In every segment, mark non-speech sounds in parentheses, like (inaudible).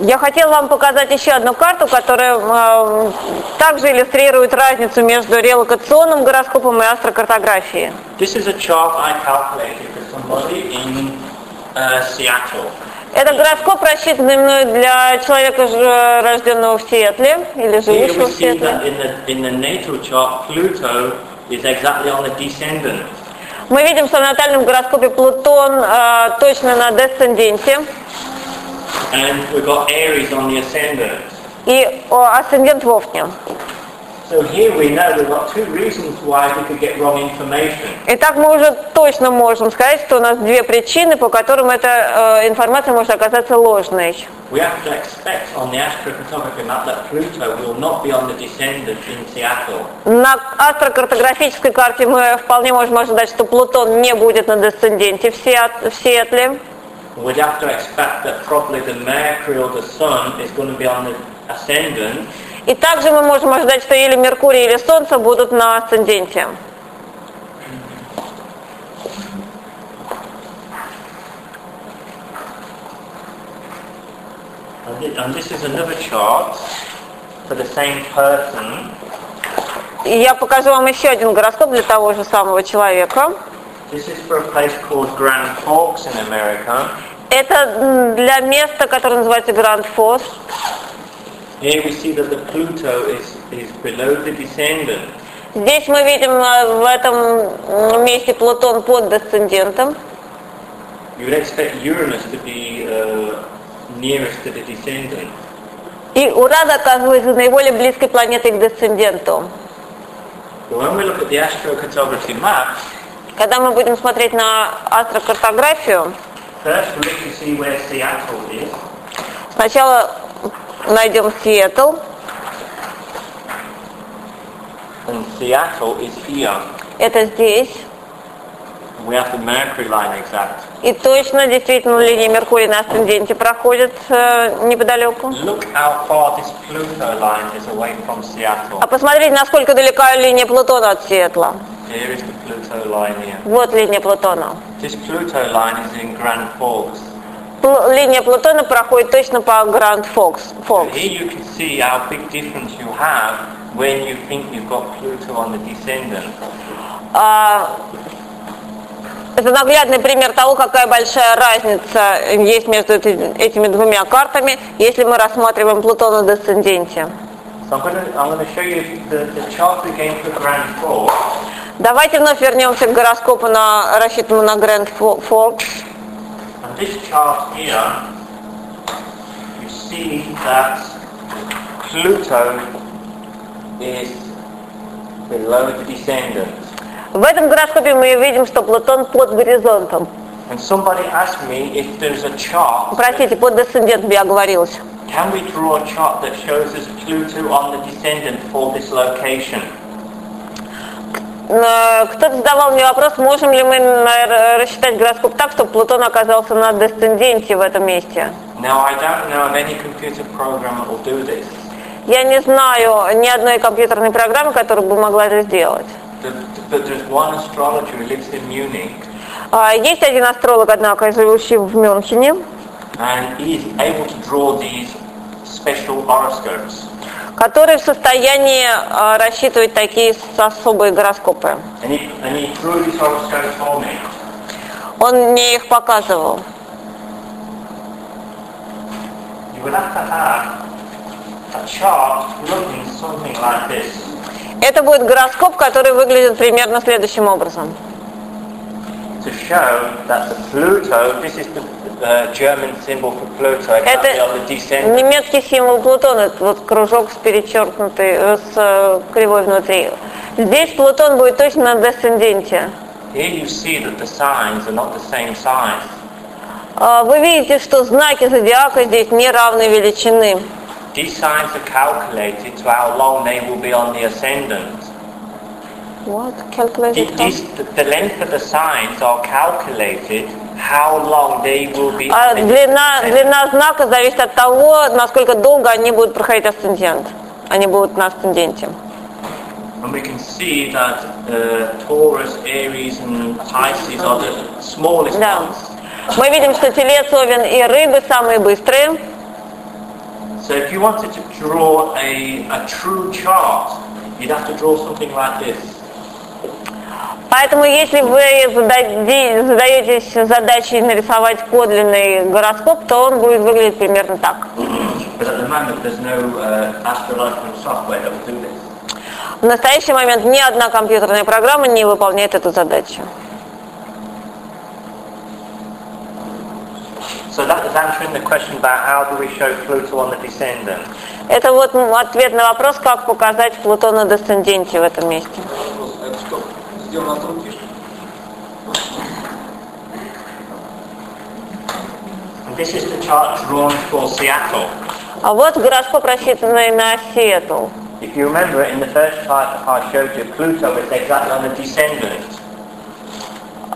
Я хотела вам показать еще одну карту, которая э, также иллюстрирует разницу между релокационным гороскопом и астрокартографией. This is a chart I calculated for somebody in uh, Seattle. Это гороскоп, рассчитанный мной для человека, ж- рожденного в Сиэтле или живущего в Сиэтле. Мы видим, что в натальном гороскопе Плутон э, точно на десценденте, And we've got Aries on the ascendant. и асцендент в Овне. So here we know we've got two reasons why we could get wrong information. Итак, мы уже точно можем сказать, что у нас две причины, по которым эта э, информация может оказаться ложной. We have to expect on the astrocartography map that Pluto will not be on the descendant in Seattle. На астрокартографической карте мы вполне можем ожидать, что Плутон не будет на десценденте в Сиэтле. We'd have to expect that probably the Mercury or the Sun is going to be on the ascendant. И также мы можем ожидать, что или Меркурий, или Солнце будут на асценденте. And thi- and this is another chart for the same person. И я покажу вам еще один гороскоп для того же самого человека. This is for a place called Grand Forks in America. Это м, для места, которое называется Гранд Фос. Here we see that the Pluto is, is below the descendant. Здесь мы видим э, в этом м, месте Плутон под десцендентом. You would expect Uranus to be uh, nearest to the descendant. И Уран оказывается наиболее близкой планетой к десценденту. But when we look at the astrocartography map, Когда мы будем смотреть на астрокартографию, сначала найдем Сиэтл. Это здесь. We have the Mercury line exact. И точно, действительно, линия Меркурия на асценденте проходит э, неподалеку. Look how far this Pluto line is away from Seattle. А посмотрите, насколько далека линия Плутона от Сиэтла. Here is the Pluto line here. Вот линия Плутона. This Pluto line is in Grand Forks. Пл- линия Плутона проходит точно по Гранд Фокс. Фокс. Here you can see how big difference you have when you think you've got Pluto on the descendant. А, это наглядный пример того, какая большая разница есть между эти- этими двумя картами, если мы рассматриваем Плутона в десценденте. Grand. Давайте вновь вернемся к гороскопу, на, рассчитанному на Гранд Фо- Фокс. And this chart here, you see that Pluto is below the descendant. В этом гороскопе мы видим, что Плутон под горизонтом. And somebody asked me if there's a chart, Простите, под десцендентом я оговорилась. can we draw a chart that shows us Pluto on the descendant for this location? Э, Кто-то задавал мне вопрос, можем ли мы рассчитать гороскоп так, чтобы Плутон оказался на десценденте в этом месте. Now I don't know of any computer program that will do this. Я не знаю ни одной компьютерной программы, которая бы могла это сделать. А, Есть один астролог, однако, живущий в Мюнхене, который в состоянии а, рассчитывать такие особые гороскопы. Он мне их показывал. You would have to have a chart looking something like this. Это будет гороскоп, который выглядит примерно следующим образом. Pluto, Pluto, Это немецкий символ Плутона, вот кружок с перечеркнутой, э, с э, кривой внутри. Здесь Плутон будет точно на десценденте. Вы видите, что знаки зодиака здесь неравной величины. These signs are calculated to how long they will be on the ascendant. What? The, Calculated how? these, the, the length of the signs are calculated how long they will be А on the длина, ascendant. длина знака зависит от того, насколько долго они будут проходить асцендент. Они будут на асценденте. And we can see that uh, Taurus, Aries and Pisces are the smallest Да. ones. Мы видим, что телец, овен и рыбы самые быстрые. So if you wanted to draw a, a true chart, you'd have to draw something like this. Поэтому, если вы задаетесь задачей нарисовать подлинный гороскоп, то он будет выглядеть примерно так. Uh. В настоящий момент ни одна компьютерная программа не выполняет эту задачу. So that is answering the question about how do we show Pluto on the descendant. Это вот м, ответ на вопрос, как показать Плутона десценденте в этом месте. Это что, сделано от руки? And this is the chart drawn for Seattle. А вот гороскоп, рассчитанный на Сиэтл. If you remember, in the first chart I showed you, Pluto is exactly on the descendant.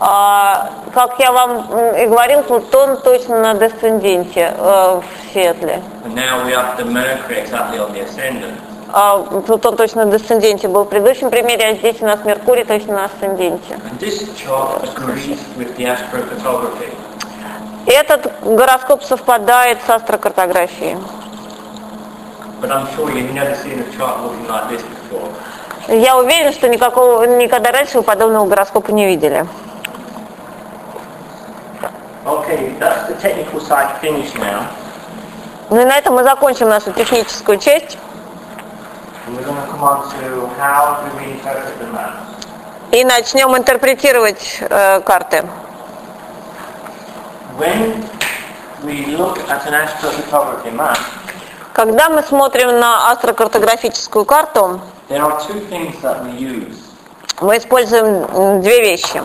А, как я вам и говорил, Плутон точно на десценденте э, в Сиэтле. Ascendant. А, Плутон точно на десценденте был в предыдущем примере, а здесь у нас Меркурий точно на асценденте. Этот гороскоп совпадает с астрокартографией. Я уверен, что никакого, никогда раньше вы подобного гороскопа не видели. Okay, that's the technical side finished now. Ну и на этом мы закончим нашу техническую часть. И начнем интерпретировать э, карты. When we look at an astrophotography map, Когда мы смотрим на астрокартографическую карту, there are two things that we use. мы используем две вещи.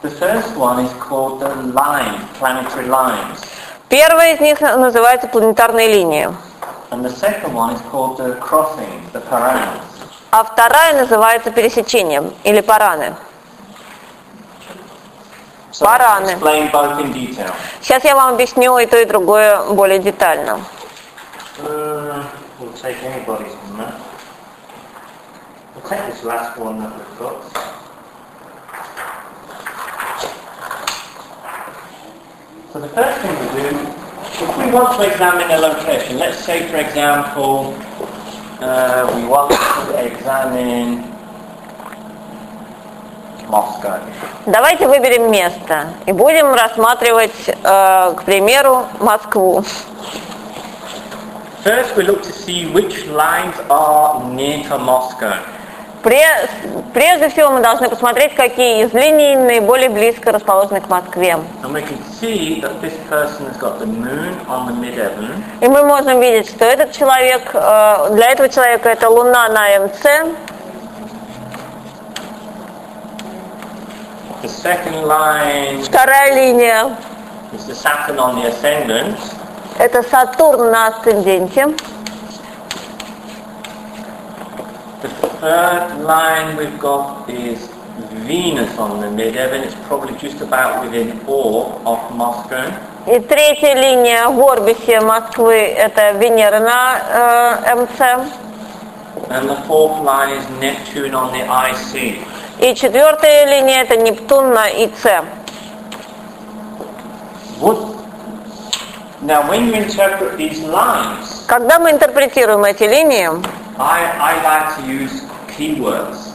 The first one is called the line, planetary lines. Первая из них называется планетарные линии, And the second one is called the crossing, the params. а вторая называется пересечением или параны. So let's explain both in detail. Сейчас я вам объясню и то, и другое более детально. Uh, we'll take anybody's map. We'll take this last one that we've got. So the first thing we do, if we want to examine a location, let's say for example, uh, we want to examine Moscow. Давайте выберем место и будем рассматривать, э, к примеру, Москву. First we look to see which lines are near to Moscow. Пре- Прежде всего мы должны посмотреть, какие из линий наиболее близко расположены к Москве. И мы можем видеть, что этот человек, э, для этого человека это Луна на МЦ, вторая линия. это Сатурн на асценденте, The third line we've got is Venus on the midheaven. It's probably just about within awe of Moscow. и третья линия в орбисе Москвы это Венера на э, МЦ, And the fourth line is Neptune on the IC. и четвертая линия это Нептун на ИЦ. What? Now when you interpret these lines, Когда мы интерпретируем эти линии, I, I like to use keywords.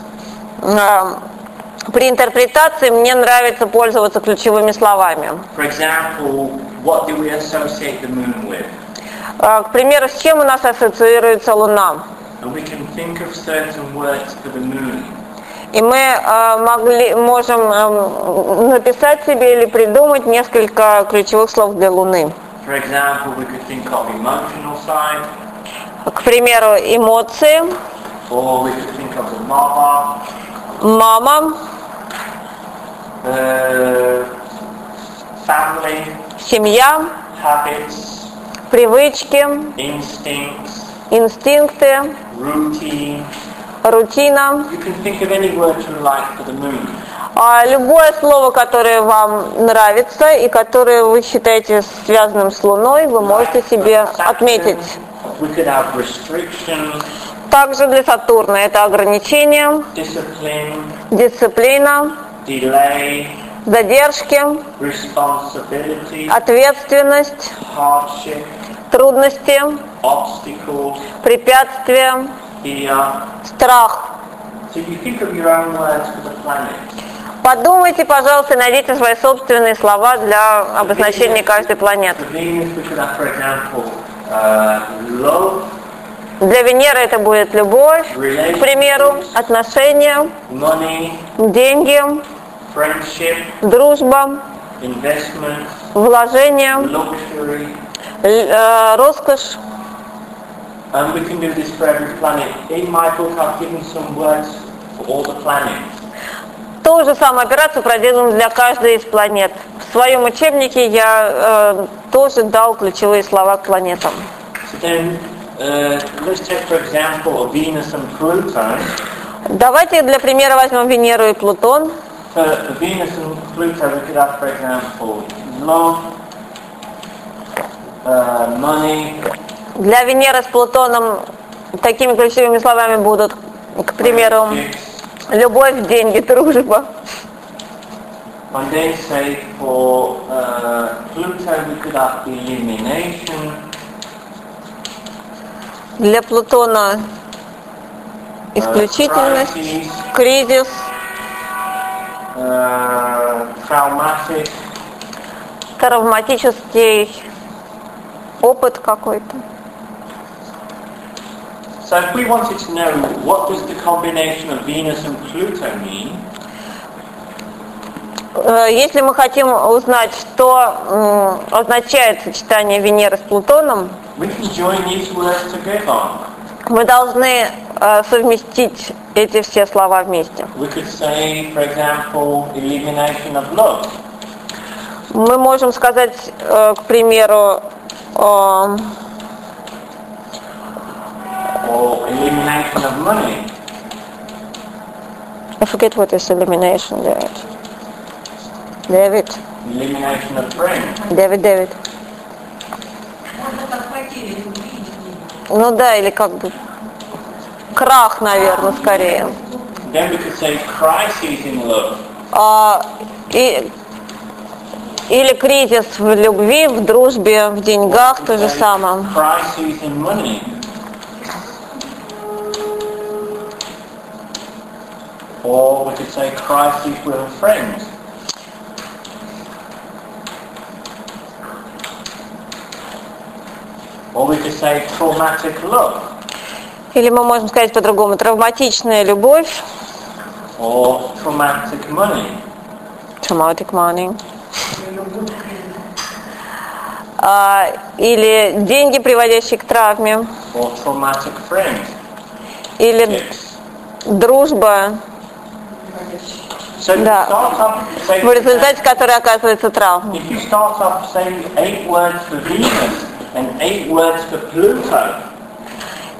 при интерпретации мне нравится пользоваться ключевыми словами. For example, what do we associate the moon with? К примеру, с чем у нас ассоциируется Луна? And we can think of certain words for the moon. И мы э, могли, можем э, написать себе или придумать несколько ключевых слов для Луны. For example, we could think of emotional side, К примеру, эмоции, mother, мама, family, семья, habits, привычки, instincts, инстинкты, routine. рутина. You can think of any word you like for the moon. А любое слово, которое вам нравится и которое вы считаете связанным с Луной, вы можете себе отметить. Также для Сатурна это ограничение, дисциплина, задержки, ответственность, трудности, препятствия, страх. Подумайте, пожалуйста, и найдите свои собственные слова для обозначения каждой планеты. Uh, Для Венеры это будет любовь, к примеру, отношения, деньги, дружба, вложения, э, роскошь. And we can do this for every planet. In my book, I've given some words for all the planets. Ту же самую операцию проделаем для каждой из планет. В своем учебнике я э, тоже дал ключевые слова к планетам. Then, uh, take, example. Давайте для примера возьмем Венеру и Плутон. For the Venus and Pluto, we could have, for example, love, uh, money, Для Венеры с Плутоном такими ключевыми словами будут, к примеру, friendships. Любовь, деньги, дружба. And then say for uh, Pluto, we could have illumination, Для Плутона исключительность, кризис, uh, травматический опыт какой-то. So if we wanted to know what does the combination of Venus and Pluto mean, Э, Если мы хотим узнать, что означает сочетание Венеры с Плутоном, мы должны э, совместить эти все слова вместе. Say, example, Мы можем сказать, э, к примеру, э, or illumination of money, I forget what is elimination, David. David, illumination of friends. David, David. Ну да, или как бы крах, наверное, скорее. Then we could say crises in love, А, и, или кризис в любви, в дружбе, в деньгах, то же самое. crises in money. Or we could say crises with friends. Or we could say traumatic love. Или мы можем сказать по-другому, травматичная любовь, Or traumatic money. traumatic money. А, или деньги, приводящие к травме, Or traumatic friends. или дружба, Да. в результате которой оказывается травма.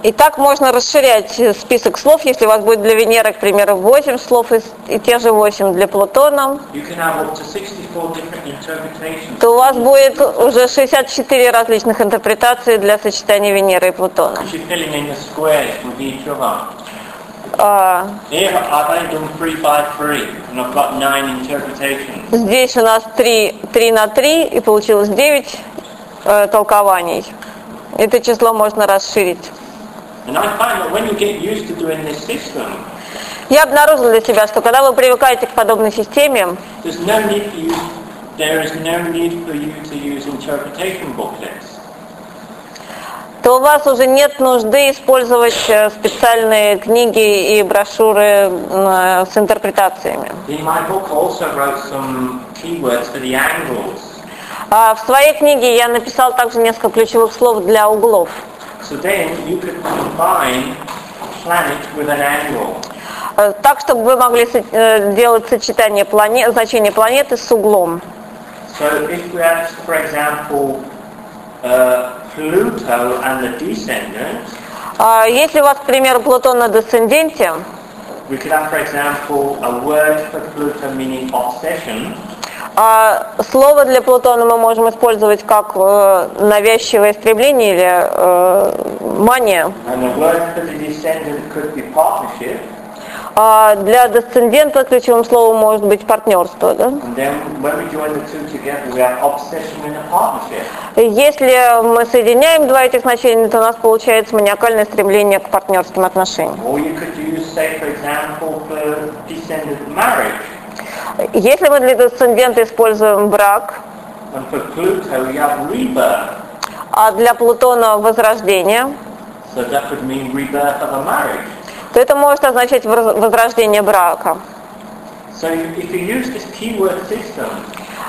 И так можно расширять э, список слов, если у вас будет для Венеры, к примеру, 8 слов и, те же 8 для Плутона, you can have up to 64 different interpretations. то у вас будет уже 64 различных интерпретации для сочетания Венеры и Плутона. Здесь у нас 3, 3 на 3, и получилось 9 э, толкований. Это число можно расширить. System, Я обнаружила для себя, что когда вы привыкаете к подобной системе, no there is no need for you to use interpretation booklets. То у вас уже нет нужды использовать э, специальные книги и брошюры э, с интерпретациями. А в своей книге я написал также несколько ключевых слов для углов. So then you could combine planet with an angle. Э, Так, чтобы вы могли делать сочетание планет, значения планеты с углом. So if we have, for example, А Если у вас, к примеру, Плутон на десценденте, we could have, for example, a word for Pluto meaning obsession, а слово для Плутона мы можем использовать как э, навязчивое стремление или э, мания. and the word for the descendant could be partnership, А для десцендента ключевым словом может быть партнерство. Да? Если мы соединяем два этих значения, то у нас получается маниакальное стремление к партнерским отношениям. Could. Если мы для десцендента используем брак, а для Плутона возрождение, So that would mean rebirth of a marriage. То это может означать воз- возрождение брака.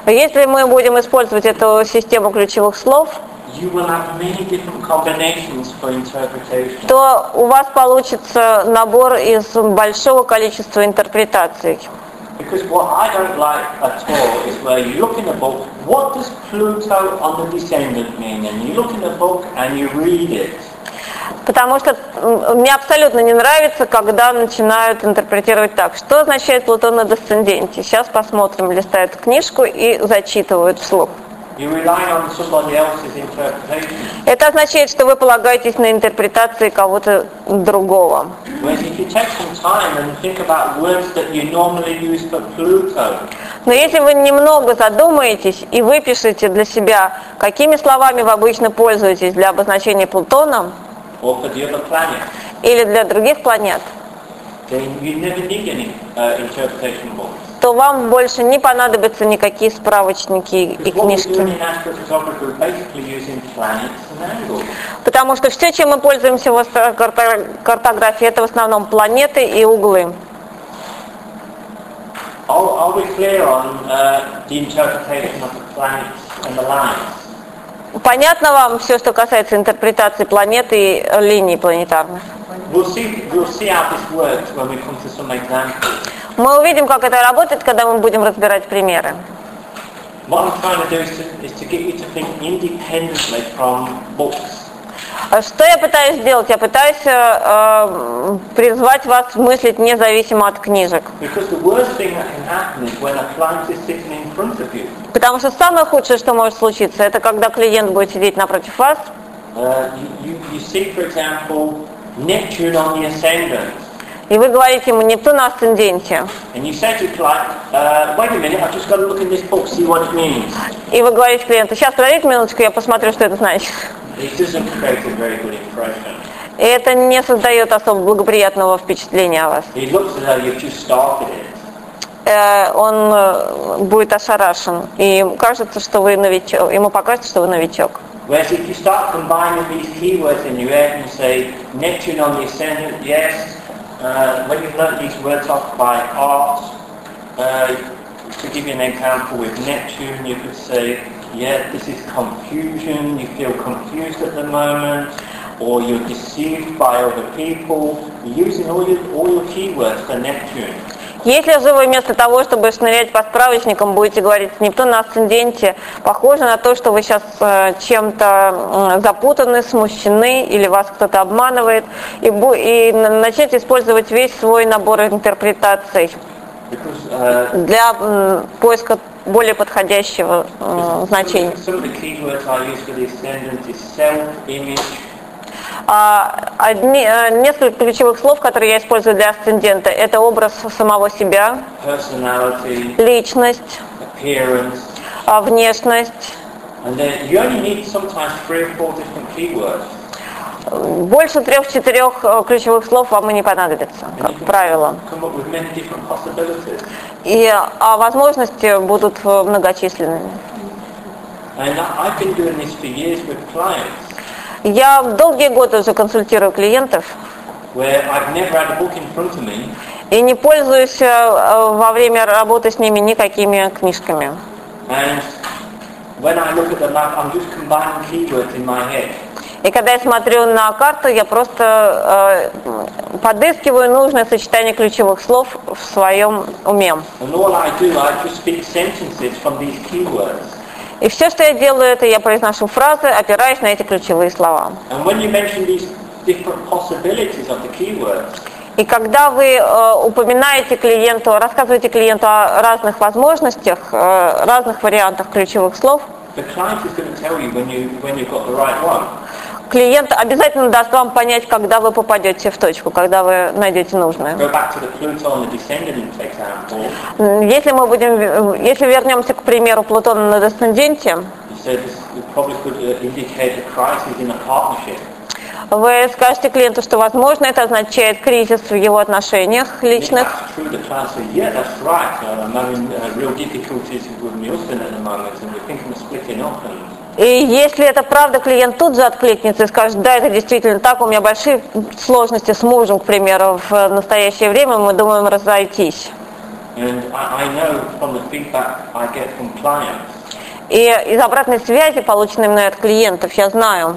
Если мы будем использовать эту систему ключевых слов, то у вас получится набор из большого количества интерпретаций. Because what I don't like at all is where you look in a book, what does Pluto on the descendant mean? And you look in a book and you read it. Потому что мне абсолютно не нравится, когда начинают интерпретировать так. Что означает Плутон на десценденте? Сейчас посмотрим, листают книжку и зачитывают вслух. Это означает, что вы полагаетесь на интерпретации кого-то другого. Но если вы немного задумаетесь и выпишете для себя, какими словами вы обычно пользуетесь для обозначения Плутона или для других планет, uh, то вам больше не понадобятся никакие справочники и книжки. Потому что все, чем мы пользуемся в картографии, это в основном планеты и углы. Are we clear on uh, the interpretation of the planets and the lines? Понятно вам все, что касается интерпретации планеты и линий планетарных? We'll see, we'll see. Мы увидим, как это работает, когда мы будем разбирать примеры. What I'm trying to do is to, is to get you to think independently from books. А Что я пытаюсь сделать? Я пытаюсь э, э, призвать вас мыслить независимо от книжек. Потому что самое худшее, что может случиться, это когда клиент будет сидеть напротив вас, Uh, you, you, you see, for example, Neptune on the ascendant. и вы говорите ему Нептун на асценденте. Uh. И вы говорите клиенту, сейчас, подождите минуточку, я посмотрю, что это значит. It doesn't create a very good impression. И это не создает особо благоприятного впечатления о вас. It looks as though you've just started it. Э, Он э, будет ошарашен, и ему кажется, что вы новичок. Ему покажется, что вы новичок. Whereas if you start combining these keywords in your head and you say Neptune on the ascendant, yes, uh, when you've learnt these words off by art, uh, to give you an example with Neptune, you could say, yeah, this is confusion, you feel confused at the moment, or you're deceived by other people. You're using all your, all your keywords for Neptune. Если же вы вместо того, чтобы шнырять по справочникам, будете говорить Нептун на асценденте, похоже на то, что вы сейчас э, чем-то запутаны, смущены или вас кто-то обманывает, и, и начнете использовать весь свой набор интерпретаций uh, для поиска более подходящего some, значения. А, одни, э, несколько ключевых слов, которые я использую для асцендента, это образ самого себя, личность, а, внешность. Больше трех-четырех э, ключевых слов вам и не понадобится, как правило. И, а возможности будут э, многочисленными. Я долгие годы уже консультирую клиентов и не пользуюсь э, во время работы с ними никакими книжками. И когда я смотрю на карту, я просто э, подыскиваю нужное сочетание ключевых слов в своем уме. И все, что я делаю, это я произношу фразы, опираясь на эти ключевые слова. И когда вы э, упоминаете клиенту, рассказываете клиенту о разных возможностях, э, разных вариантах ключевых слов, the client is going to tell you when, you when you've got the right one. Клиент обязательно даст вам понять, когда вы попадете в точку, когда вы найдете нужное. Если мы будем, э, если вернемся к примеру Плутона на десценденте, uh, вы скажете клиенту, что возможно это означает кризис в его отношениях личных. yeah, И если это правда, клиент тут же откликнется и скажет, да, это действительно так, у меня большие сложности с мужем, к примеру, в настоящее время мы думаем разойтись. И из обратной связи, полученной мной от клиентов, я знаю,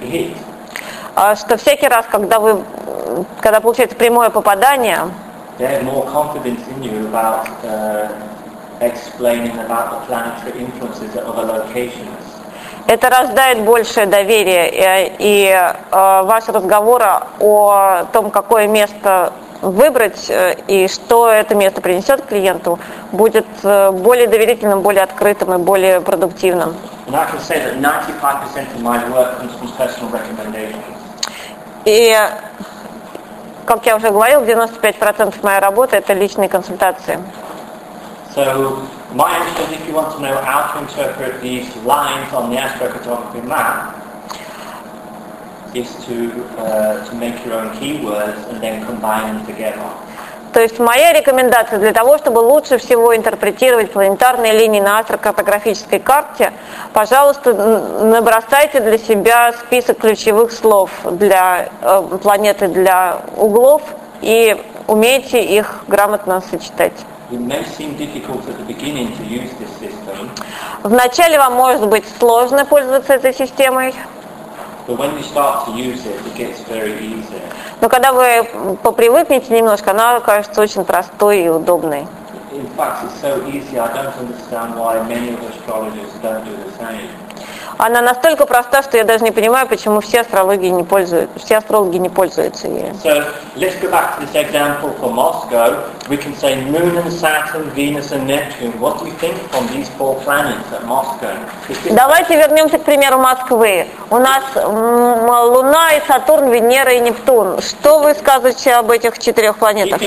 hit, а, что всякий раз, когда вы, когда получается прямое попадание, they have more confidence in you about uh, это рождает большее доверие, и, и, э, ваш разговор о том, какое место выбрать э, и что это место принесет клиенту, будет э, более доверительным, более открытым и более продуктивным. And I can say that 95% of my work comes from personal recommendations. И, как я уже говорил, 95% моей работы – это личные консультации. So my answer, if you want to know how to interpret these lines on the astrocartography map, is to, uh, to make your own keywords and then combine them together. То есть моя рекомендация для того, чтобы лучше всего интерпретировать планетарные линии на астрокартографической карте, пожалуйста, набросайте для себя список ключевых слов для э, планеты, для углов и умейте их грамотно сочетать. Вначале вам может быть сложно пользоваться этой системой, но когда вы попривыкнете немножко, она кажется очень простой и удобной. In fact, it's so easy, I don't understand why many of astrologers don't do the same. Она настолько проста, что я даже не понимаю, почему все астрологи не пользуются, все астрологи не пользуются ею. So let's go back to this example for Moscow. We can say Moon and Saturn, Venus and Neptune. What do you think from these four planets at Moscow? Давайте вернемся к примеру Москвы. У нас Луна и Сатурн, Венера и Нептун. Что вы скажете об этих четырех планетах?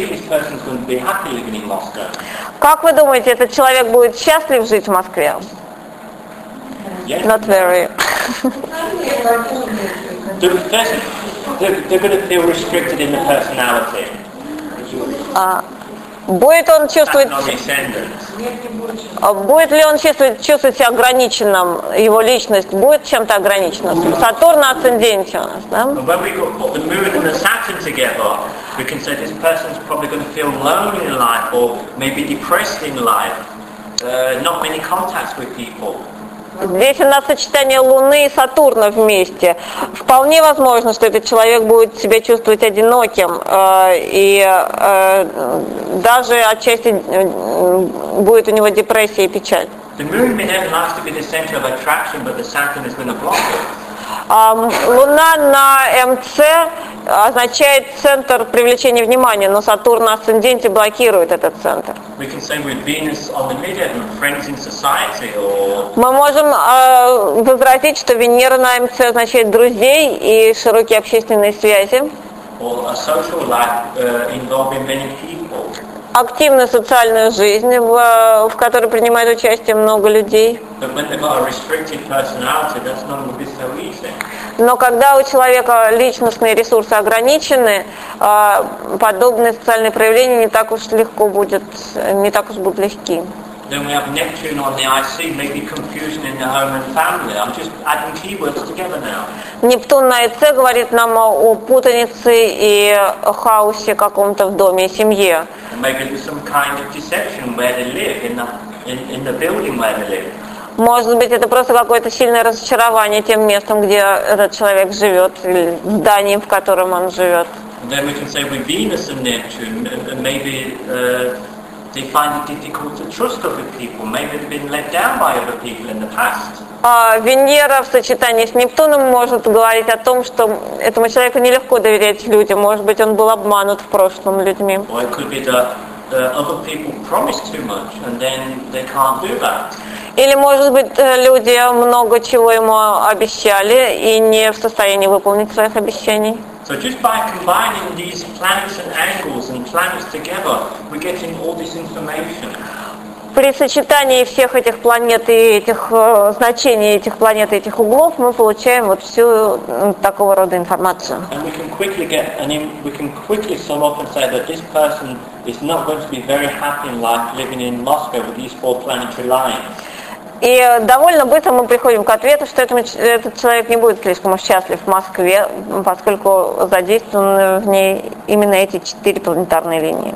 Как вы думаете, этот человек будет счастлив жить в Москве? Not very. The they're, they're going to feel restricted in the personality. А, будет он чувствовать, а будет ли он чувствовать, чувствовать себя ограниченным, его личность будет чем-то ограничена? Сатурн на асценденте у нас, да? Life. Uh, not many contacts with people. Здесь у нас сочетание Луны и Сатурна вместе. Вполне возможно, что этот человек будет себя чувствовать одиноким э, и э, даже отчасти э, будет у него депрессия и печаль. The Moon may then likes to be the center of attraction, but the Saturn is going to block it. А, м, Луна на МЦ означает центр привлечения внимания, но Сатурн на асценденте блокирует этот центр. Мы можем э, возразить, что Венера на МЦ означает друзей и широкие общественные связи. or a social life uh, involving many people. Активную социальную жизнь, в, в которой принимает участие много людей. Но когда у человека личностные ресурсы ограничены, а, подобные социальные проявления не так уж легко будет, не так уж будут легки. Then we have Neptune on the IC, maybe confusion in the home and family. I'm just adding keywords together now. Нептун на ИЦ говорит нам о путанице и хаосе каком-то в доме и семье. Maybe there's some kind of deception where they live, in the, in, in the building where they live. Может быть, это просто какое-то сильное разочарование тем местом, где этот человек живет, или зданием, в котором он живет. And then we can say with Venus and Neptune, uh, uh, maybe uh, they find it difficult to trust other people. Maybe they've been let down by other people in the past. А Венера в сочетании с Нептуном может говорить о том, что этому человеку нелегко доверять людям. Может быть, он был обманут в прошлом людьми. Or it could be that uh, other people promise too much and then they can't do that. Или, может быть, э, люди много чего ему обещали и не в состоянии выполнить своих обещаний. So just by combining these planets and angles and planets together, we're getting all this information. При сочетании всех этих планет и этих э, значений этих планет и этих углов мы получаем вот всю такого рода информацию. And we can quickly get, and we can quickly sum up and say that this person is not going to be very happy in life living in Moscow with these four planetary lines. И довольно быстро мы приходим к ответу, что этому этот человек не будет слишком счастлив в Москве, поскольку задействованы в ней именно эти четыре планетарные линии.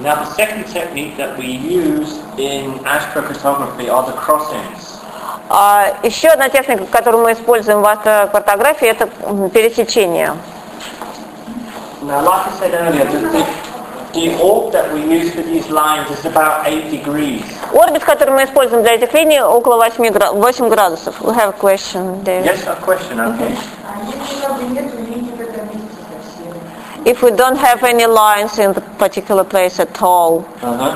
Now the second technique that we use in astrocartography are the crossings. А еще одна техника, которую мы используем в астрокартографии, это пересечение. Now like I said earlier, the, the, the orb that we use for these lines is about 8 degrees. Орбит, который мы используем для этих линий, около 8, гра- 8 градусов. We have a question, David. Yes, a question, okay. А если как бы нет линий в этом месте совсем? If we don't have any lines in the particular place at all, Uh-huh.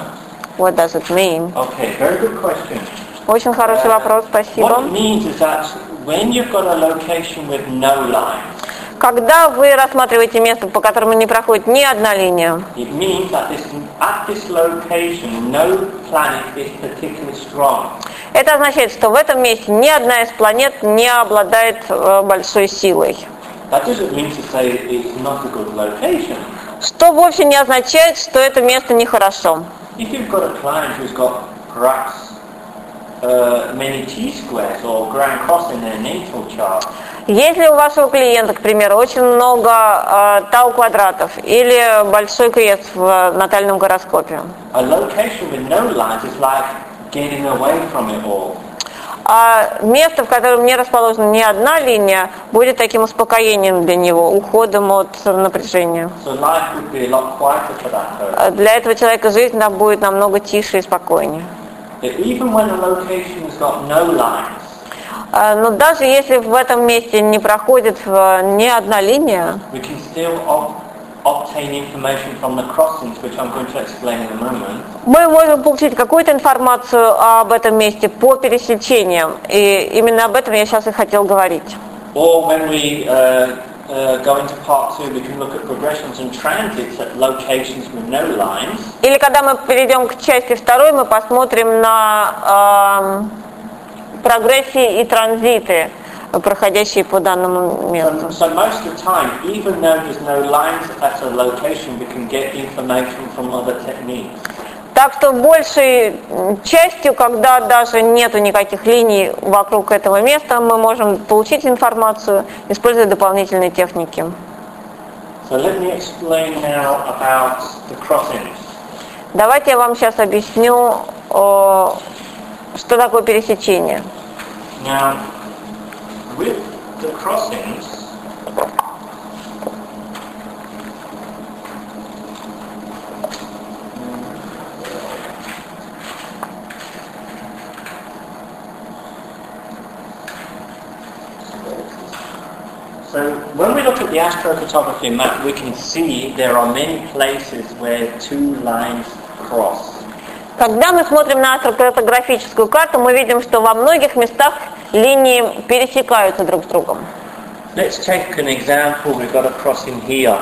what does it mean? Okay, very good question. Очень хороший вопрос, What it спасибо. means is that when you've got a location with no lines, Когда вы рассматриваете место, по которому не проходит ни одна линия, it means that this, at this location no planet is particularly strong. это означает, что в этом месте ни одна из планет не обладает э, большой силой. That doesn't mean to say it's not a good location. Что вовсе не означает, что это место нехорошо. If you've got a client who's got perhaps uh, many T-squares or grand cross in their natal chart, Если у вашего клиента, к примеру, очень много э, тау квадратов или большой крест в натальном гороскопе, no а место, в котором не расположена ни одна линия, будет таким успокоением для него, уходом от напряжения. So. А Для этого человека жизнь будет намного тише и спокойнее. That even when a location has got no А, Но даже если в этом месте не проходит э, ни одна линия, мы можем получить какую-то информацию об этом месте по пересечениям. И именно об этом я сейчас и хотел говорить. No lines. Или когда мы перейдем к части второй, мы посмотрим на прогрессии и транзиты, проходящие по данному месту. So, so most of the time, even though there's no lines at a location, we can get information from other techniques. Так что большей частью, когда даже нету никаких линий вокруг этого места, мы можем получить информацию, используя дополнительные техники. So let me explain now about the crossings. Давайте я вам сейчас объясню, о, что такое пересечение. Now, with the crossings, So when we look at the astrophotography map, we can see there are many places where two lines cross. Когда мы смотрим на астрокартографическую карту, мы видим, что во многих местах линии пересекаются друг с другом. Let's take an example. We've got a crossing here.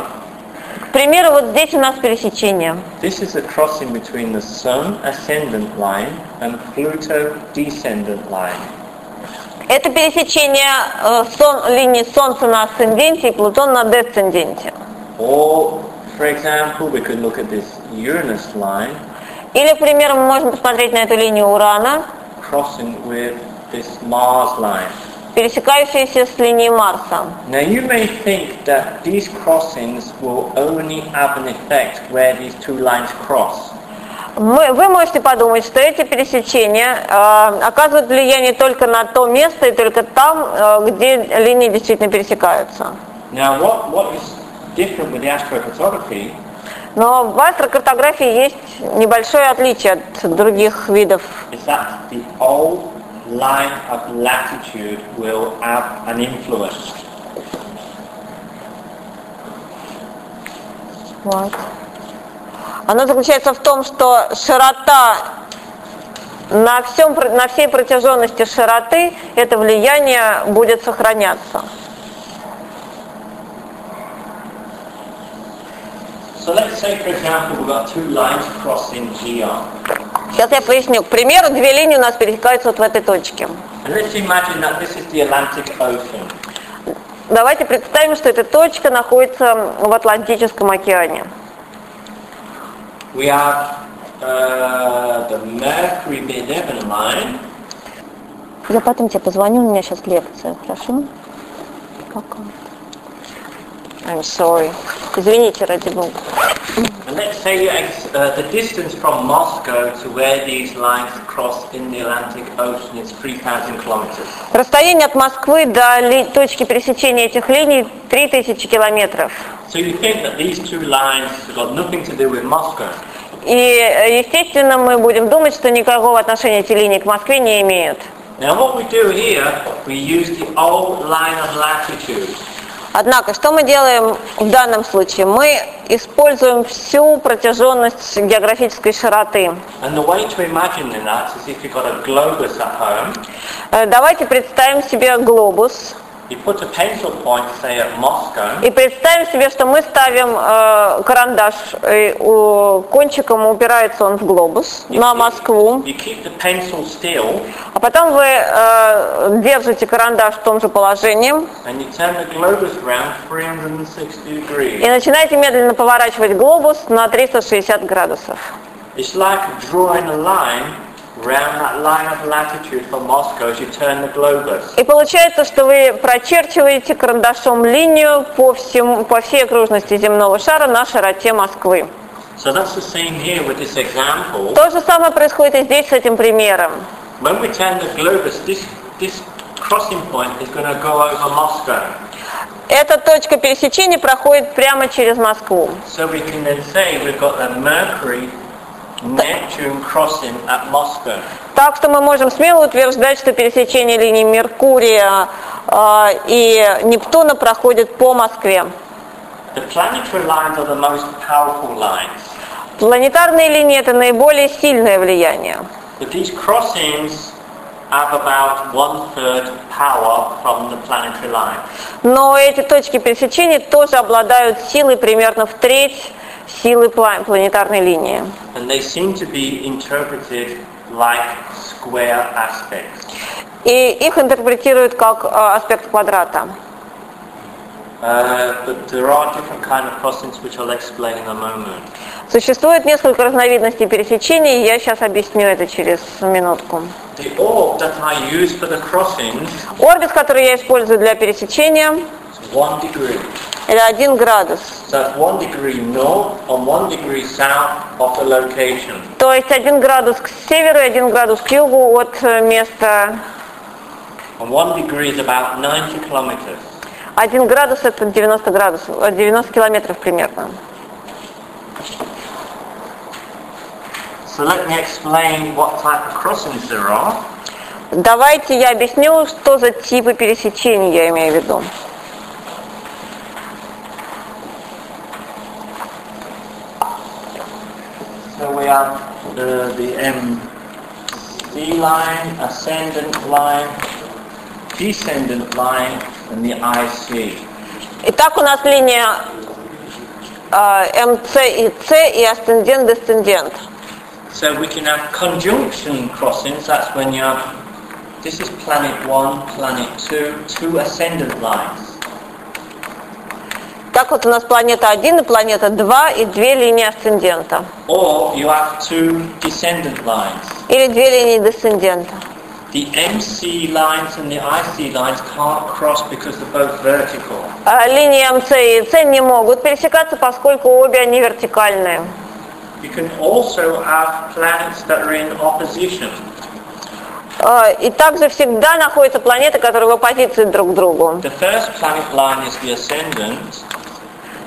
К примеру, вот здесь у нас пересечение. This is a crossing between the Sun ascendant line and Pluto descendant line. Это пересечение э, сон- линии Солнца на асценденте и Плутон на десценденте. Or, for example, we could look at this Uranus line Или, к примеру, мы можем посмотреть на эту линию Урана, пересекающуюся с линией Марса. Now you may think that these crossings will only have an effect where these two lines cross. Мы- вы можете подумать, что эти пересечения э, оказывают влияние только на то место и только там, э, где линии действительно пересекаются. Now what, what is different with the astrophotography Но в астрокартографии есть небольшое отличие от других видов. Вот. Оно заключается в том, что широта на, всем, на всей протяженности широты это влияние будет сохраняться. So let's say, for example, we've got two lines crossing here. Сейчас я поясню. К примеру, две линии у нас пересекаются вот в этой точке. Давайте представим, что эта точка находится в Атлантическом океане. We have uh, the Mercury B11 line, Я потом тебе позвоню, у меня сейчас лекция, хорошо? Пока. I'm sorry. Извините, ради бога. and let's say ex- uh, the distance from Moscow to where these lines cross in the Atlantic Ocean is 3,000 kilometers. Расстояние от Москвы до точки пересечения этих линий 3000 километров. So you think that these two lines have got nothing to do with Moscow. И, э, естественно, мы будем думать, что никакого отношения эти линии к Москве не имеют. Now what we do here, we use the old line of latitude. Однако, что мы делаем в данном случае? Мы используем всю протяженность географической широты. Э, Давайте представим себе глобус и представим себе, что мы ставим э, карандаш, и у- кончиком упирается он в глобус на Москву, you keep the pencil still, а потом вы э, держите карандаш в том же положении. And you turn the globus around 360 и начинаете медленно поворачивать глобус на 360 градусов. It's like drawing a line И получается, что вы прочерчиваете карандашом линию по, всему, по всей окружности земного шара на широте Москвы. So that's the same here with this example. То же самое происходит и здесь с этим примером. When we turn the globus, this, this crossing point is going to go over Moscow. Эта точка пересечения проходит прямо через Москву. So we can then say we've got the Mercury Так что мы можем смело утверждать, что пересечение линий Меркурия э, и Нептуна проходит по Москве. Планетарные линии это наиболее сильное влияние. Но эти точки пересечения тоже обладают силой примерно в треть силы пла- планетарной линии. And they seem to be interpreted like square aspects. И их интерпретируют как э, аспект квадрата. Uh, but there are different kind of crossings which I'll explain in a moment. Существует несколько разновидностей пересечений, я сейчас объясню это через минутку. The orb that I use for the crossings Орбит, который я использую для пересечения, one degree. это один градус. So that's one degree north and one degree south of the location. То есть один градус к северу и один градус к югу от э, места. And one degree is about 90 kilometers. Один градус это 90 градусов, э, 90 километров примерно. So let me explain what type of crossings there are. Давайте я объясню, что за типы пересечений я имею в виду. So we have uh, the MC line, ascendant line, descendant line, and the IC. Итак, у нас линия э, МЦ и С и асцендент-десцендент. So we can have conjunction crossings, that's when you have, this is planet 1, planet 2, two ascendant lines. Так вот у нас планета 1 и планета 2 и две линии асцендента. Or you have two descendant lines. Или две линии десцендента. The MC lines and the IC lines can't cross because they're both vertical. А Линии МЦ и С не могут пересекаться, поскольку обе они вертикальные. You can also have planets that are in opposition. А, И также всегда находятся планеты, которые в оппозиции друг к другу. The first planet line is the ascendant,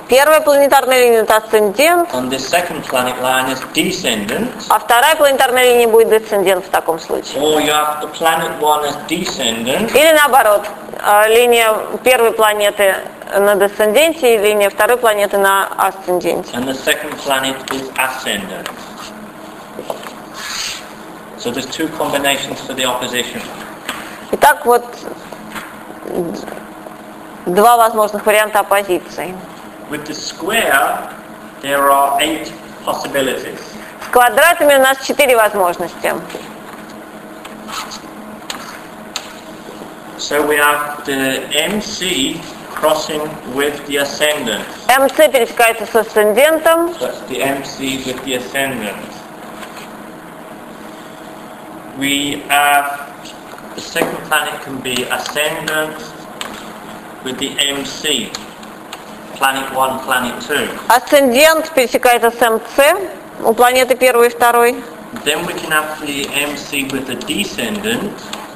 Первая планетарная линия это асцендент, and the second planet line is descendant. а вторая планетарная линия будет десцендент в таком случае. Or you have the planet one as descendant, Или наоборот, а, линия первой планеты на десценденте и линия второй планеты на асценденте. and the second planet is ascendant. So there's two combinations for the opposition. Итак, вот два возможных варианта оппозиции. With the square, there are eight possibilities. С квадратами у нас четыре возможности. So we have the MC crossing with the ascendant. МС пересекается с асцендентом, That's the MC with the ascendant. We have the second planet can be ascendant with the MC. Planet 1, planet 2. асцендент пересекается с МС у планеты первой и второй, Then we can have the MC with the descendant,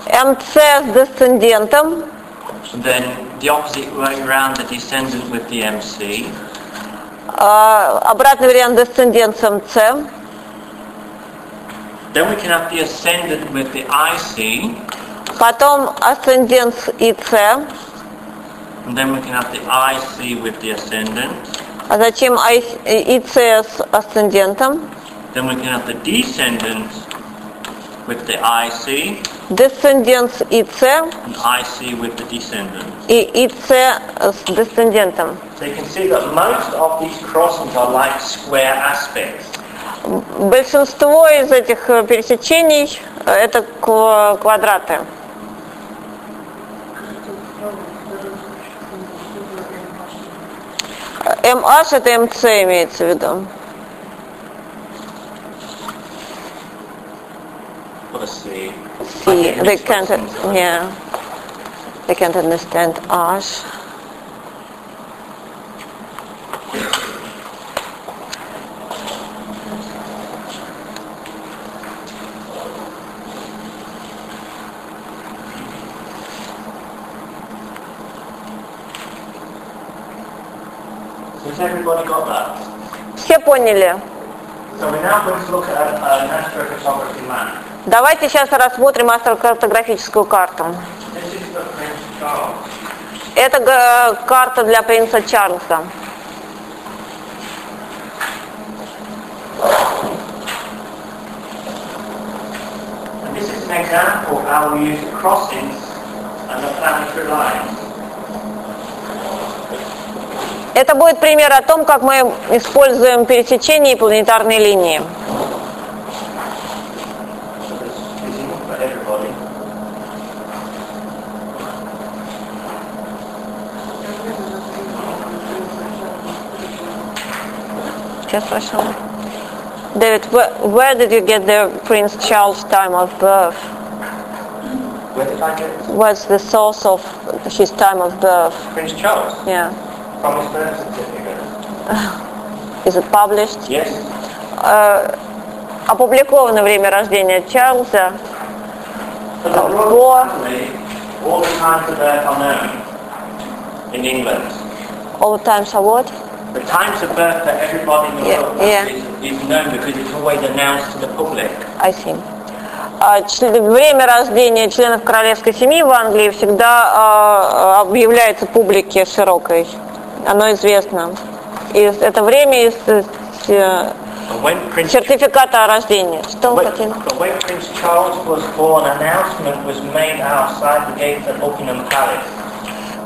МС с десцендентом, and then the opposite way around the descendant with the MC. а, обратный вариант десцендент с МС, Then we can have the ascendant with the IC, потом асцендент с ИЦ, and then we can have the IC with the ascendant. а затем ай- ИЦ с асцендентом, Then we can have the descendant with the IC, десцендент с ИЦ and IC with the descendant. и ИЦ с десцендентом. So you can see that most of these crossings are like square aspects. Большинство из этих э, пересечений э, это ква- квадраты. MH это МЦ имеется в виду. Let's see. See, they can't, yeah, they can't understand H. Astrophotography map. Давайте сейчас рассмотрим астрокартографическую карту. Это карта для принца Чарльза. This is an example how we use crossings and the planetary lines. Это будет пример о том, как мы используем пересечения и планетарные линии. Сейчас спрошу. David, where, where did you get the Prince Charles time of birth? Where did I get What's the source of his time of birth? Prince Charles? Yeah. Is it published? Yes. Э, опубликовано время рождения Чарльза. The family, all the times of birth are known in England. All times are what? The times of birth for everybody in the Yeah, world yeah. Is, is known because it's always announced to the public. I see. А, Время рождения членов королевской семьи в Англии всегда а, объявляется публике широкой. Оно известно. И это время из э, э, сертификата о рождении. Что вы хотели?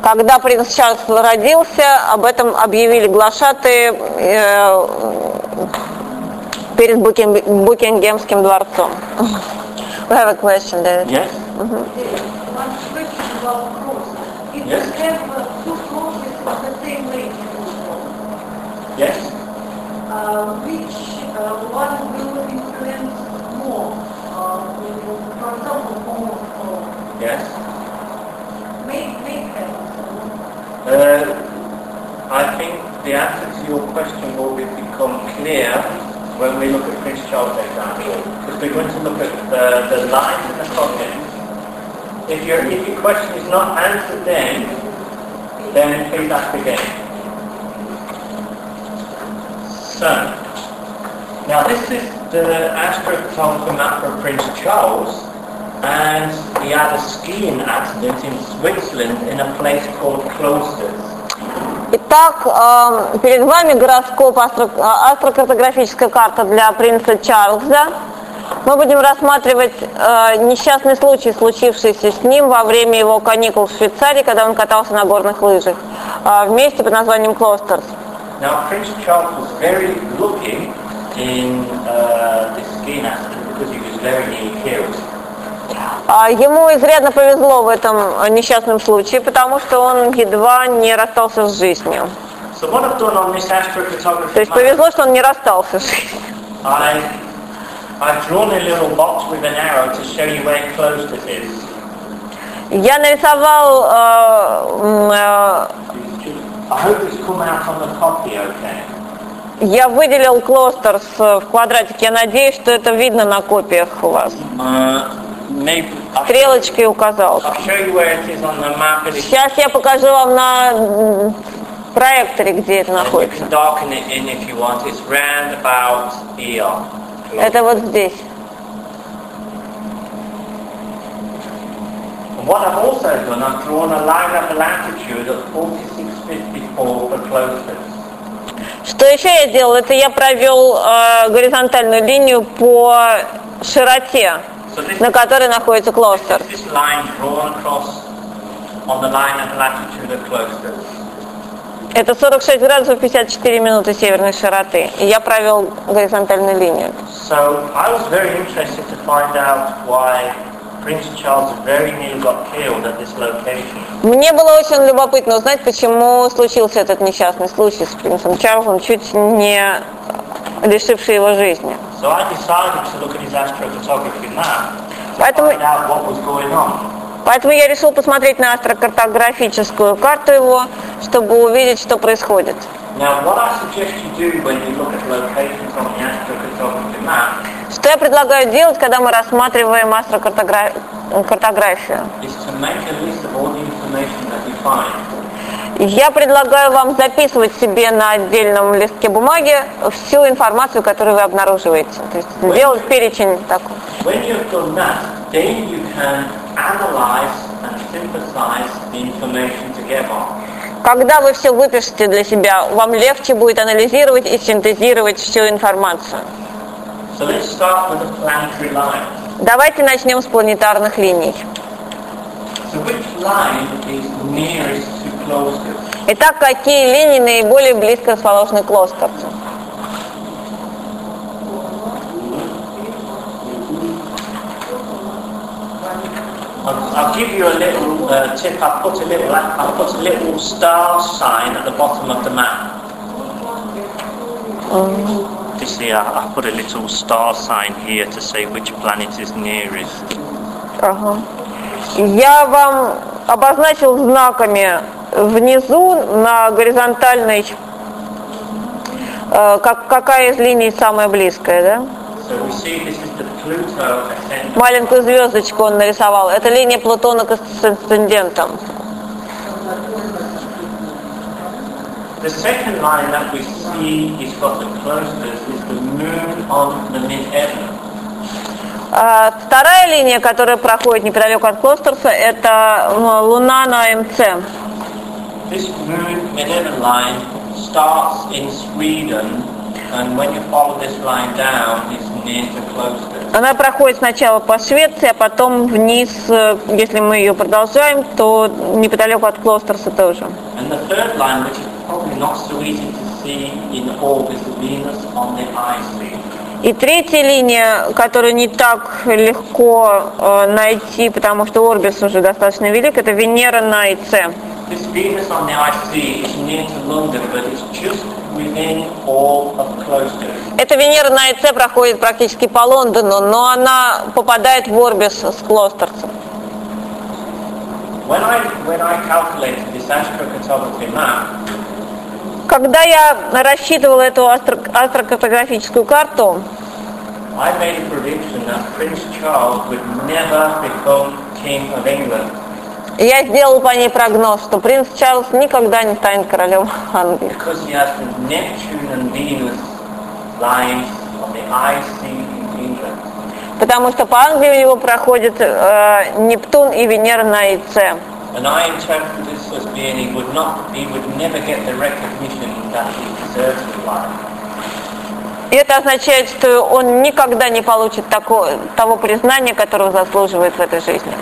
Когда принц Чарльз родился, об этом объявили глашатые э, перед Букин- Букингемским дворцом. We have a question, David. Yes? Cross. If Yes. Yes? uh, which uh, one will influence more? Uh, will- for example, more Yes? make make. Uh, I think the answer to your question will be- become clear when we look at Prince Charles' example. Because we're going to look at the, the lines and the crossings. If your, if your question is not answered then, then please ask again. So, now this is the astrophotography map for Prince Charles, and he had a skiing accident in Switzerland in a place called Cloisters. Итак, э, перед вами гороскоп э, астрокартографическая карта для принца Чарльза. Мы будем рассматривать э, несчастный случай, случившийся с ним во время его каникул в Швейцарии, когда он катался на горных лыжах э, в месте под названием Клостерс. Now, Prince Charles was very lucky in uh, this skiing accident because he was very nearly killed. А Ему изрядно повезло в этом э, несчастном случае, потому что он едва не расстался с жизнью. So what I've done on this То есть повезло, что он не расстался с жизнью. I, I've drawn a little box with an arrow to show you where Closter is. Я нарисовал э, э, Я выделил Клостерс в квадратике. Я надеюсь, что это видно на копиях у вас. Uh, Стрелочкой указал. Сейчас я покажу вам на проекторе, где это находится. Это вот здесь. What I've also done, I've drawn a line of latitude at 4654 for closest. Что еще я сделал? Это я провел э, горизонтальную линию по широте, So на которой находится closest. Это 46 градусов 54 минуты северной широты. И я провел горизонтальную линию. So I was very interested to find out why Prince Charles very nearly got killed at this location. Мне было очень любопытно узнать, почему случился этот несчастный случай с принцем Чарльзом, чуть не лишивший его жизни. So I decided to look at his astrophotography map to Поэтому- find out what was going on. Поэтому я решил посмотреть на астрокартографическую карту его, чтобы увидеть, что происходит. Now, what I suggest you do when you look at locations on the astrophotography map Что я предлагаю делать, когда мы рассматриваем астрокартографию? Я предлагаю вам записывать себе на отдельном листке бумаги всю информацию, которую вы обнаруживаете. То есть сделать перечень такой. When you the information together. Когда вы все выпишете для себя, вам легче будет анализировать и синтезировать всю информацию. Давайте начнем с планетарных линий. So which line is nearest to closest? Итак, какие линии наиболее близко расположены к? I'll, I'll give you a little uh, tip. I put a little, I put a little star sign at the bottom of the map. You see, I, I put a little star sign here to say which planet is nearest. Ага. Я вам обозначил знаками внизу на горизонтальной, э, как, какая из линий самая близкая, да? Маленькую звездочку он нарисовал. Это линия Плутона к асцендентам. The second line that we see is got the closest is the moon on the mid-heaven. А Вторая линия, которая проходит неподалеку от Клостерса, это Луна на МЦ. This moon mid-heaven line starts in Sweden, and when you follow this line down, it's near to closest. Она проходит сначала по Швеции, а потом вниз, э, если мы ее продолжаем, то неподалеку от Клостерса тоже. And the third line, which is probably not so easy to see in orbit, is Venus on the icy. И третья линия, которую не так легко э, найти, потому что Орбис уже достаточно велик, это Венера на ИЦ. This Venus on the icy is near to London, but it's just within all of closest. Эта Венера на ИЦ проходит практически по Лондону, но она попадает в Орбис с Клостерсом. When I when I calculated this astrocartography map, Когда я рассчитывала эту астро- астрокартографическую карту, I made a prediction that Prince Charles would never become King of England. я сделала по ней прогноз, что принц Чарльз никогда не станет королем Англии. Because he has the Neptune and Venus lines on the icy in England. Потому что по Англии у него проходит э, Нептун и Венера на ИЦ. And I interpret this as being he would not he would never get the recognition that he deserves in life. И это означает, что он никогда не получит тако- того признания, которого заслуживает в этой жизни.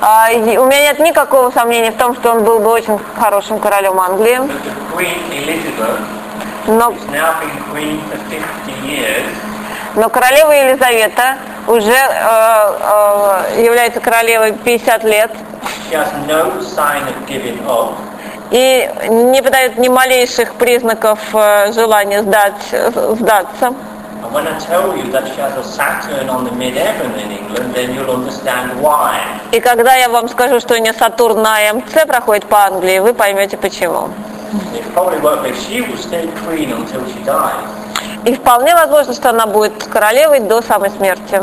А, у меня нет никакого сомнения в том, что он был бы очень хорошим королем Англии, но, who's now been queen for 50 years, но королева Елизавета уже э, э, является королевой 50 лет. No и не подает ни малейших признаков э, желания сдать, сдаться. И когда я вам скажу, что у нее Сатурн на МЦ проходит по Англии, вы поймете почему. И вполне возможно, что она будет королевой до самой смерти.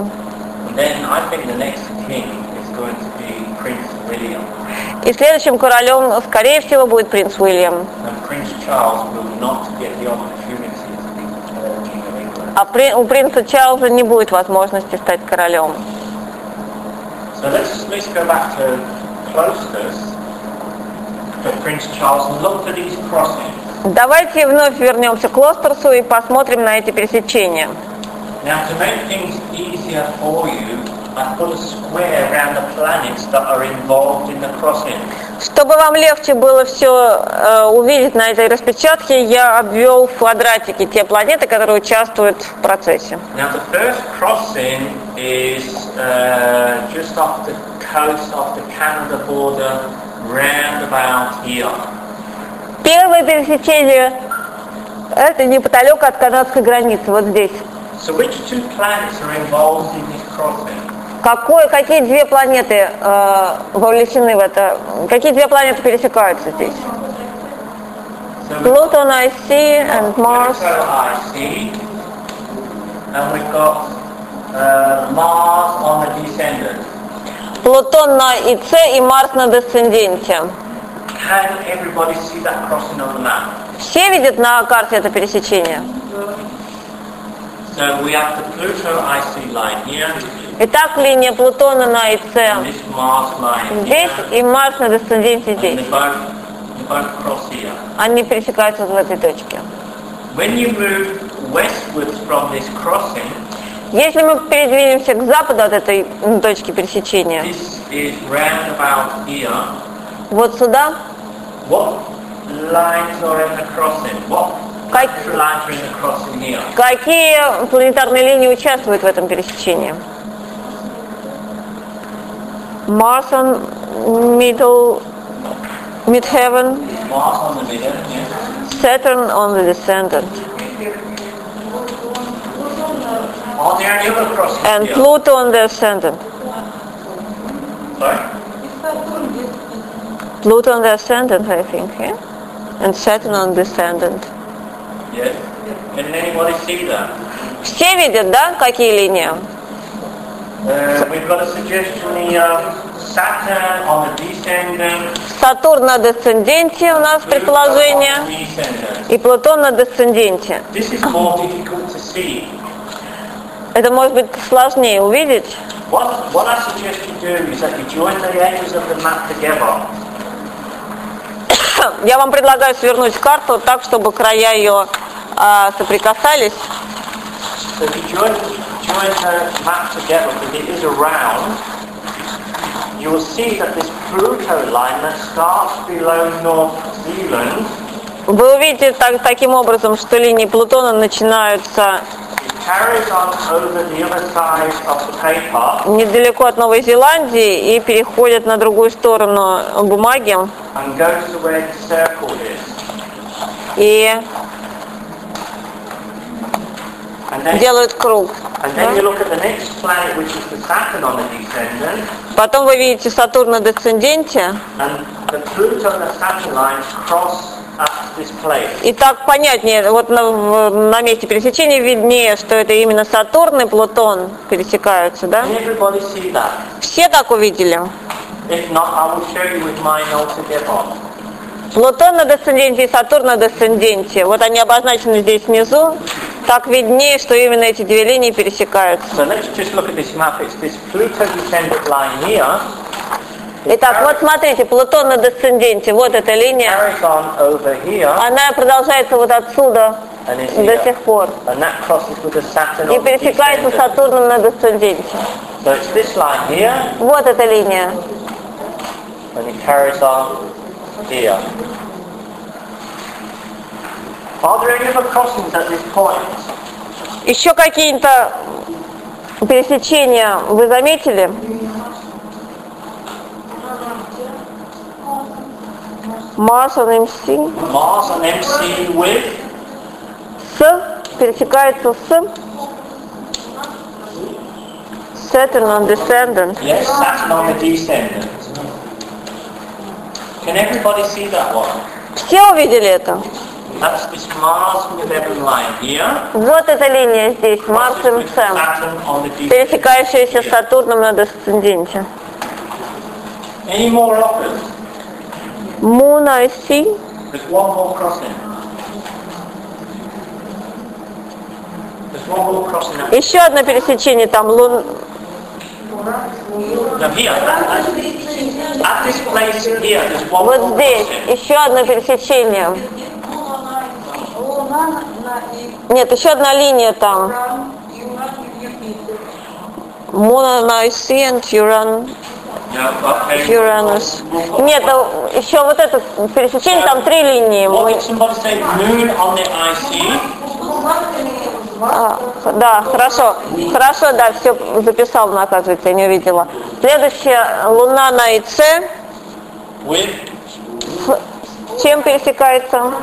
И следующим королем, скорее всего, будет принц Уильям. Uh. А при- у принца Чарльза не будет возможности стать королем. So let's, let's go back to closeness to Prince Charles and look at these crossings. Давайте вновь вернемся к Лостерсу и посмотрим на эти пересечения. Now to make things easier for you, I put a square around the planets that are involved in the crossing. Чтобы вам легче было все увидеть на этой распечатке, я обвел в квадратике те планеты, которые участвуют в процессе. Now the first crossing is uh, just off the coast of the Canada border, round about here. Первое пересечение – это неподалеку от канадской границы, вот здесь. So which two planets are involved in this crossing? Какое, какие две планеты э, вовлечены в это? Какие две планеты пересекаются здесь? So we've Pluton, I see, and Mars. Pluto IC, and we've got uh, Mars on the descendant. Плутон на ИЦ и Марс на десценденте. Все видят на карте это пересечение? So we have the Pluto IC line here, Итак, линия Плутона на ИЦ здесь и Марс на десценденте здесь. Они пересекаются в этой точке. Crossing, Если мы передвинемся к западу от этой точки пересечения, вот сюда, what lines are in the crossing? What Как- lines are in the crossing here? какие планетарные линии участвуют в этом пересечении? Mars on middle, mid-heaven, Mars on the middle, yes. Saturn on the descendant, and? Pluto on the ascendant. Sorry? Pluto on the ascendant, I think, yeah? And Saturn on descendant. Yes. Can anybody see that? Все видят, да, какие линии? Uh, we've got a suggestion here. Saturn on the descendant. Сатурн на десценденте у нас предположение, и Плутон на десценденте. This is more difficult to see. Это может быть сложнее увидеть. What, what I suggest you do is that you join the edges of the map together. (coughs) Я вам предлагаю свернуть карту так, чтобы края ее а, соприкасались. So if you join, join the map together, because it is around, you will see that this Pluto line that starts below North Zealand Вы увидите так- таким образом, что линии Плутона начинаются недалеко от Новой Зеландии и переходят на другую сторону бумаги и делают круг. Потом вы видите Сатурн на десценденте, и так понятнее, вот на, на месте пересечения виднее, что это именно Сатурн и Плутон пересекаются, да? Все так увидели. Плутон на десценденте и Сатурн на десценденте. Вот они обозначены здесь внизу. Так виднее, что именно эти две линии пересекаются. So Итак, вот смотрите, Плутон на десценденте, вот эта линия. Она продолжается вот отсюда до сих пор. И пересекается с. Сатурном на десценденте. Вот эта линия. Еще какие-то пересечения вы заметили? Марс on MC Mars and MC with с пересекается с Saturn on descendant. yes, Saturn on the descendant. Can everybody see that one? Все увидели это? That's this Mars with Evan line here. Вот эта линия здесь, Марс with МС, пересекающаяся с Сатурном на десценденте. Any more Moon IC, There's one more crossing. There's one more crossing. Now, еще одно пересечение там, Лун... вот здесь, еще одно пересечение. На Нет, еще одна линия там. And Uran, No, okay. Uranus. Нет, еще вот это пересечение, там три линии. Мы-. А, да, хорошо. Хорошо, да, все записал, но, оказывается, я не увидела. Следующая Луна на ИЦ. С чем пересекается?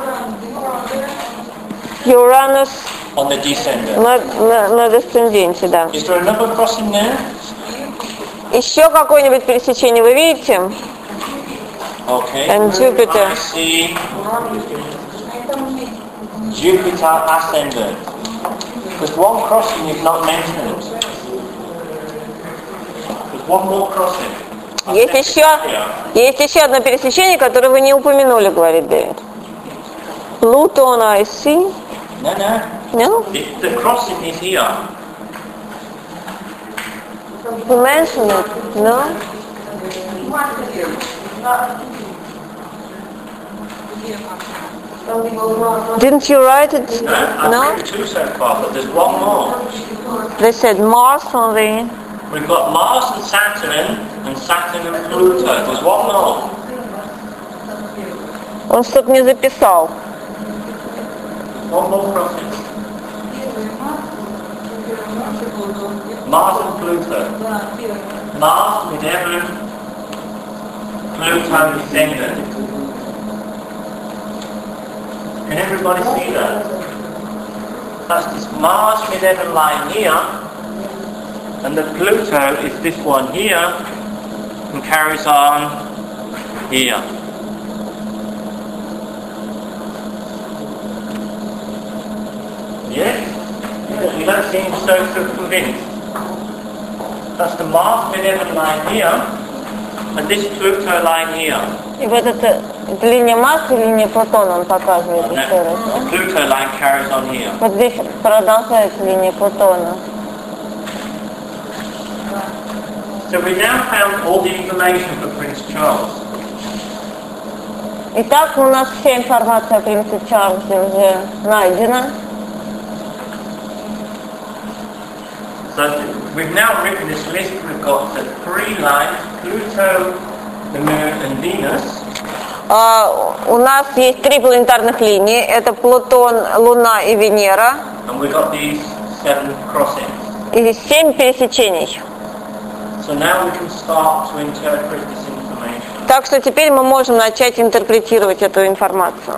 Уранус on the descendant. на, на, на десценденте, да. Is there another crossing there? Еще какое-нибудь пересечение вы видите? Okay. And Jupiter. I see Jupiter ascendant. There's one crossing you've not mentioned. There's one more crossing. Есть еще, есть еще одно пересечение, которое вы не упомянули, говорит Дэвид. Плутон IC. No, no. No? The, the crossing is here. You mentioned it. No? Didn't you write it? No, I've No? written two so far, but there's one more. They said Mars on the... We've got Mars and Saturn, and Saturn and Pluto. There's one more. Он что-то не записал. One more and Pluto. Mars with Evan, Pluto descendant. Can everybody see that? That's this Mars with Evan line here, and the Pluto is this one here, and carries on here. Yes? You don't seem so convinced. That's the Mars with Evan line here, and this Pluto line here. И вот это, это линия массы, линия Плутона он показывает And еще раз. that, да? the Pluto line carries on here. Вот здесь продолжается линия Плутона. So we now found all the information for Prince Charles. Итак, у нас вся информация о принце Чарльзе уже найдена. So we've now written this list. We've got the three lines, Pluto, the Moon and Venus. А, у нас есть три планетарных линии. Это Плутон, Луна и Венера. And we've got these seven crossings. И семь пересечений. So now we can start to interpret this information. Так что теперь мы можем начать интерпретировать эту информацию.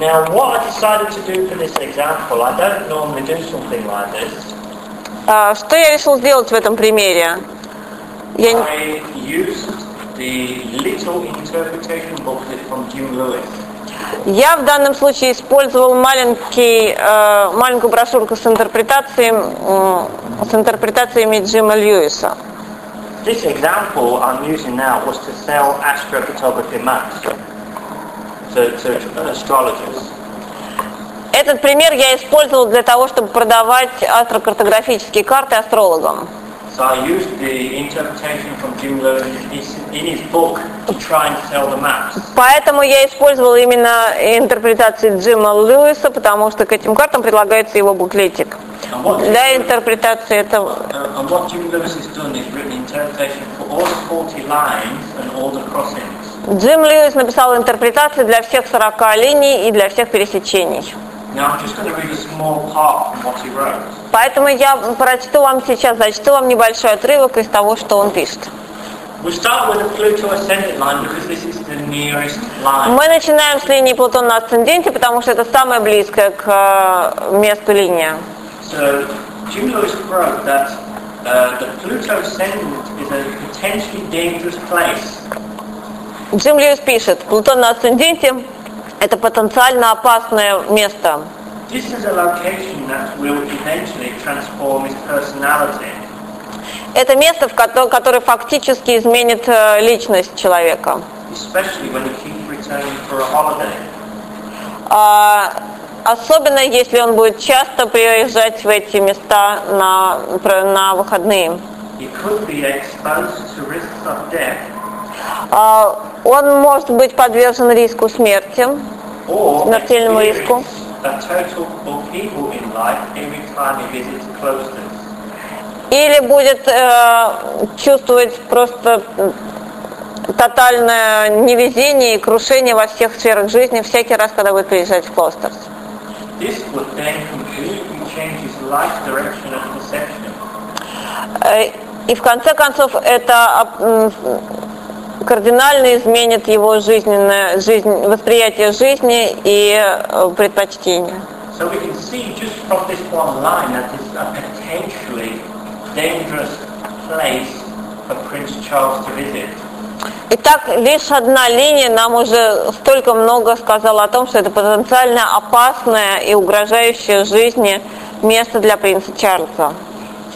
Now what I decided to do for this example, I don't normally do something like this. А, что я решил сделать в этом примере? Я не-. Я в данном случае использовал маленький, э, маленькую брошюрку с интерпретацией, м, с интерпретациями Джима Льюиса. This example I'm using now was to sell astrophotography maps to, to astrologers. Этот пример я использовал для того, чтобы продавать астрокартографические карты астрологам. So I used the interpretation from Jim Lewis in his, book to try and sell the maps. Поэтому я использовала именно интерпретации Джима Льюиса, потому что к этим картам предлагается его буклетик. Для интерпретации этого uh, and what Jim Lewis has done is written interpretation for all the 40 lines and all the crossings. Джим Льюис написал интерпретации для всех 40 линий и для всех пересечений. Поэтому я прочту вам сейчас, зачту вам небольшой отрывок из того, что он пишет. Мы начинаем с линии Плутона на асценденте, потому что это самая близкая к э, месту линия. So Jim Lewis wrote that uh, the Pluto ascendant is a potentially dangerous place. Джим Льюис пишет, Плутон на асценденте – это потенциально опасное место. Это место, в кото- которое фактически изменит э, личность человека. А, Особенно, если он будет часто приезжать в эти места на, на выходные. He could be exposed to risks of death Он может быть подвержен риску смерти, Смертельному риску. или будет э, чувствовать просто тотальное невезение и крушение во всех сферах жизни всякий раз, когда будет приезжать в Клостерс. Э, И в конце концов это кардинально изменит его жизненное жизнь, восприятие жизни и э, предпочтения. So we can see just from this one line that is a potentially dangerous place for Prince Charles to visit. Итак, лишь одна линия нам уже столько много сказала о том, что это потенциально опасное и угрожающее жизни место для принца Чарльза.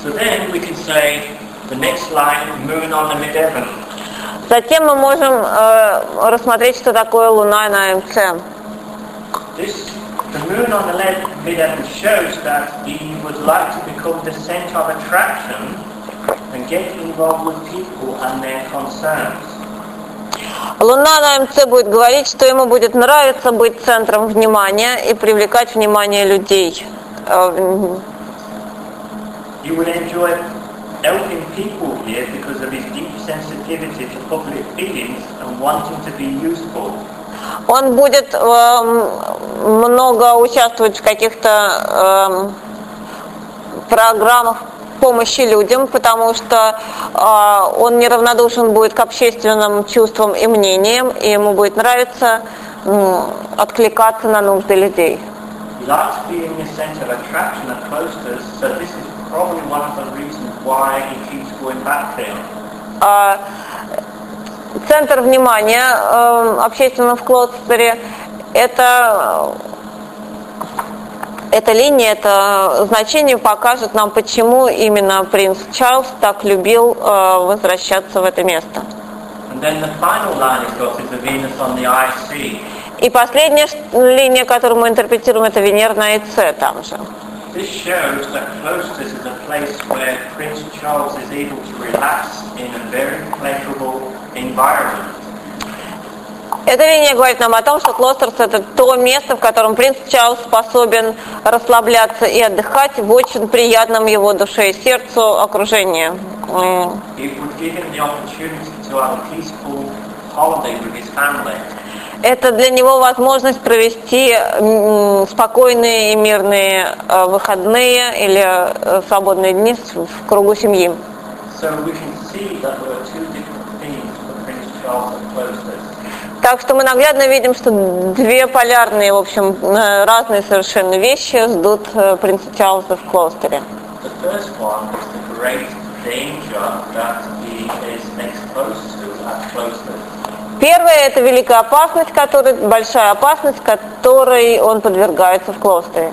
So then we can say the next line, moon on the mid-heaven. Затем мы можем э, рассмотреть, что такое Луна на МЦ. This, the moon on the left mid-heaven shows that he would like to become the center of attraction and get involved with people and their concerns. Луна на МЦ будет говорить, что ему будет нравиться быть центром внимания и привлекать внимание людей. Э, He would enjoy helping people here because of his deep sensitivity to public feelings and wanting to be useful. Он будет э, много участвовать в каких-то э, программах помощи людям, потому что э, он неравнодушен будет к общественным чувствам и мнениям, и ему будет нравиться м, откликаться на нужды людей. Center cloisters, so this is probably one of the reasons why he keeps going back there. А, Центр внимания э, общественного в Клостере – это эта линия, это значение покажет нам, почему именно принц Чарльз так любил э, возвращаться в это место. И последняя линия, которую мы интерпретируем, это Венера на ИЦ там же. This shows that Cloisters is a place where Prince Charles is able to relax in a very pleasurable environment. Эта линия говорит нам о том, что Клостерс – это то место, в котором принц Чарльз способен расслабляться и отдыхать в очень приятном его душе и сердцу окружении. It would give him the opportunity to have a peaceful holiday with his family. Это для него возможность провести спокойные и мирные э, выходные или э, свободные дни в кругу семьи. Так что мы наглядно видим, что две полярные, в общем, э, разные совершенно вещи ждут принца Чарльза в Клостере. The Первое – это великая опасность, которой, большая опасность, которой он подвергается в there.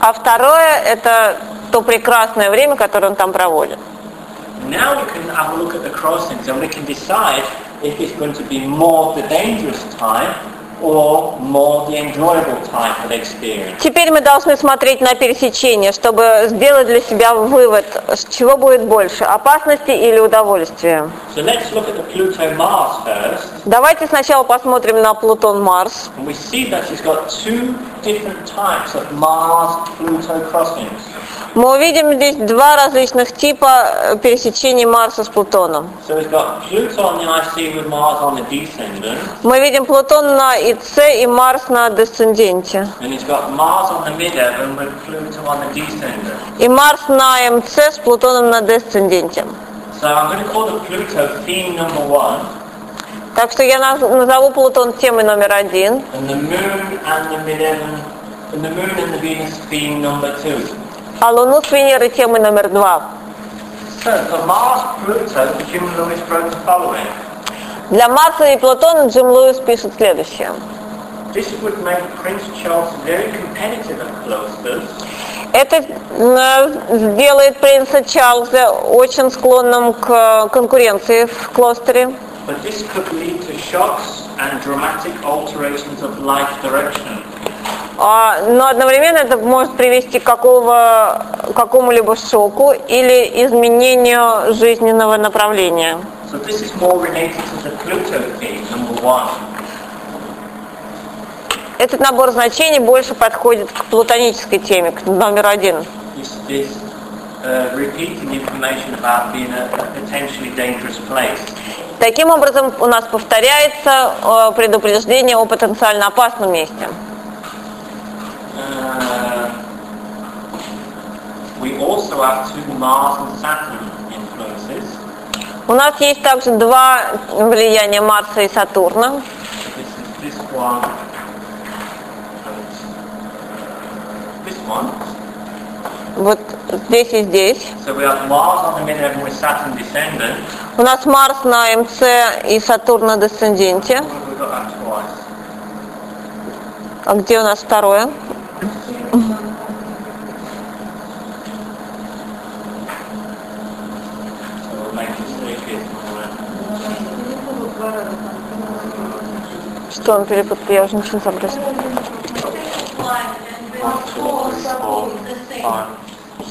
А второе – это то прекрасное время, которое он там проводит. Now we can have a look at the crossings and we can decide if it's going to be more the dangerous time or more the enjoyable type of experience? Теперь мы должны смотреть на пересечение, чтобы сделать для себя вывод, чего будет больше, опасности или удовольствия. So let's look at the Pluto-Mars first. Давайте сначала посмотрим на Плутон-Марс. And we see that she's got two different types of Mars-Pluto crossings. Мы увидим здесь два различных типа э, пересечений Марса с Плутоном. So we've got Pluto on the IC with Mars on the descendant, Мы видим Плутон на ИЦ и Марс на the the descendant. И Марс на МЦ с Плутоном на десценденте. So I'm going to call the Pluto theme number one, Так что я наз- назову Плутон темой номер один, and the Moon and the midheaven, and the Moon and the Venus theme number two. а Луну с Венерой темой номер два. So for Mars, Pluto, Jim Lewis wrote the following. Для Марса и Плутона Джим Луис пишет следующее. Это э, сделает принца Чарльза очень склонным к конкуренции в клостере. but this could lead to shocks and dramatic alterations of life direction. А, но одновременно это может привести к какого, какому-либо шоку или изменению жизненного направления. So this is more related to the Pluto theme, number one. Этот набор значений больше подходит к плутонической теме, к номер один. This, this uh, repeating information about being a, a potentially dangerous place. Таким образом, у нас повторяется э, предупреждение о потенциально опасном месте. Uh, we also have two Mars and Saturn. У нас есть также два влияния Марса и Сатурна. This is this one. This one. Вот здесь и здесь. So. У нас Марс на МЦ и Сатурн на десценденте. А где у нас второе?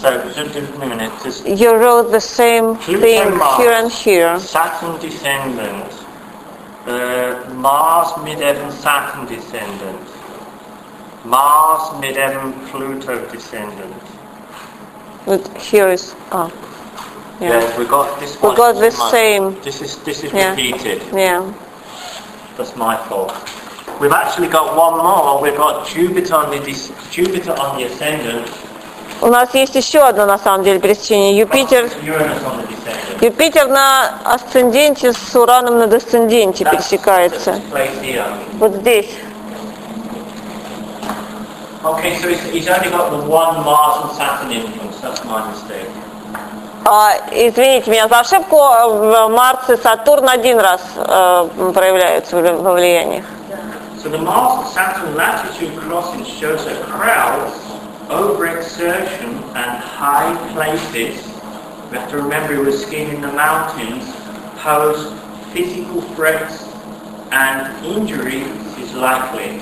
So just in a minute. Just You wrote the same thing here and here. Saturn descendant. Uh, Mars midheaven Saturn descendant. Mars midheaven Pluto descendant. But here is oh. Yeah. Yes, we got this We got This the same. This is this is Yeah. repeated. Yeah. That's my fault. We've actually got one more. We've got Jupiter on the dis- Jupiter on the ascendant, У нас есть еще одно на самом деле пересечение. Юпитер, Uranus on the descendant. Юпитер на асценденте с Ураном на десценденте That's- пересекается. that's place here. Вот здесь. Okay, so he's, he's only got the one Mars and Saturn influence. That's my mistake. А, извините меня за ошибку. В Марс и Сатурн один раз э, проявляются во влияниях. So the Mars and Saturn latitude crossing shows that crowds, overexertion and high places, we have to remember he was skiing in the mountains, pose physical threats and injury is likely.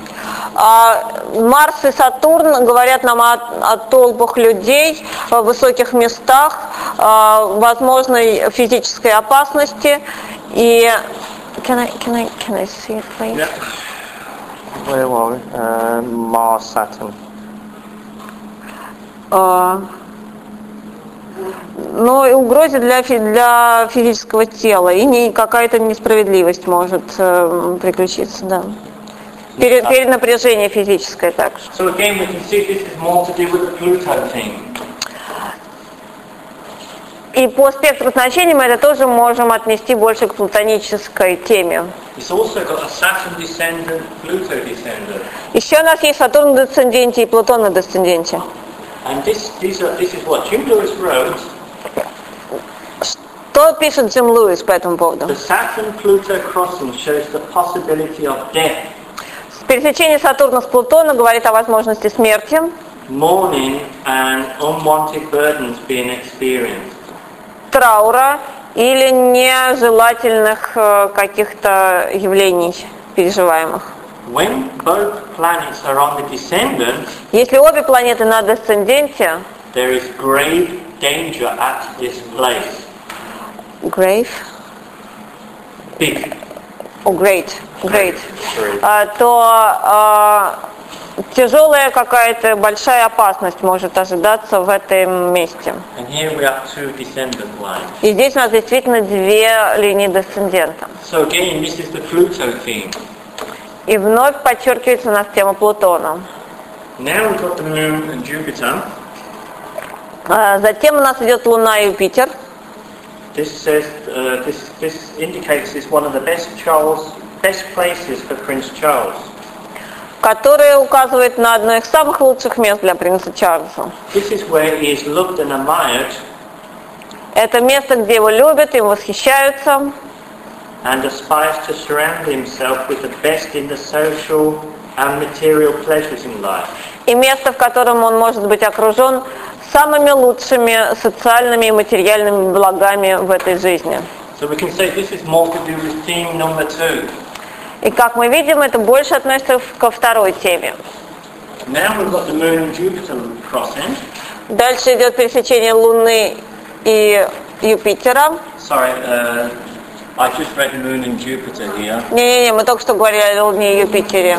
А Марс и Сатурн говорят нам о, о толпах людей в высоких местах, о возможной физической опасности и Can I, can I, can I see it, please? Where were we? Uh, Mars, Saturn. А, ну, и угрозе для, для физического тела, и не, какая-то несправедливость может э, приключиться, да. Пере- перенапряжение физическое также. So again, we can see this is more to do with the Pluto thing. И по спектру значений мы это тоже можем отнести больше к платонической теме. Еще у нас есть Сатурн на десценденте и Плутон на десценденте. And this, these are, this is what Jim Lewis wrote. Что пишет Джим Луис по этому поводу? The Saturn-Pluto crossing shows the possibility of death, Пересечение Сатурна с Плутоном говорит о возможности смерти, mourning, and unwanted burdens being experienced. траура или нежелательных э, каких-то явлений переживаемых. When both planets are on the descendant, Если обе планеты на десценденте, there is grave danger at this place. grave, Big. oh, great, great, а, то а, тяжелая какая-то большая опасность может ожидаться в этом месте. And here we have two descendant lines. И здесь у нас действительно две линии десцендента. So again, this is the Pluto theme. И вновь подчеркивается у нас тема Плутона. Now we've got the Moon and Jupiter. А, Затем у нас идет Луна и Юпитер. This says uh, this this indicates it's one of the best Charles best places for Prince Charles. которые указывает на одно из самых лучших мест для принца Чарльза. This is where he is loved and admired Это место, где его любят, им восхищаются, and aspires to surround himself with the best in the social and material pleasures in life. и место, в котором он может быть окружен самыми лучшими социальными и материальными благами в этой жизни. So we can say this is more to do with theme number two. И как мы видим, это больше относится ко второй теме. Now we've got the Moon and Jupiter crossing. Дальше идет пересечение Луны и Юпитера. Sorry, uh, I just read Moon and Jupiter here. Не-не-не, мы только что говорили о Луне и Юпитере.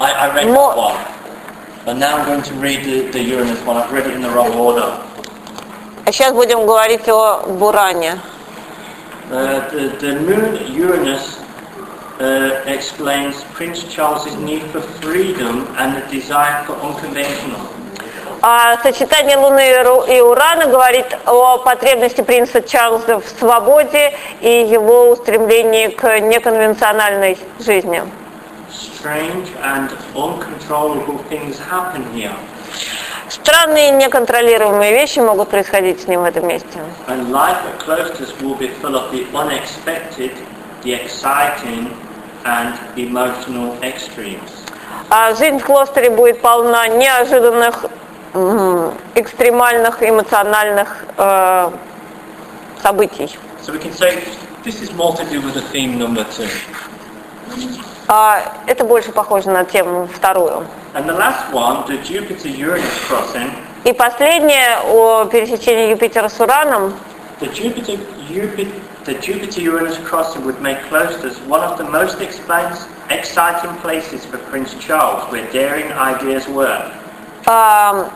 I, I read More- that one. But now I'm going to read the, the Uranus one. I've read it in the wrong order. А сейчас будем говорить о Буране. Uh, the, the moon Uranus uh, explains Prince Charles's need for freedom and the desire for unconventional. А сочетание Луны и Урана говорит о потребности принца Чарльза в свободе и его устремлении к неконвенциональной жизни. Странные неконтролируемые вещи могут происходить с ним в этом месте. А жизнь в клостере будет полна неожиданных, экстремальных, эмоциональных э, событий. So we can say this is more to do with the theme number two. А это больше похоже на тему вторую. And the last one, the Jupiter-Uranus crossing, И последнее о пересечении Юпитера с Ураном. the Jupiter, Jupiter, the Jupiter-Uranus crossing would make Cloisters one of the most exciting places for Prince Charles, where daring ideas work. А,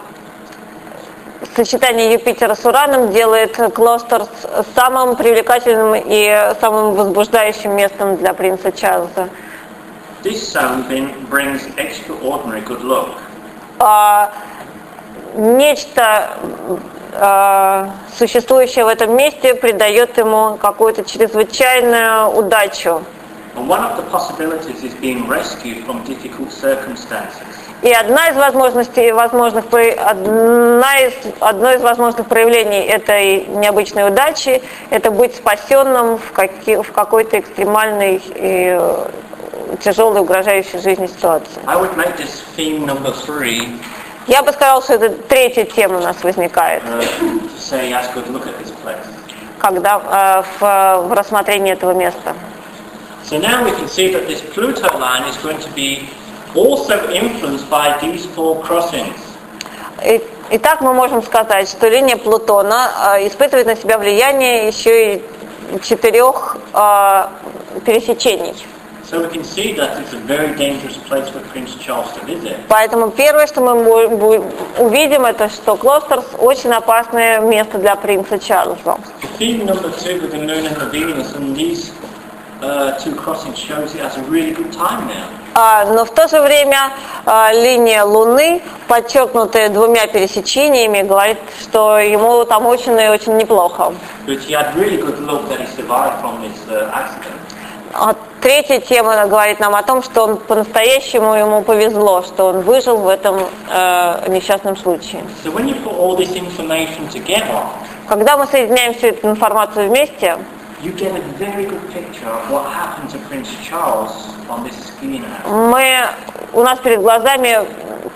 сочетание Юпитера с Ураном делает Клостер самым привлекательным и самым возбуждающим местом для принца Чарльза. This something brings extraordinary good luck. А, нечто а, существующее в этом месте придает ему какую-то чрезвычайную удачу. And one of the possibilities is being rescued from difficult circumstances. И одна из возможностей, возможных, одна из, одно из возможных проявлений этой необычной удачи – это быть спасенным в, каки- в какой-то экстремальной и э, тяжелой, угрожающей жизни ситуации. I would make this theme number three Я бы сказала, что это третья тема у нас возникает, uh, say, когда э, в, в рассмотрении этого места. So now we can see that this Pluto line is going to be also influenced by these four crossings. Итак, мы можем сказать, что линия Плутона э, испытывает на себя влияние еще и четырех э, пересечений. So we can see that it's a very dangerous place for Prince Charles to visit. Поэтому первое, что мы увидим, это что Клостерс очень опасное место для принца Чарльза. The theme А, но в то же время а, линия Луны, подчеркнутая двумя пересечениями, говорит, что ему там очень и очень неплохо. Uh. А третья тема говорит нам о том, что он по-настоящему ему повезло, что он выжил в этом э, несчастном случае. So together, Когда мы соединяем всю эту информацию вместе, you get a very good picture of what happened to Prince Charles on this skiing accident. мы, у нас перед глазами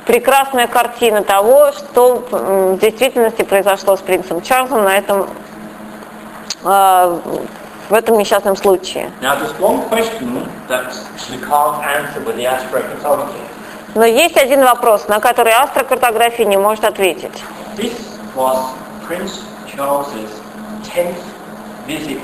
прекрасная картина того, что в действительности произошло с принцем Чарльзом на этом э, в этом несчастном случае. Но есть один вопрос, на который астрокартография не может ответить. This was Prince Charles's 10th visit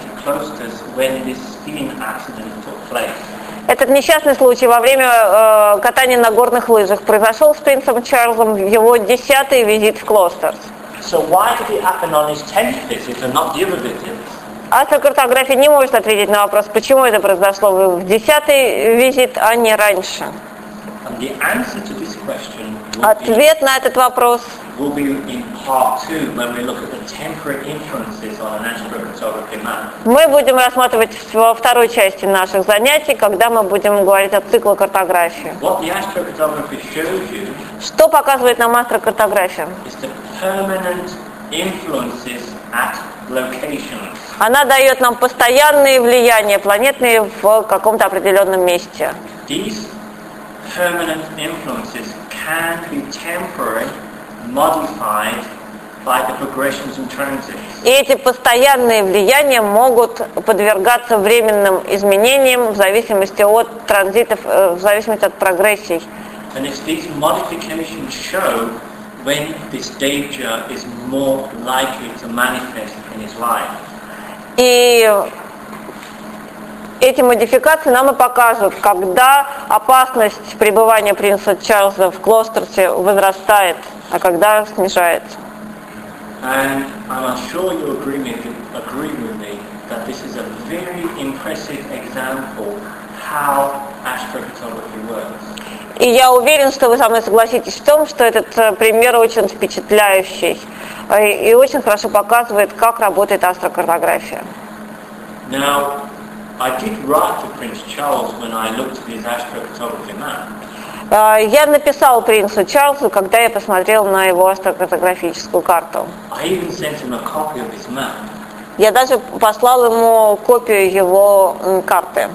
Этот несчастный случай во время э, катания на горных лыжах произошел с принцем Чарльзом в его десятый визит в Клостерс. So why did it happen on his 10th visit and not the other? Астрокартография не может ответить на вопрос, почему это произошло в десятый визит, а не раньше. Ответ на этот вопрос will be in part two when we look at the temporary influences on an astrocartography map. мы будем рассматривать во второй части наших занятий, когда мы будем говорить о циклокартографии. What the astrocartography shows you Что показывает нам астрокартография? is the permanent influences at locations. Она дает нам постоянные влияния планетные в каком-то определенном месте. These permanent influences can be temporary, И эти постоянные влияния могут подвергаться временным изменениям в зависимости от транзитов, э, в зависимости от прогрессий. And it's these modifications show when this danger is more likely to manifest in his life. И эти модификации нам и покажут, когда опасность пребывания принца Чарльза в Клостерсе возрастает, а когда снижается. And I'm sure you agree with, agree with me that this is a very impressive example how astrophotography works. И я уверен, что вы со мной согласитесь в том, что этот э, пример очень впечатляющий э, и очень хорошо показывает, как работает астрокартография. Now, I did write to Prince Charles when I looked at his astrophotography map. Э, Я написал принцу Чарльзу, когда я посмотрел на его астрокартографическую карту. Я даже послал ему копию его карты.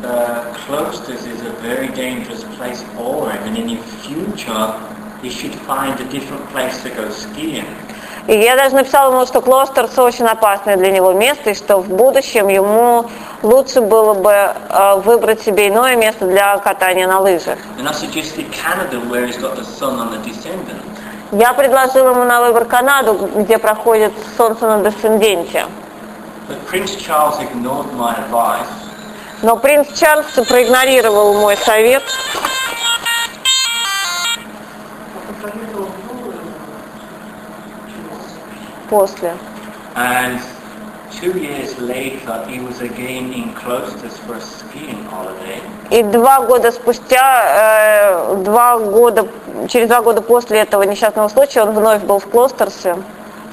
Uh, Cloisters is a very dangerous place for him, and in the future he should find a different place to go skiing. И я даже написала ему, что Клостерс очень опасное для него место, и что в будущем ему лучше было бы э, выбрать себе иное место для катания на лыжах. Я предложила ему на выбор Канаду, где проходит солнце на десценденте. Но принц Чарльз проигнорировал мой совет. посоветовал до После. and two years later he was again in Cloisters for a skiing holiday. И два года спустя, э, два года, через два года после этого несчастного случая он вновь был в Клостерсе.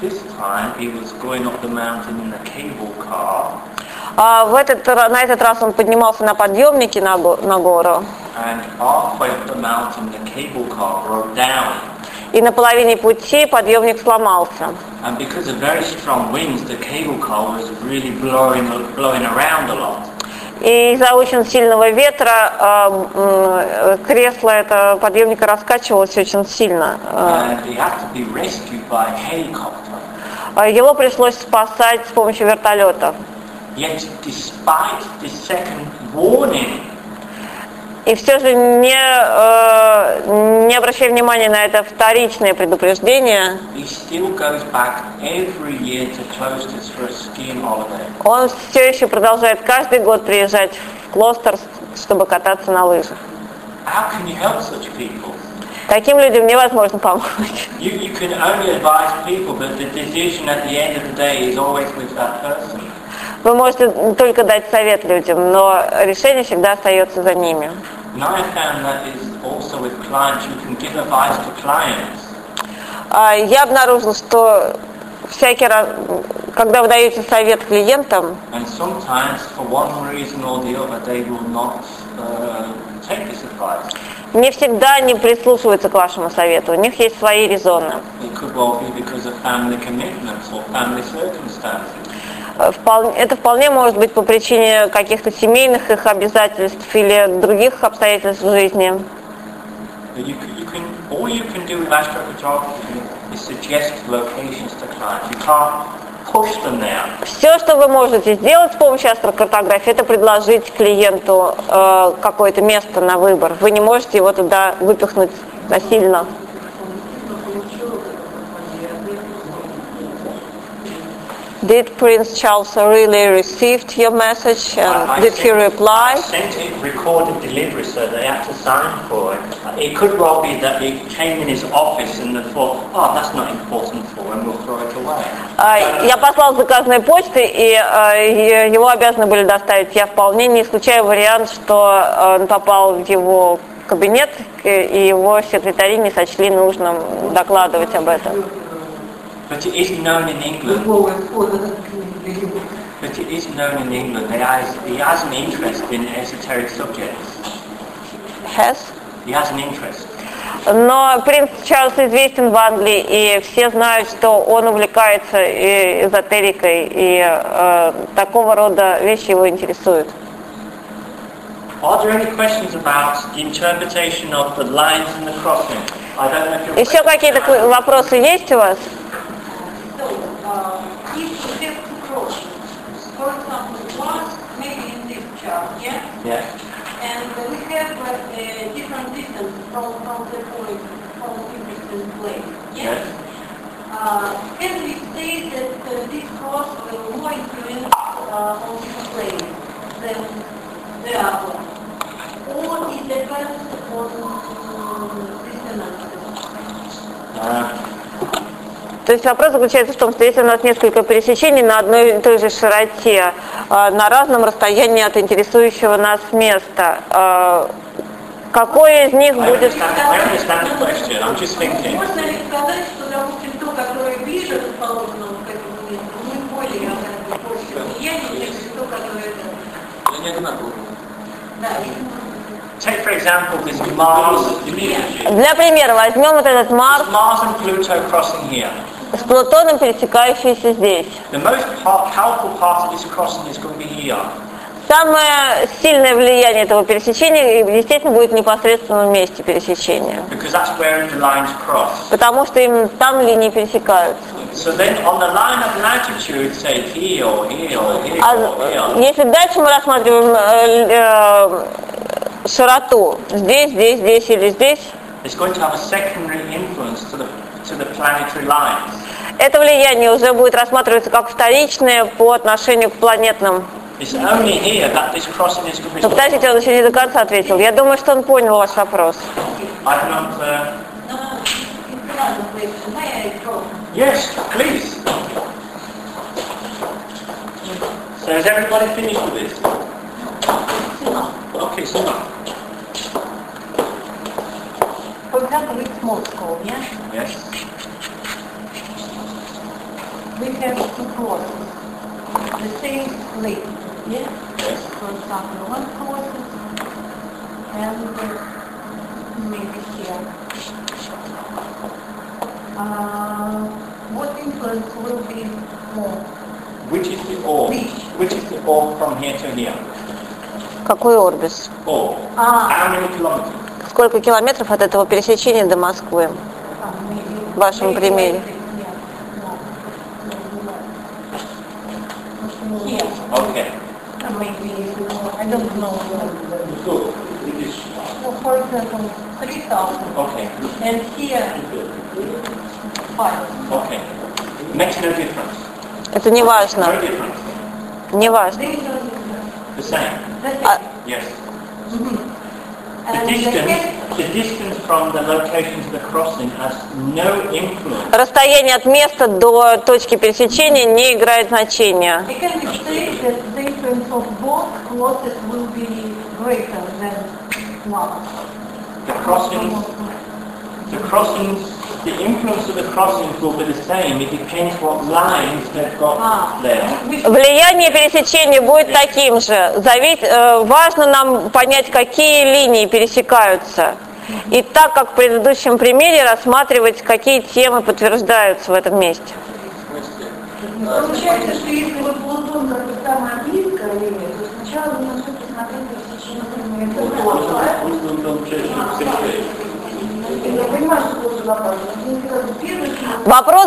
This time he was going up the mountain in a cable car, А в этот, на этот раз он поднимался на подъемнике на, на гору. and halfway up the mountain the cable car broke down. И на половине пути подъемник сломался. И из-за очень сильного ветра э, м, кресло это подъемника раскачивалось очень сильно. Э, helicopter. а Его пришлось спасать с помощью вертолета. Yet, despite the second warning, И все же не, э, не обращая внимания на это вторичное предупреждение, он все еще продолжает каждый год приезжать в Клостер, чтобы кататься на лыжах. Таким людям невозможно помочь. You, you Вы можете только дать совет людям, но решение всегда остается за ними. А Я обнаружила, что всякий раз, когда вы даете совет клиентам, uh, не всегда они прислушиваются к вашему совету. У них есть свои резоны. Это вполне может быть по причине каких-то семейных их обязательств или других обстоятельств в жизни. But you can, you can, all you can do with astrophotography is suggest locations to clients. You can't push them there. Все, что вы можете сделать с помощью астрокартографии, это предложить клиенту э, какое-то место на выбор. Вы не можете его туда выпихнуть насильно. Did Prince Charles really received your message and I- I did he sent- reply? I sent it recorded delivery, so they had to sign for it. It could well be that it came in his office and they thought, oh, that's not important for him, we'll throw it away. А, Я послал заказной почтой, и э, е- его обязаны были доставить. Я вполне не исключаю вариант, что э, он попал в его кабинет, э, и его секретари не сочли нужным докладывать об этом. But it is known in England, but it is known in England that he has, he has an interest in esoteric subjects. Has? He has an interest. Но принц Чарльз известен в Англии, и все знают, что он увлекается и эзотерикой, и э, такого рода вещи его интересуют. Are there any questions about the interpretation of the lines in the crossing? I don't know if you're... Еще какие-то вопросы есть у вас? So, uh, if you have two crosses, for example, one maybe in this chart, yeah? Yeah. And uh, we have uh, a different distance from, from the point, from the different place, yeah? Yes. Uh, can we say that uh, this cross will more influence uh, on this plane than the other? Or it depends on um, dissonances? Uh, То есть вопрос заключается в том, что если у нас несколько пересечений на одной и той же широте, э, на разном расстоянии от интересующего нас места, э, какое из них I будет... Можно ли сказать, что, допустим, то, которое ближе расположено к этому месту, не более больше то, которое. Да, Take for example this Mars. Для примера возьмем вот этот Марс С Плутоном, пересекающийся здесь. Самое сильное влияние этого пересечения, естественно, будет в непосредственном месте пересечения. Потому что именно там линии пересекаются. So then on the line of latitude, say here or here or here А or here, если дальше мы рассматриваем э, э, широту, здесь, здесь, здесь или здесь, it's going to have a secondary influence to the, to the planetary lines. Это влияние уже будет рассматриваться как вторичное по отношению к планетным. Но подождите, он еще не до конца ответил. Я думаю, что он понял ваш вопрос. Uh, yes, please. So has everybody finished with this? Okay, so For example, it's Moscow, yeah? Yes. We have two crosses, the same yeah? Yes. For example, one crosses and uh, maybe here. Uh, what influence will be more? Which is the orb? Which? Is the orb from here to here? Какой орбис? Orb. Ah, How many kilometers? Сколько километров от этого пересечения до Москвы? uh. В вашем примере. Here, Okay. uh, maybe, uh, I don't know. So, for example, 3,000 Okay. and here 5. Okay. Makes no difference. Это не важно. No difference. Не важно. The same. А- it. Yes. Mhm. The Расстояние от места до точки пересечения не играет значения. The crossings, the crossings, the influence of the crossings will be the same. It depends what lines they've got Ah, there. Влияние пересечения будет таким же. Завис- э, важно нам понять, какие линии пересекаются. И так как в предыдущем примере рассматривать, какие темы подтверждаются в этом месте. Получается, что если вот Плутон как бы самая близкая линия, то сначала нужно все посмотреть пересечение Плутона. Я понимаю, что Вопрос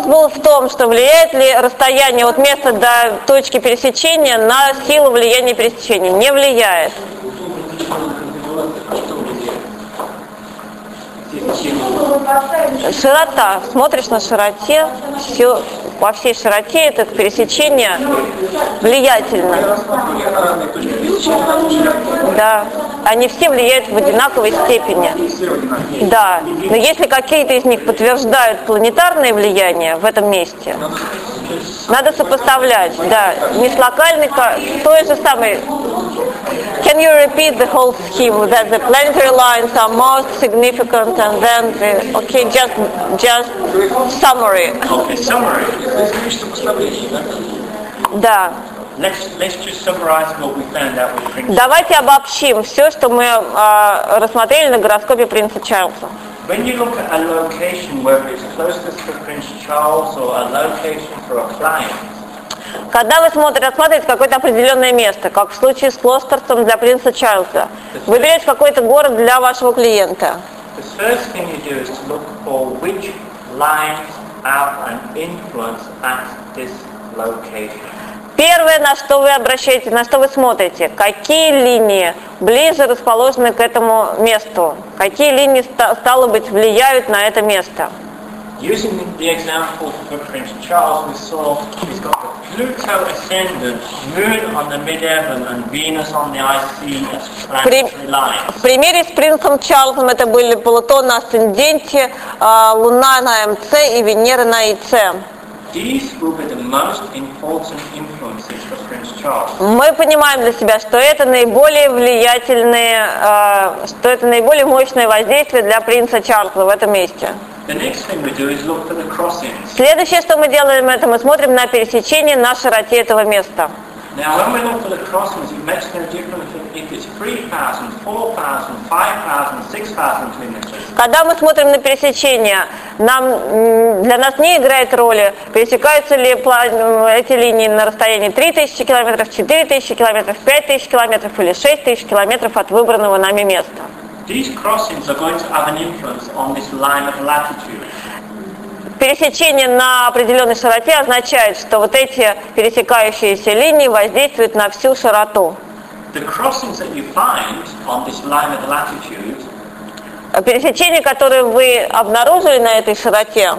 был в том, что влияет ли расстояние от места до точки пересечения на силу влияния пересечения. Не влияет. Широта. Смотришь на широте, все, во всей широте это пересечение влиятельно. Да. Они все влияют в одинаковой степени. Да. Но если какие-то из них подтверждают планетарное влияние в этом месте, надо сопоставлять. Да. Не с локальной, ка- той же самой. Can you repeat the whole scheme that the planetary lines are most significant and then the, okay, just just summary. Okay, summary. Да? Давайте обобщим все, что мы а, рассмотрели на гороскопе принца Чарльза. When you look at a location, whether it's closest to Prince Charles or a location for a client, Когда вы смотрите, рассматриваете какое-то определенное место, как в случае с Клостерсом для принца Чарльза, вы берете какой-то город для вашего клиента. the first thing you do is to look for which lines Первое, на что вы обращаете, на что вы смотрите, какие линии ближе расположены к этому месту, какие линии, ста- стало быть, влияют на это место. Using the example for Prince Charles, we saw he's got the Pluto ascendant, Moon on the midheaven, and Venus on the IC as planetary lines. В примере с принцем Чарльзом это были Плутон на асценденте, а, Луна на МЦ и Венера на ИЦ. These will be the most important influences for Prince Charles. Мы понимаем для себя, что это наиболее влиятельные, э, что это наиболее мощное воздействие для принца Чарльза в этом месте. Следующее, что мы делаем, это мы смотрим на пересечение на широте этого места. Now, when we look for the crossings, it makes no difference if it's 3,000, 4,000, 5,000, 6,000 kilometers. Когда мы смотрим на пересечение, нам, для нас не играет роли, пересекаются ли м, эти линии на расстоянии 3000 километров, 4000 километров, 5000 километров или 6000 километров от выбранного нами места. These crossings are going to have an influence on this line of latitude. Пересечение на определенной широте означает, что вот эти пересекающиеся линии воздействуют на всю широту. The crossings that you find on this line of latitude Пересечения, которые вы обнаружили на этой широте,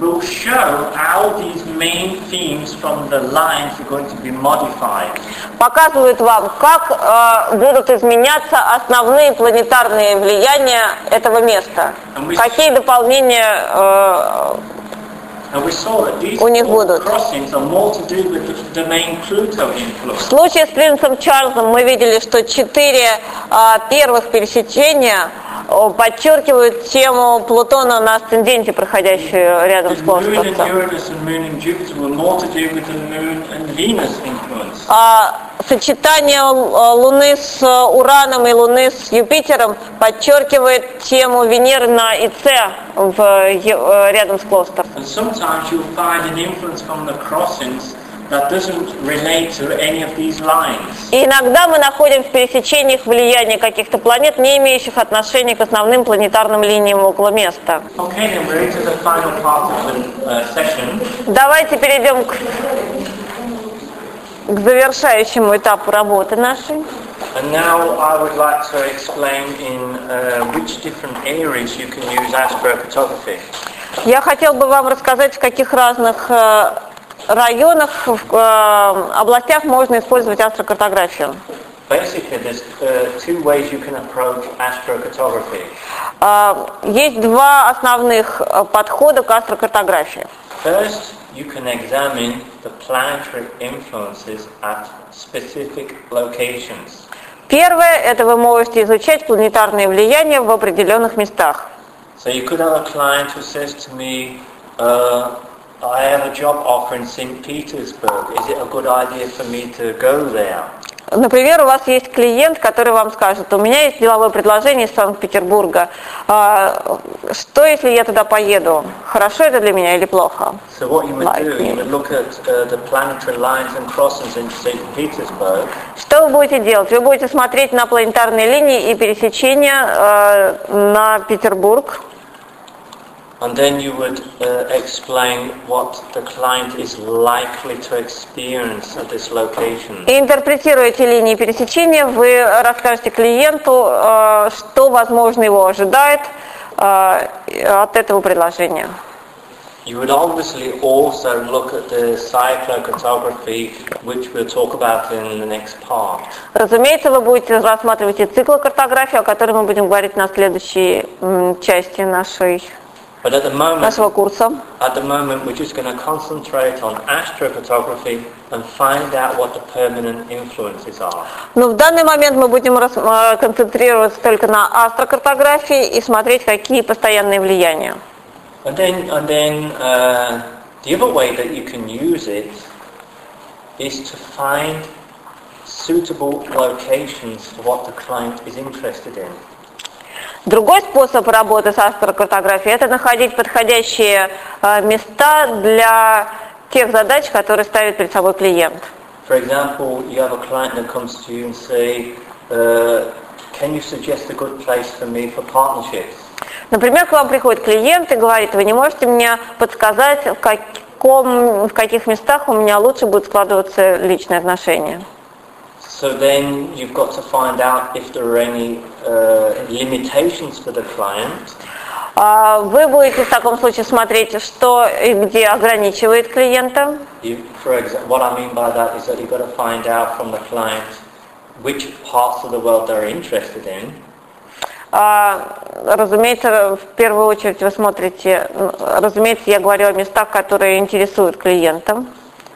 will show how these main themes from the lines are going to be modified. показывают вам, как э, будут изменяться основные планетарные влияния этого места. Какие дополнения э, У них будут. crossings are more to do with the domain Pluto В случае с принцем Чарльзом мы видели, что четыре а, первых пересечения подчеркивают тему Плутона на асценденте, проходящую рядом с influence. А сочетание Л- Луны с Ураном и Луны с Юпитером подчеркивает тему Венеры на ИЦ в, э, рядом с Клостером. Sometimes you'll find an influence from the crossings that doesn't relate to any of these lines. И иногда мы находим в пересечениях влияние каких-то планет, не имеющих отношения к основным планетарным линиям около места. Okay, then we're into the final part of the uh, session. Давайте перейдем к, к завершающему этапу работы нашей. And now I would like to explain in uh, which different areas you can use astrophotography. Я хотел бы вам рассказать, в каких разных э, районах, в э, областях можно использовать астрокартографию. Basically, there's uh, two ways you can approach astrophotography. А, Есть два основных э, подхода к астрокартографии. First, you can examine the planetary influences at specific locations. Первое – это вы можете изучать планетарные влияния в определенных местах. So you could have a client who says to me, uh, I have a job offer in St. Petersburg. Is it a good idea for me to go there? Например, у вас есть клиент, который вам скажет, у меня есть деловое предложение из Санкт-Петербурга. А, Что, если я туда поеду? Хорошо это для меня или плохо? So what you would do, you would look at the planetary lines and crossings in St. Petersburg, Что вы будете делать? Вы будете смотреть на планетарные линии и пересечения э, на Петербург. And then you would uh, explain what the client is likely to experience at this location. И интерпретируя эти линии пересечения, вы расскажете клиенту, э, что, возможно, его ожидает э, от этого предложения. You would obviously also look at the cyclocartography, which we'll talk about in the next part. Разумеется, вы будете рассматривать и циклокартографию, о которой мы будем говорить на следующей части нашей, But at the moment, нашего курса. at the moment, we're just going to concentrate on astrocartography and find out what the permanent influences are. Но в данный момент мы будем рас- э, концентрироваться только на астрокартографии и смотреть, какие постоянные влияния. And then, and then uh, the other way that you can use it is to find suitable locations for what the client is interested in. Другой способ работы с астрокартографией – это находить подходящие э, места для тех задач, которые ставит перед собой клиент. For example, you have a client that comes to you and say, uh, can you suggest a good place for me for partnerships? Например, к вам приходит клиент и говорит, вы не можете мне подсказать, в, каком, в каких местах у меня лучше будут складываться личные отношения. So then you've got to find out if there are any uh, limitations for the client А Вы будете в таком случае смотреть, что и где ограничивает клиента. You, for exa- what I mean by that is that you've got to find out from the client which parts of the world they're interested in, А, Разумеется, в первую очередь вы смотрите, ну, разумеется, я говорю о местах, которые интересуют клиента.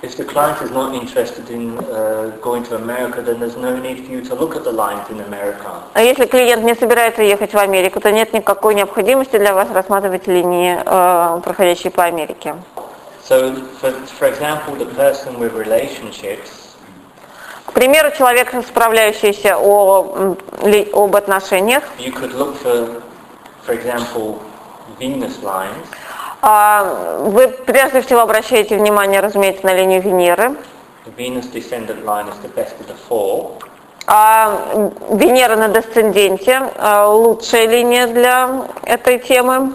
If the client is not interested in uh, going to America, then there's no need for you to look at the lines in America. А если клиент не собирается ехать в Америку, то нет никакой необходимости для вас рассматривать линии, э, проходящие по Америке. So, for, for example, the person with relationships, К примеру, человек, справляющийся о, об отношениях, you could look for, for example, Venus lines, а, вы прежде всего обращаете внимание, разумеется, на линию Венеры. А Венера на десценденте а, лучшая линия для этой темы.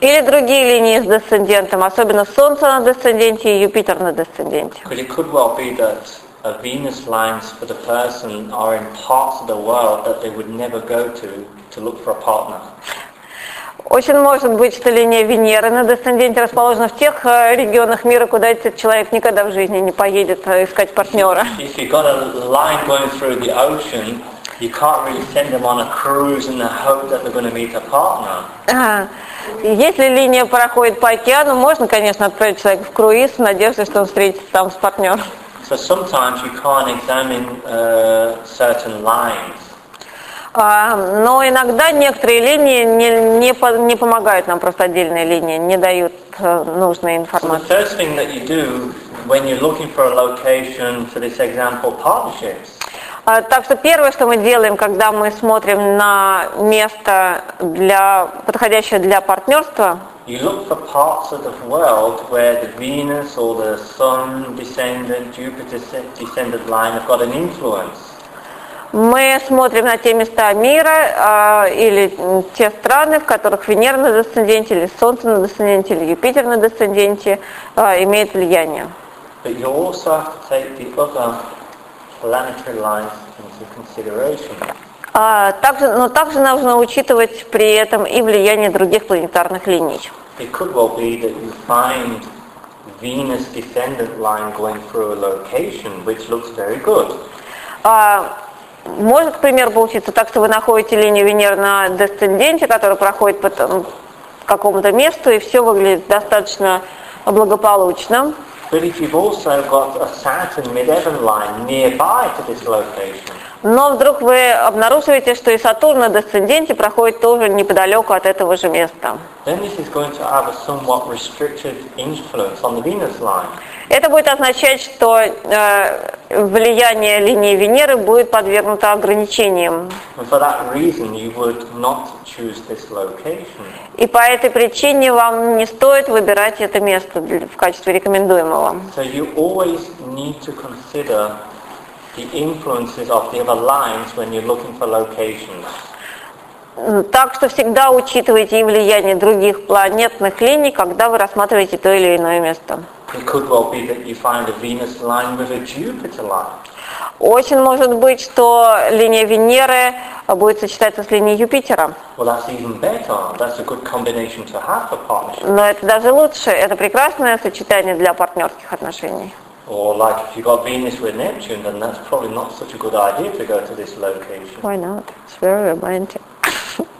Или другие линии с десцендентом, особенно Солнце на десценденте и Юпитер на десценденте. Uh, Venus lines for the person are in parts of the world that they would never go to to look for a partner. Очень может быть, что линия Венеры на десценденте расположена в тех э, регионах мира, куда этот человек никогда в жизни не поедет э, искать партнера. If you've got a line going through the ocean, you can't really send them on a cruise in the hope that they're going to meet a partner. Если линия проходит по океану, можно, конечно, отправить человека в круиз в надежде, что он встретится там с партнером. So sometimes you can't examine uh, certain lines. А, Но иногда некоторые линии не, не, по- не помогают нам, просто отдельные линии, не дают э, нужной So the информации. first thing that you do when you're looking for a location for this example partnerships А, Так что первое, что мы делаем, когда мы смотрим на место, для, подходящее для партнерства, You look for parts of the world where the Venus or the Sun descendant, Jupiter se- descendant line have got an influence. мы смотрим на те места мира а, или те страны, в которых Венера на десценденте, или Солнце на десценденте, или Юпитер на десценденте а, имеет влияние. But you also have to take the other planetary lines into consideration. А, также, но также нужно учитывать при этом и влияние других планетарных линий. It could well be that you find Venus descendant line going through a location which looks very good. А, может, к примеру, получиться так, что вы находите линию Венеры на десценденте, которая проходит по какому-то месту, и все выглядит достаточно благополучно. But if you've also got a Saturn mid-heaven line nearby to this location, Но вдруг вы обнаруживаете, что и Сатурн на десценденте проходит тоже неподалеку от этого же места. then this is going to have a somewhat restricted influence on the Venus line. Это будет означать, что э, влияние линии Венеры будет подвергнуто ограничениям. И по этой причине вам не стоит выбирать это место в качестве рекомендуемого. So you always need to consider the influences of the other lines when you're looking for locations. Так что всегда учитывайте и влияние других планетных линий, когда вы рассматриваете то или иное место. Очень может быть, что линия Венеры будет сочетаться с линией Юпитера. Но это даже лучше. Это прекрасное сочетание для партнерских отношений. Or like if you got Venus with Neptune, then that's probably not such a good idea to go to this location. Why not? It's very romantic.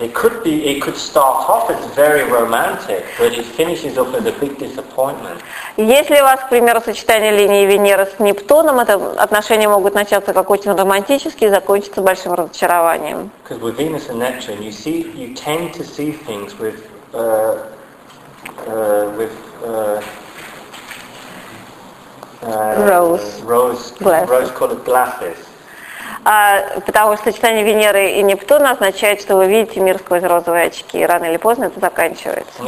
It could be, it could start off as very romantic, but it finishes up as a big disappointment. Если у вас, к примеру, сочетание линии Венеры с Нептуном, это отношения могут начаться как очень романтические и закончиться большим разочарованием. Because with Venus and Neptune, you see, you tend to see things with, uh, uh, with uh, uh, Rose. rose, Glasses. rose-colored glasses. А, потому что сочетание Венеры и Нептуна означает, что вы видите мир сквозь розовые очки, и рано или поздно это заканчивается.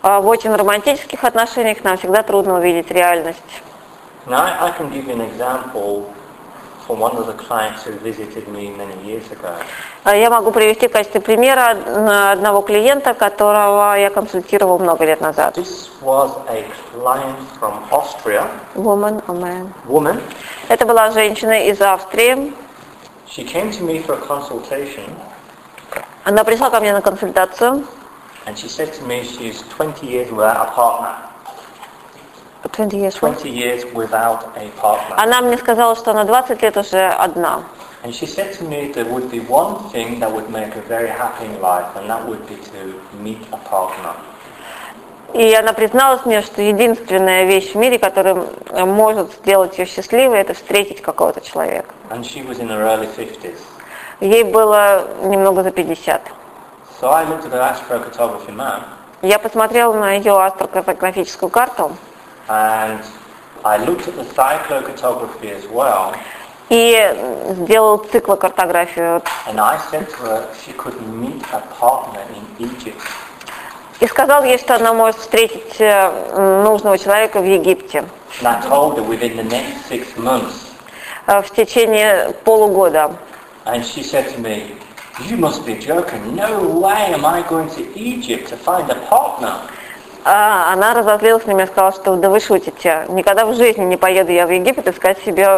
А в очень романтических отношениях нам всегда трудно увидеть реальность. Now, I can give you an example Я могу привести в качестве примера одного клиента, которого я консультировал много лет назад. This was a client from Austria, Woman, a man. woman. Это была женщина из Австрии. She came to me for a consultation Она пришла ко мне на консультацию. and she said to me she's 20 years without a partner. 20 years old. 20 years without a partner. Она мне сказала, что она 20 лет уже одна. And she said to me there would be one thing that would make her very happy in life and that would be to meet a partner. И она призналась мне, что единственная вещь в мире, которая может сделать ее счастливой, это встретить какого-то человека. And she was in her early 50s. Ей было немного за 50. So I looked at her astrocartography map Я посмотрела на ее астрокартографическую карту and I looked at the cyclocartography as well и сделал циклокартографию. and I said to her she could meet a partner in Egypt. И сказал ей, что она может встретить э, нужного человека в Египте And I told her within the next six months э, в течение полугода. and she said to me, you must be joking. No way am I going to Egypt to find a partner. А она разозлилась на меня и сказала, что да вы шутите, никогда в жизни не поеду я в Египет искать себе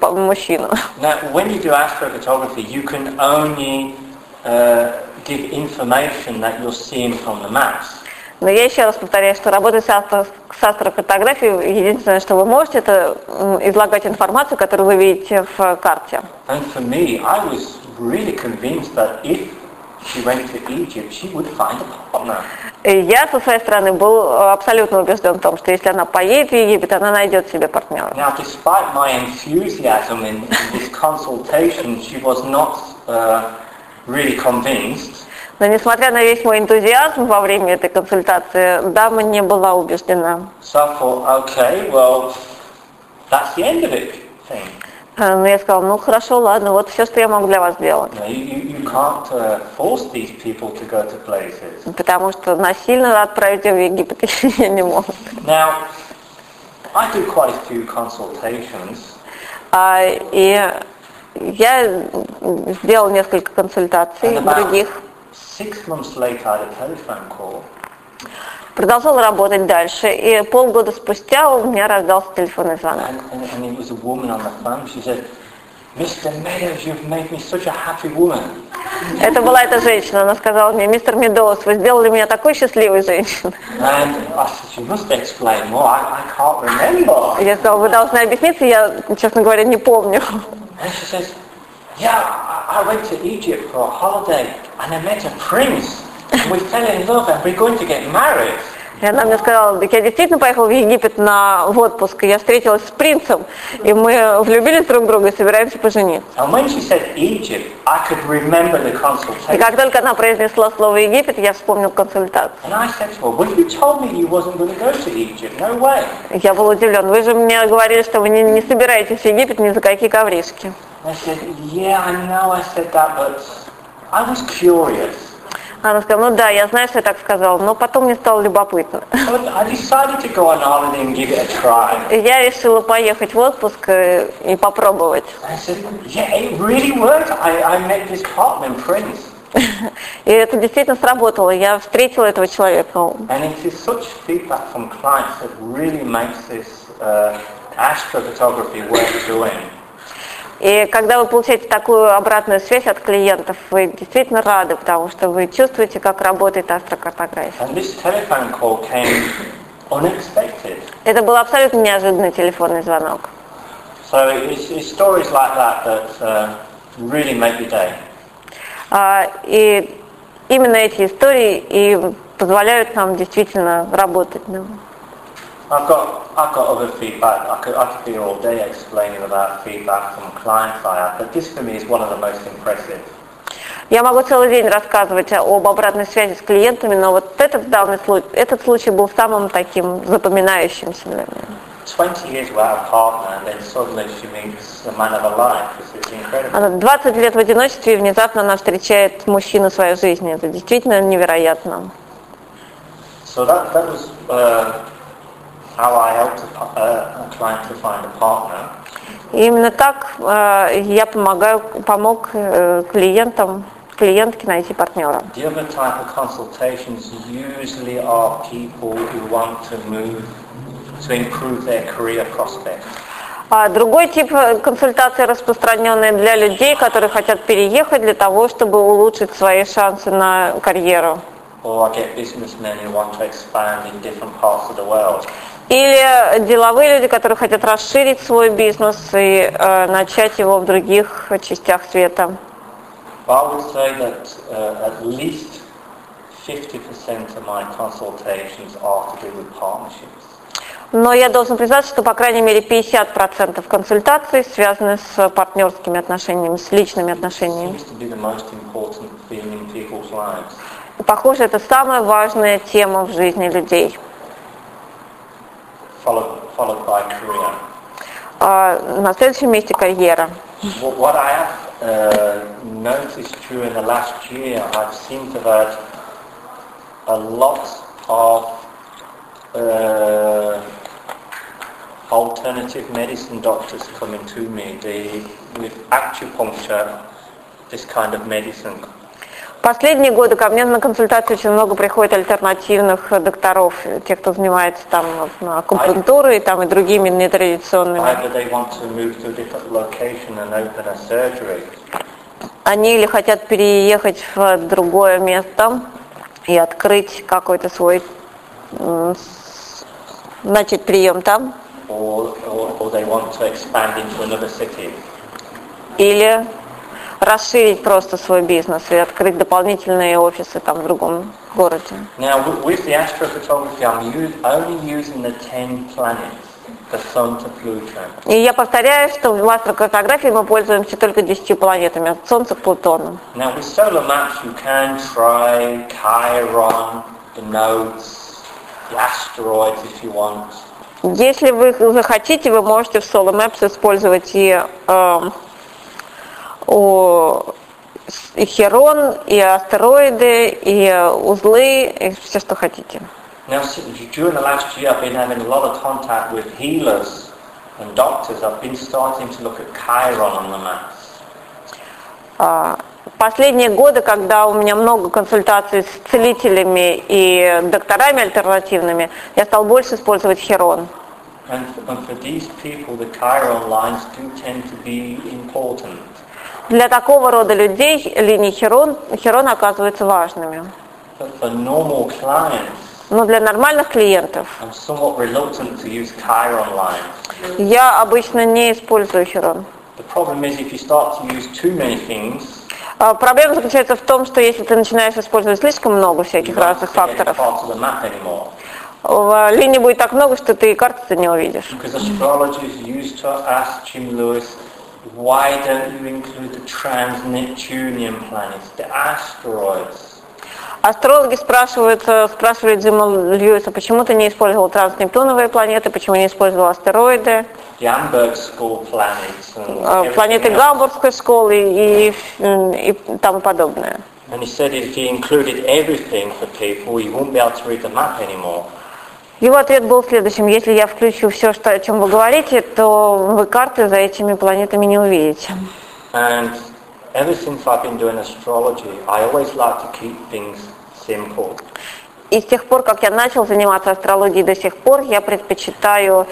мужчину. Now, when you do astrocartography, you can only uh, give information that you're seeing from the maps. Но я еще раз повторяю, что работать с, астро- с астрокартографией, единственное, что вы можете, это излагать информацию, которую вы видите в карте. And for me, I was really convinced that if я со своей стороны был э, абсолютно убежден в том, что если она поедет в Египет, она найдет себе партнера. Now, despite my enthusiasm in, in this consultation, she was not uh, really convinced. Но несмотря на весь мой энтузиазм во время этой консультации, дама не была убеждена. So I thought, okay, well, that's the end of it thing. Но я сказала, ну хорошо, ладно, вот все, что я могу для вас сделать. Uh. Потому что насильно отправить ее в Египет (laughs) я не мог. Now, I do quite a few consultations, А, и я сделал несколько консультаций других. six months later I had a telephone call Продолжал работать дальше, и полгода спустя у меня раздался телефонный звонок. Это была эта женщина, она сказала мне, мистер Медоус, вы сделали меня такой счастливой женщиной. Я сказала, вы должны объясниться, я, честно говоря, не помню. Yeah, I went to Egypt for a holiday and I met a prince. And we fell in love and we're going to get married. И она мне сказала, так я действительно поехала в Египет на в отпуск, и я встретилась с принцем, и мы влюбились друг в друга и собираемся пожениться. And when she said Egypt, I could remember the И как только она произнесла слово Египет, я вспомнил консультацию. And I said to her, well, you told me you wasn't going to go to Egypt. No way. Я был удивлен. Вы же мне говорили, что вы не, не собираетесь в Египет ни за какие ковришки. I said, yeah, I know I said that, but I was curious. Она сказала, ну да, я знаю, что я так сказала, но потом мне стало любопытно. Я решила поехать в отпуск э, и попробовать. И это действительно сработало. Я встретила этого человека. Uh, astrophotography worth doing. И когда вы получаете такую обратную связь от клиентов, вы действительно рады, потому что вы чувствуете, как работает астрокартография. Это был абсолютно неожиданный телефонный звонок. So it's, it's stories like that that uh, really make your day. А, И именно эти истории и позволяют нам действительно работать. да. I've got I've got other feedback. I could I could be all day explaining about feedback from clients I have, but this for me is one of the most impressive. Я могу целый день рассказывать об обратной связи с клиентами, но вот этот данный случай, этот случай был самым таким запоминающимся для меня. 20 years without a partner, and then suddenly she meets the man of her life. It's, it's incredible. Она 20 лет в одиночестве, и внезапно она встречает мужчину своей жизни. Это действительно невероятно. So that that was uh, И именно так э, я помогаю, помог э, клиентам, клиентке найти партнера. А другой тип э, консультации распространенный для людей, которые хотят переехать для того, чтобы улучшить свои шансы на карьеру. Or I get businessmen who want to expand in different parts of the world. Или деловые люди, которые хотят расширить свой бизнес и э, начать его в других частях света. I would say that uh, at least 50% of my consultations are to do with partnerships. Но я должен признать, что по крайней мере 50% консультаций связаны с партнерскими отношениями, с личными отношениями. Похоже, это самая важная тема в жизни людей. followed, followed by career. А на следующем месте карьера. What, what I have uh, noticed during the last year, I've seen to that a lot of uh, alternative medicine doctors coming to me they, with acupuncture, this kind of medicine. Последние годы ко мне на консультацию очень много приходит альтернативных докторов, тех, кто занимается там акупунктурой там, и другими нетрадиционными. Они или хотят переехать в другое место и открыть какой-то свой, начать прием там, or, or, or they want to expand into another city. или расширить просто свой бизнес и открыть дополнительные офисы там в другом городе. Now, with, the astrophotography, I'm only using the 10 planets, the Sun to Pluto. И я повторяю, что в астрокартографии мы пользуемся только 10 планетами, от Солнца к Плутону. Now, with solar maps, you can try Chiron, the nodes, the asteroids if you want. Если вы захотите, вы можете в Solar Maps использовать и, эм, о, и Херон, и астероиды, и узлы, и все, что хотите. Now, s- during the last year, I've been having a lot of contact with healers and doctors. I've been starting to look at Chiron on the maps. А, Последние годы, когда у меня много консультаций с целителями и докторами альтернативными, я стал больше использовать Херон. And for these people, the Chiron lines do tend to be important. Для такого рода людей линии Херон, Херон оказываются важными. Но для нормальных клиентов я обычно не использую Херон. А, Проблема заключается в том, что если ты начинаешь использовать слишком много всяких разных факторов, в линии будет так много, что ты и карты не увидишь. why don't you include the trans-Neptunian planets, the asteroids? Астрологи спрашивают, э, спрашивали Джима Льюиса, почему ты не использовал транснептуновые планеты, почему не использовал астероиды, The Amberg School planets and э, планеты everything else. Гамбургской школы и, и, и тому подобное. And he said if he included everything for people, he won't be able to read the map anymore. Его ответ был следующим. Если я включу все, что, о чем вы говорите, то вы карты за этими планетами не увидите. And ever since I've been doing astrology, I always like to keep things simple. И с тех пор, как я начал заниматься астрологией до сих пор, я предпочитаю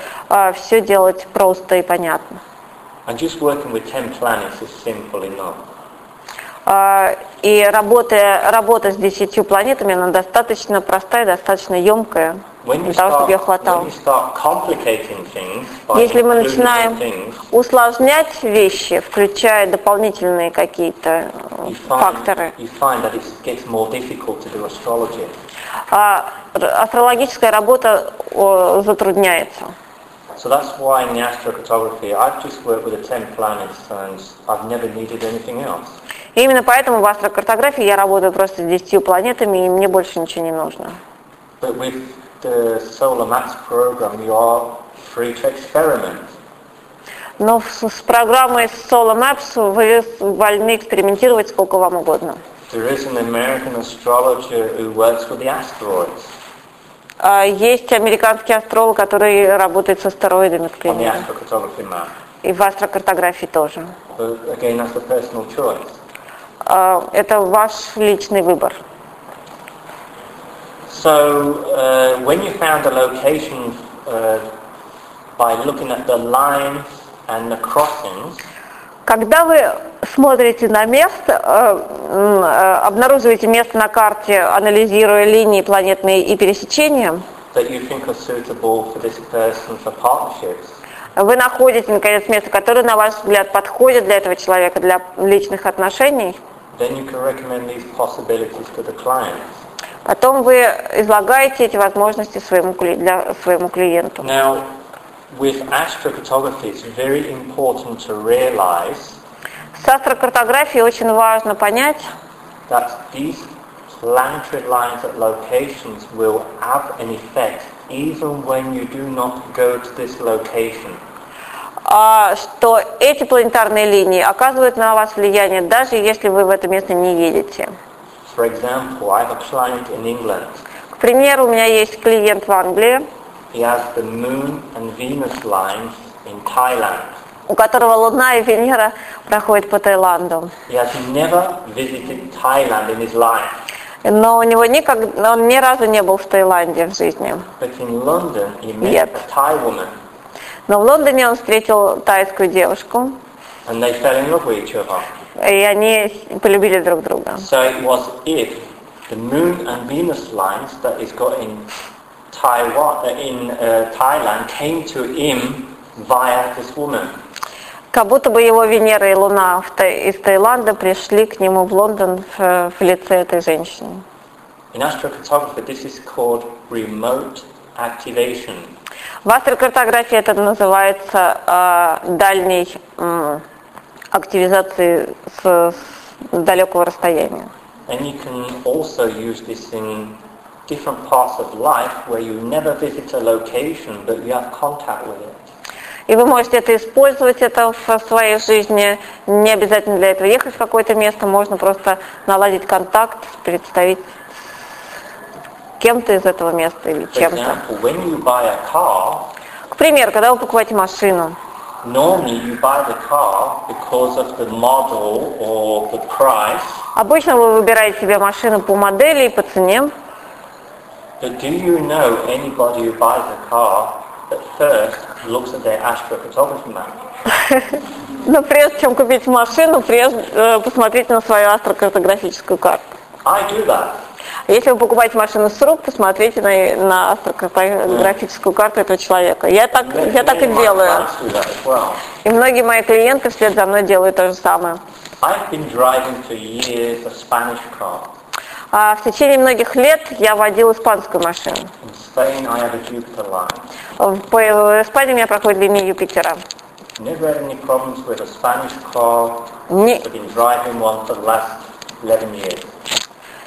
все делать просто и понятно. And just working with 10 planets is simple enough. А, И работа, работа с десятью планетами, она достаточно простая, достаточно емкая, для того, чтобы ее хватало. Если мы начинаем усложнять вещи, включая дополнительные какие-то э, факторы, а астрологическая работа затрудняется. So that's why in the astrocartography I've just worked with the 10 planets and I've never needed anything else. И именно поэтому в астрокартографии я работаю просто с десятью планетами, и мне больше ничего не нужно. But with the Solar Max program you are free to experiment. Но с, с программой Solar Maps вы вольны экспериментировать сколько вам угодно. There is an American astrologer who works with the asteroids А Есть американский астролог, который работает с астероидами, к примеру. И в астрокартографии тоже. But again, that's a personal choice. А, Это ваш личный выбор. So uh, when you found the location uh, by looking at the lines and the crossings, Когда вы смотрите на место, э, э, обнаруживаете место на карте, анализируя линии планетные и пересечения, that you think are suitable for this person for partnerships, вы находите, наконец, место, которое, на ваш взгляд, подходит для этого человека, для личных отношений, then you can recommend these possibilities to the client. потом вы излагаете эти возможности своему, кли- для, своему клиенту. Now, with astrocartography, it's very important to realize С астрокартографией очень важно понять, that these planetary lines at locations will have an effect even when you do not go to this location. А, что эти планетарные линии оказывают на вас влияние, даже если вы в это место не едете. Example. К примеру, у меня есть клиент в Англии, у которого Луна и Венера проходят по Таиланду. Но у него никогда, он ни разу не был в Таиланде в жизни. But in London, he met a Thai woman Но в Лондоне он встретил тайскую девушку, and they fell in love with each other. и они полюбили друг друга. So it was if the Moon and Venus lines that he's got in Taiwan, uh, in uh, Thailand, came to him via this woman. Как будто бы его Венера и Луна из Таиланда пришли к нему в Лондон в, в лице этой женщины. In astrocartography, this is called remote activation. В астрокартографии это называется э, дальней м, активизацией с, с далекого расстояния. And you can also use this in different parts of life where you never visit a location but you have contact with it. И вы можете это использовать это в своей жизни. Не обязательно для этого ехать в какое-то место, можно просто наладить контакт, представить кем-то из этого места или чем-то. К примеру, когда вы покупаете машину, normally you buy the car because of the model or the price, обычно вы выбираете себе машину по модели и по цене, but do you know anybody who buys a car that first looks at their astrocartography map? (laughs) но прежде чем купить машину, прежде э, посмотрите на свою астрокартографическую карту. I do that. Если вы покупаете машину с рук, посмотрите на, на астрокартографическую карту этого человека. Я так, я так и делаю. И многие мои клиенты вслед за мной делают то же самое. А в течение многих лет я водил испанскую машину. В Испании у меня проходит линия Юпитера. Never had any problems with a Spanish car. Ни- I've been driving one for the last 11 years.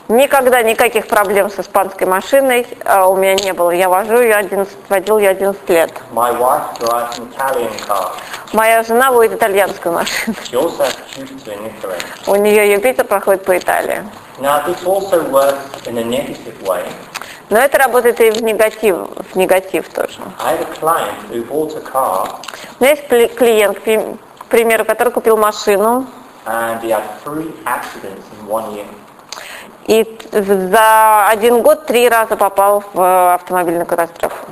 Никогда никаких проблем с испанской машиной а, у меня не было. Я вожу ее 11, водил ее 11 лет. My wife drives an Italian car. Моя жена водит итальянскую машину. She also has Jupiter in Italy. У нее Юпитер проходит по Италии. Now this also works in a negative way. Но это работает и в негатив, в негатив тоже. I had a client who bought a car У меня есть кли- клиент, к примеру, который купил машину, and he had three accidents in one year. И за один год три раза попал в э, автомобильную катастрофу.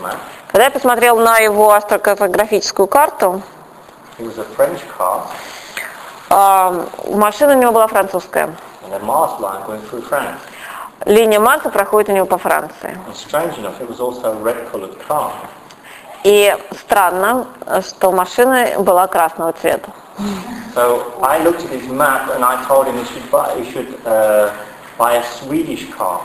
Map, Когда я посмотрел на его астрокартографическую карту, а, машина у него была французская. Линия Марса проходит у него по Франции. И странно, что машина была красного цвета. So I looked at his map and I told him he should buy, he should uh, buy a Swedish car.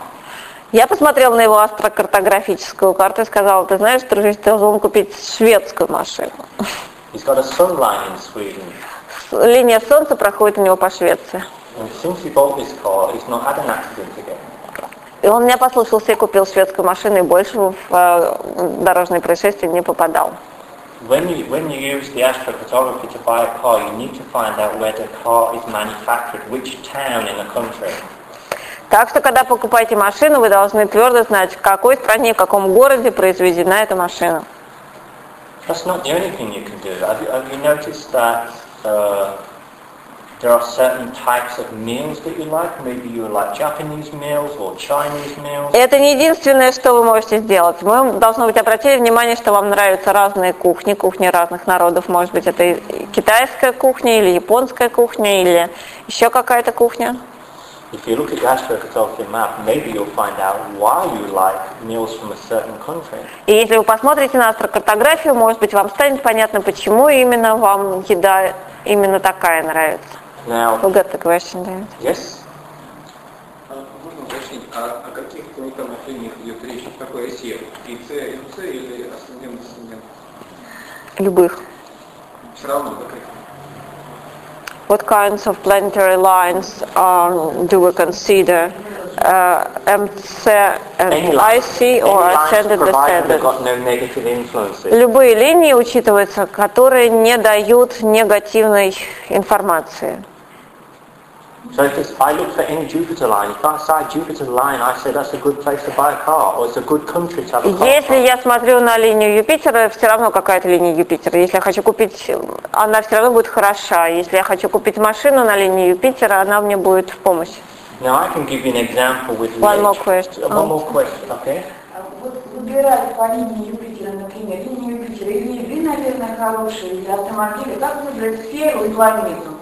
Я посмотрел на его астрокартографическую карту и сказал, ты знаешь, дружище, ты должен купить шведскую машину. He's got a sun line in Sweden. Линия Солнца проходит у него по Швеции. And since he bought this car, he's not had an accident again. И он меня послушался и купил шведскую машину, и больше в э, дорожные происшествия не попадал. When you, when you use the astrophotography to buy a car, you need to find out where the car is manufactured, which town in the country. Так что, когда покупаете машину, вы должны твердо знать, в какой стране, в каком городе произведена эта машина. That's not the only thing you can do. Have you, have you noticed that uh, there are certain types of meals that you like? Maybe you like Japanese meals or Chinese meals. Это не единственное, что вы можете сделать. Вы, должно быть, обратили внимание, что вам нравятся разные кухни, кухни разных народов. Может быть, это и китайская кухня, или японская кухня, или еще какая-то кухня. If you look at the astrophotography map, maybe you'll find out why you like meals from a certain country. И если вы посмотрите на астрокартографию, может быть, вам станет понятно, почему именно вам еда именно такая нравится. Now, Вы got the question, David? yes, А Можно уточнить, а о каких линиях идет речь? Какой оси? И С, и С или асцендент, асцендент? Любых. Все равно, как их? What kinds of planetary lines um, do we consider? Uh, MC and any IC or ascended descended? no. Любые линии учитываются, которые не дают негативной информации. So if it's, I look for any Jupiter line, if I say Jupiter line, I say that's a good place to buy a car, or it's a good country to have a car. Если я смотрю на линию Юпитера, все равно какая-то линия Юпитера. Если я хочу купить, она все равно будет хороша. Если я хочу купить машину на линии Юпитера, она мне будет в помощь. Now I can give you an example with One more question. Uh, One more question, okay? Вот выбирать по линии Юпитера, например, линию Юпитера, или еды, наверное, хорошие, или автомобили, как выбрать сферу и планету?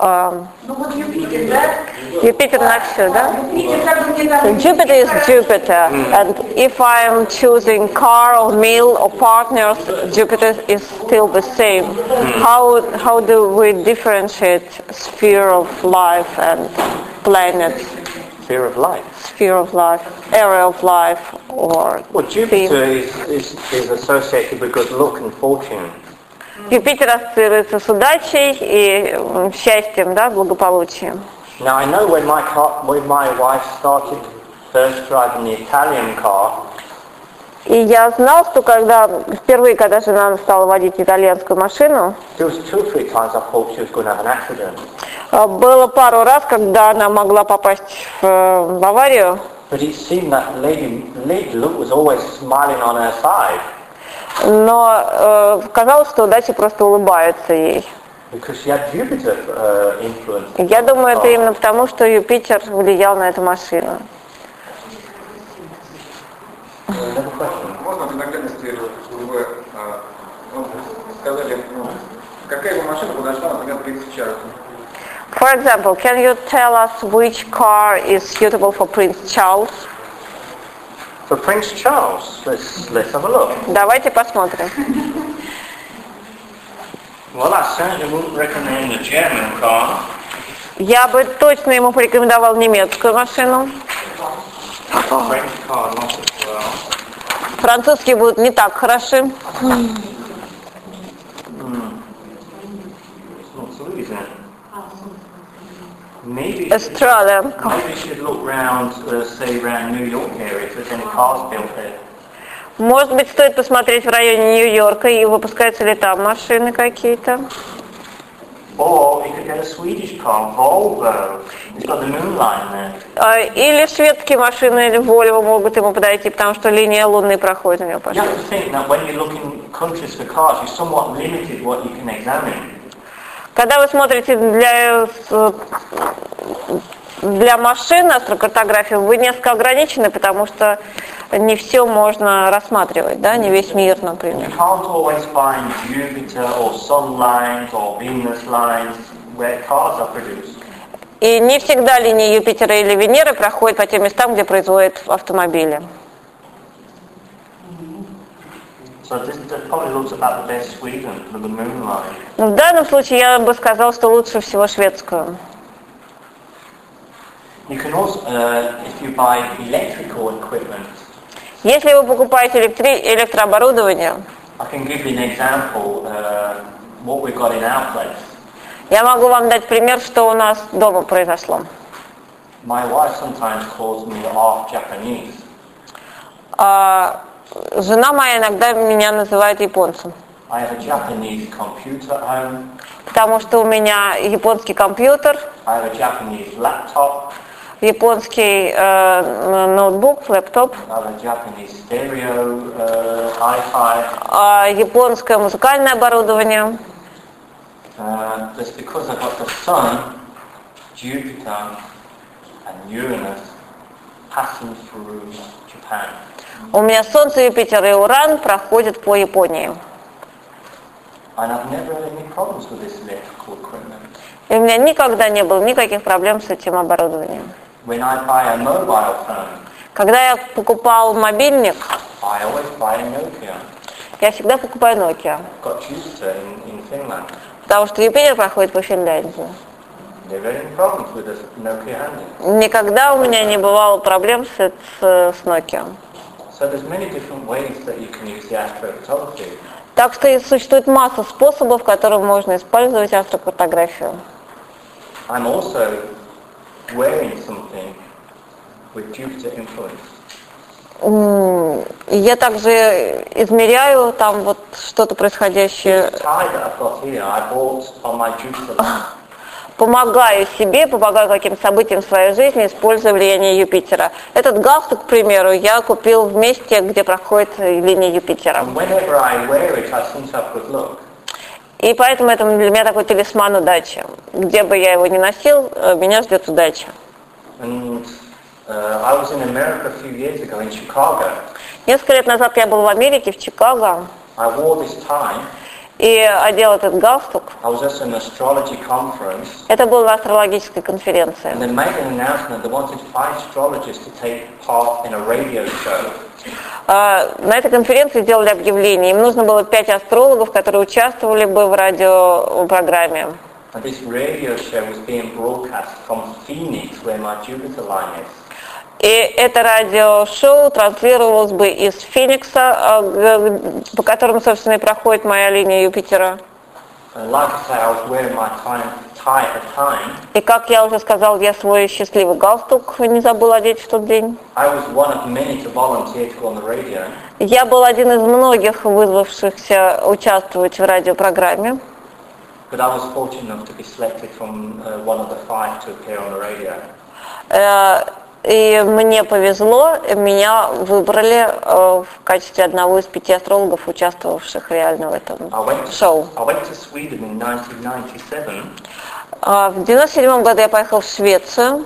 Um, Jupiter Neptune, да? then? Jupiter is Jupiter, and if I'm choosing car or meal or partners, Jupiter is still the same. Hmm. How how do we differentiate sphere of life and planets? Sphere of life. Sphere of life, area of life, or. Well, Jupiter is, is, is associated with good luck and fortune. Юпитер ассоциируется с удачей и счастьем, да, благополучием. Now I know when my car, when my wife started first driving the Italian car, И я знал, что когда впервые, когда жена стала водить итальянскую машину. А, Было пару раз, когда она могла попасть в, э, в аварию, But it seemed that Lady, Lady Luke was always smiling on her side но э, казалось, что удача просто улыбается ей. Jupiter uh, influence. И Я думаю, это именно потому, что Юпитер влиял на эту машину. Another question. Можно для наглядности, чтобы вы а, ну, сказали, ну, какая бы машина подошла, например, принцу Чарльзу? For example, can you tell us which car is suitable for Prince Charles? For Prince Charles, let's, let's have a look. Давайте посмотрим. Well, I certainly wouldn't recommend a German car. Я бы точно ему порекомендовал немецкую машину. Французские будут не так хороши. It's not so easy. Maybe, Australian car. maybe you should look round, uh, say, around New York area if there's any cars built there. Может быть, стоит посмотреть в районе Нью-Йорка, и выпускаются ли там машины какие-то. Or you could get a Swedish car, Volvo. It's got the moon line there. А, Или шведские машины, или Volvo могут ему подойти, потому что линия лунной проходит у него Когда вы смотрите для, для машин астрокартографию, вы несколько ограничены, потому что не все можно рассматривать, да, не весь мир, например. И не всегда линии Юпитера или Венеры проходят по тем местам, где производят автомобили. So this, this probably looks about the best Sweden for the moon line. Но в данном случае я бы сказал, что лучше всего шведскую. You can also, uh, if you buy electrical equipment, Если вы покупаете электри- электрооборудование, I can give you an example uh, what we've got in our place. я могу вам дать пример, что у нас дома произошло. My wife sometimes calls me half Japanese. А, жена моя иногда меня называет японцем, I have a Japanese computer at home. потому что у меня японский компьютер, I have a Japanese laptop. японский э, ноутбук, лэптоп, I have a Japanese stereo, uh, hi-fi. а, японское музыкальное оборудование. Uh, that's because I've got the Sun, Jupiter, and Uranus passing through Japan. У меня Солнце, Юпитер и Уран проходят по Японии. И у меня никогда не было никаких проблем с этим оборудованием. Когда я покупал мобильник, я всегда покупаю Nokia, потому что Юпитер проходит по Финляндии. Никогда у меня не бывало проблем с, с, с Nokia. Так что существует масса способов, которым можно использовать астрокартографию. I'm also wearing something with Jupiter influence. Я также измеряю там вот что-то происходящее, Tie that I've got here, I bought on my Jupiter. (laughs) помогаю себе, помогаю каким-то событиям в своей жизни, используя влияние Юпитера. Этот галстук, к примеру, я купил в месте, где проходит линия Юпитера. И поэтому это для меня такой талисман удачи. Где бы я его ни носил, э, меня ждет удача. And uh, ago Chicago. Несколько лет назад я был в Америке, в Чикаго, I wore this tie. И одел этот галстук. Это было на астрологической конференции. А, На этой конференции сделали объявление. Им нужно было пять астрологов, которые участвовали бы в радиопрограмме. And this radio show was being broadcast from Phoenix, where my Jupiter line is. И это радиошоу транслировалось бы из Феникса, а, г- по которому, собственно, и проходит моя линия Юпитера. И, как я уже сказал, я свой счастливый галстук не забыл одеть в тот день. Я был один из многих вызвавшихся участвовать в радиопрограмме. But I was fortunate enough to be selected from uh, one of the five to appear on the radio. И мне повезло, меня выбрали э, в качестве одного из пяти астрологов, участвовавших реально в этом to, шоу. I went to Sweden in 1997. А В 97 году я поехал в Швецию,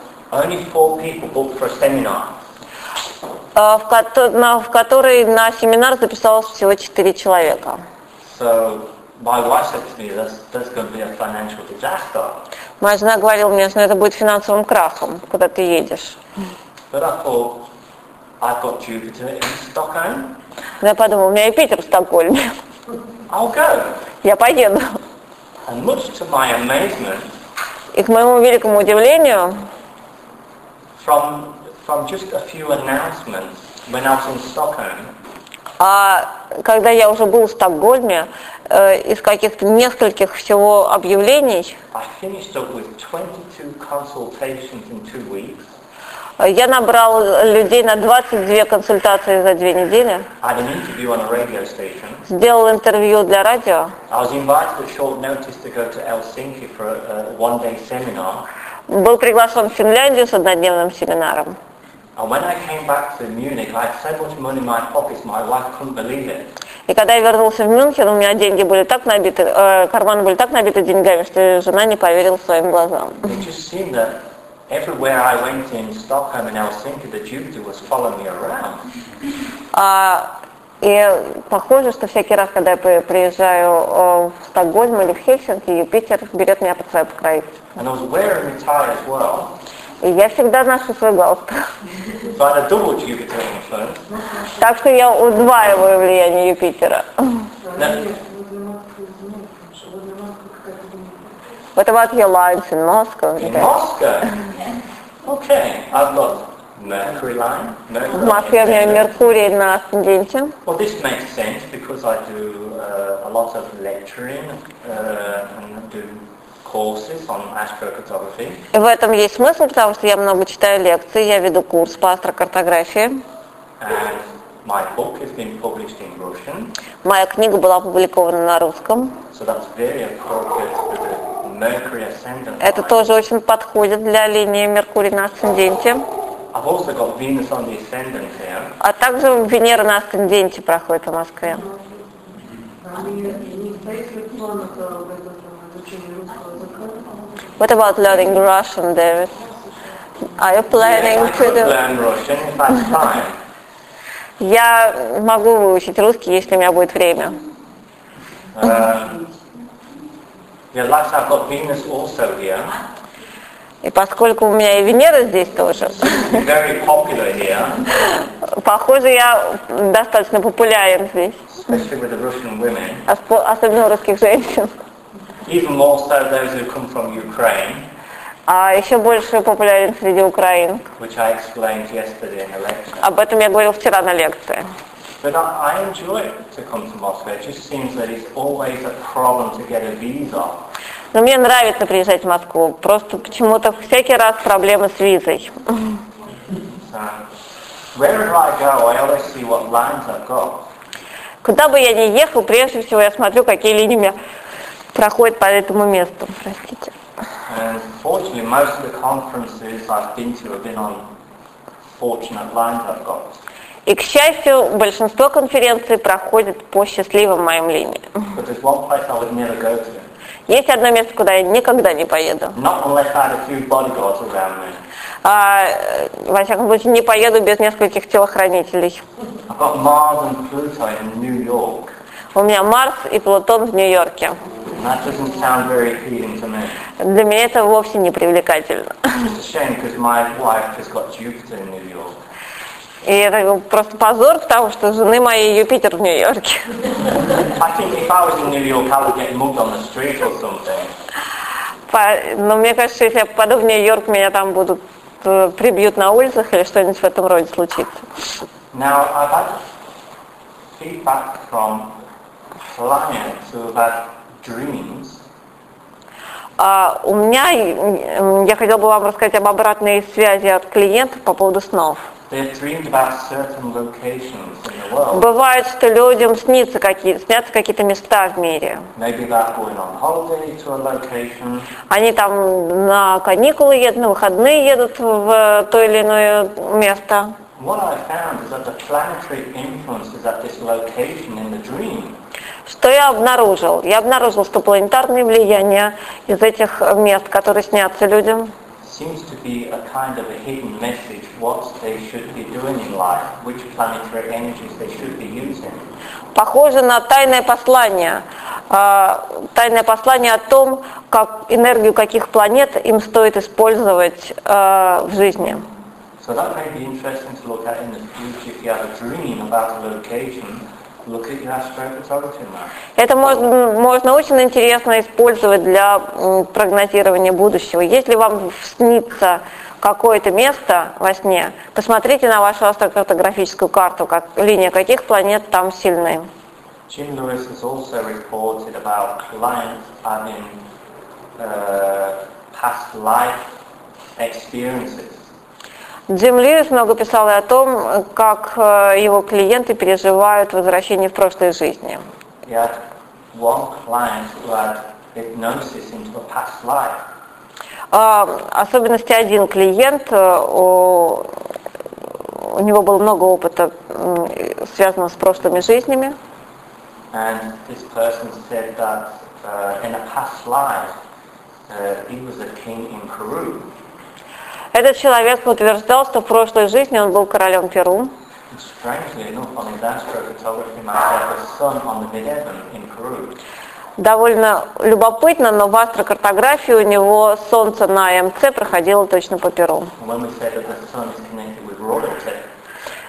э, в, кото- на- в который на семинар записалось всего четыре человека. So my wife said to me, that's, that's going to be a financial disaster. Моя жена говорила мне, что это будет финансовым крахом, куда ты едешь. Thought. Но я подумала, у меня Юпитер в Стокгольме, я поеду. И к моему великому удивлению, from, from just a few announcements when I was in Stockholm, А когда я уже был в Стокгольме, э, из каких-то нескольких всего объявлений, I finished up with 22 consultations in two weeks. Я набрал людей на 22 консультации за две недели, сделал интервью для радио, был приглашен в Финляндию с однодневным семинаром. И когда я вернулся в Мюнхен, у меня деньги были так набиты, э, карманы были так набиты деньгами, что жена не поверила своим глазам. It just seemed that everywhere I went in Stockholm and Helsinki, the Jupiter was following me around. А, и похоже, что всякий раз, когда я при- приезжаю э, в Стокгольм или в Хельсинки, Юпитер берет меня под свое покровительство. And I was wearing a tie as well. И я всегда ношу свой галстук. Так что я удваиваю влияние Юпитера. What about your lines in Moscow? in Moscow, okay, I've got Mercury line. В Москве у меня Меркурий на асценденте. Well, this makes sense because I do uh, a lot of lecturing uh, and do. И в этом есть смысл, потому что я много читаю лекции, я веду курс по астрокартографии. And my book has been published in Russian, Моя книга была опубликована на русском. so that's very appropriate for the Mercury ascendant. Это тоже очень подходит для линии Меркурий на асценденте. I've also got Venus on the ascendant here. А также Венера на асценденте проходит в Москве. Не стоит ли в планах э, в этом э, изучении русского языка? What about learning Russian, David? Are you planning I to do? learn Russian if I had time. Я могу выучить русский, если у меня будет время. Um, yeah, like I've got Venus also here. И поскольку у меня и Венера здесь тоже, Very popular here, похоже, я достаточно популярен здесь, especially with the Russian women. Особенно у русских женщин. Even more so those who come from Ukraine, А еще больше популярен среди украин. which I explained yesterday in the lecture. Об этом я говорил вчера на лекции. But I, I enjoy to come to Moscow. It just seems that it's always a problem to get a visa. Но мне нравится приезжать в Москву. Просто почему-то всякий раз проблемы с визой. So wherever I go, I always see what lines I've got. Куда бы я ни ехал, прежде всего я смотрю, какие линии меня проходят по этому месту. Простите. And fortunately, most of the conferences I've been to have been on fortunate lines I've got. И, к счастью, большинство конференций проходит по счастливым моим линиям. Есть одно место, куда я никогда не поеду. А, во всяком случае, не поеду без нескольких телохранителей. У меня Марс и Плутон в Нью-Йорке. Для меня это вовсе не привлекательно. (laughs) И это просто позор, потому что жены моей Юпитер в Нью-Йорке. (laughs) Но мне кажется, если я попаду в Нью-Йорк, меня там будут э, прибьют на улицах или что-нибудь в этом роде случится. Now, I've had feedback from А у меня, я хотела бы вам рассказать об обратной связи от клиентов по поводу снов. Бывает, что людям снится какие, снятся какие-то места в мире. Они там на каникулы едут, на выходные едут в то или иное место. What I found is that the planetary influence is at this location in the dream. Что я обнаружил? Я обнаружил, что планетарное влияние из этих мест, которые снятся людям, Seems to be a kind of a hidden message what they should be doing in life, which planetary energies they should be using. похоже на тайное послание. А, Тайное послание о том, как энергию каких планет им стоит использовать а, в жизни. So that may be interesting to look at in the future if you have a dream about a location, Это можно, можно очень интересно использовать для прогнозирования будущего. Если вам снится какое-то место во сне, посмотрите на вашу астрокартографическую карту, как, линия каких планет там сильны. Jim Lewis has also reported about clients having uh, past life experiences. Джим Льюис много писал и о том, как э, его клиенты переживают возвращение в прошлой жизни. А, особенности один клиент, э, у, него было много опыта, связанного с прошлыми жизнями. And this person said that uh, in a past life uh, he was a king in Peru. Этот человек утверждал, что в прошлой жизни он был королем Перу. Довольно любопытно, но в астрокартографии у него Солнце на МЦ проходило точно по Перу.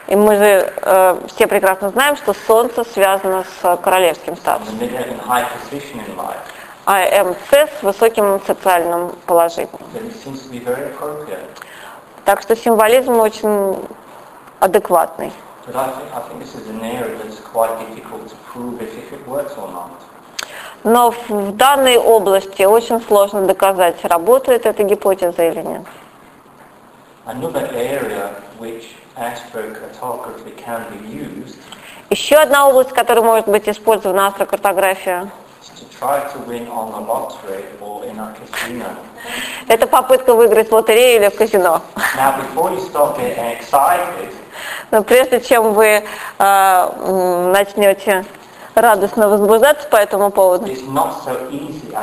И мы же э, все прекрасно знаем, что Солнце связано с королевским статусом, а МЦ с высоким социальным положением. Так что символизм очень адекватный. Но в- в данной области очень сложно доказать, работает эта гипотеза или нет. Еще одна область, которая может быть использована астрокартография, это попытка выиграть в лотерею или в казино. Но прежде чем вы э, начнете радостно возбуждаться по этому поводу, so easy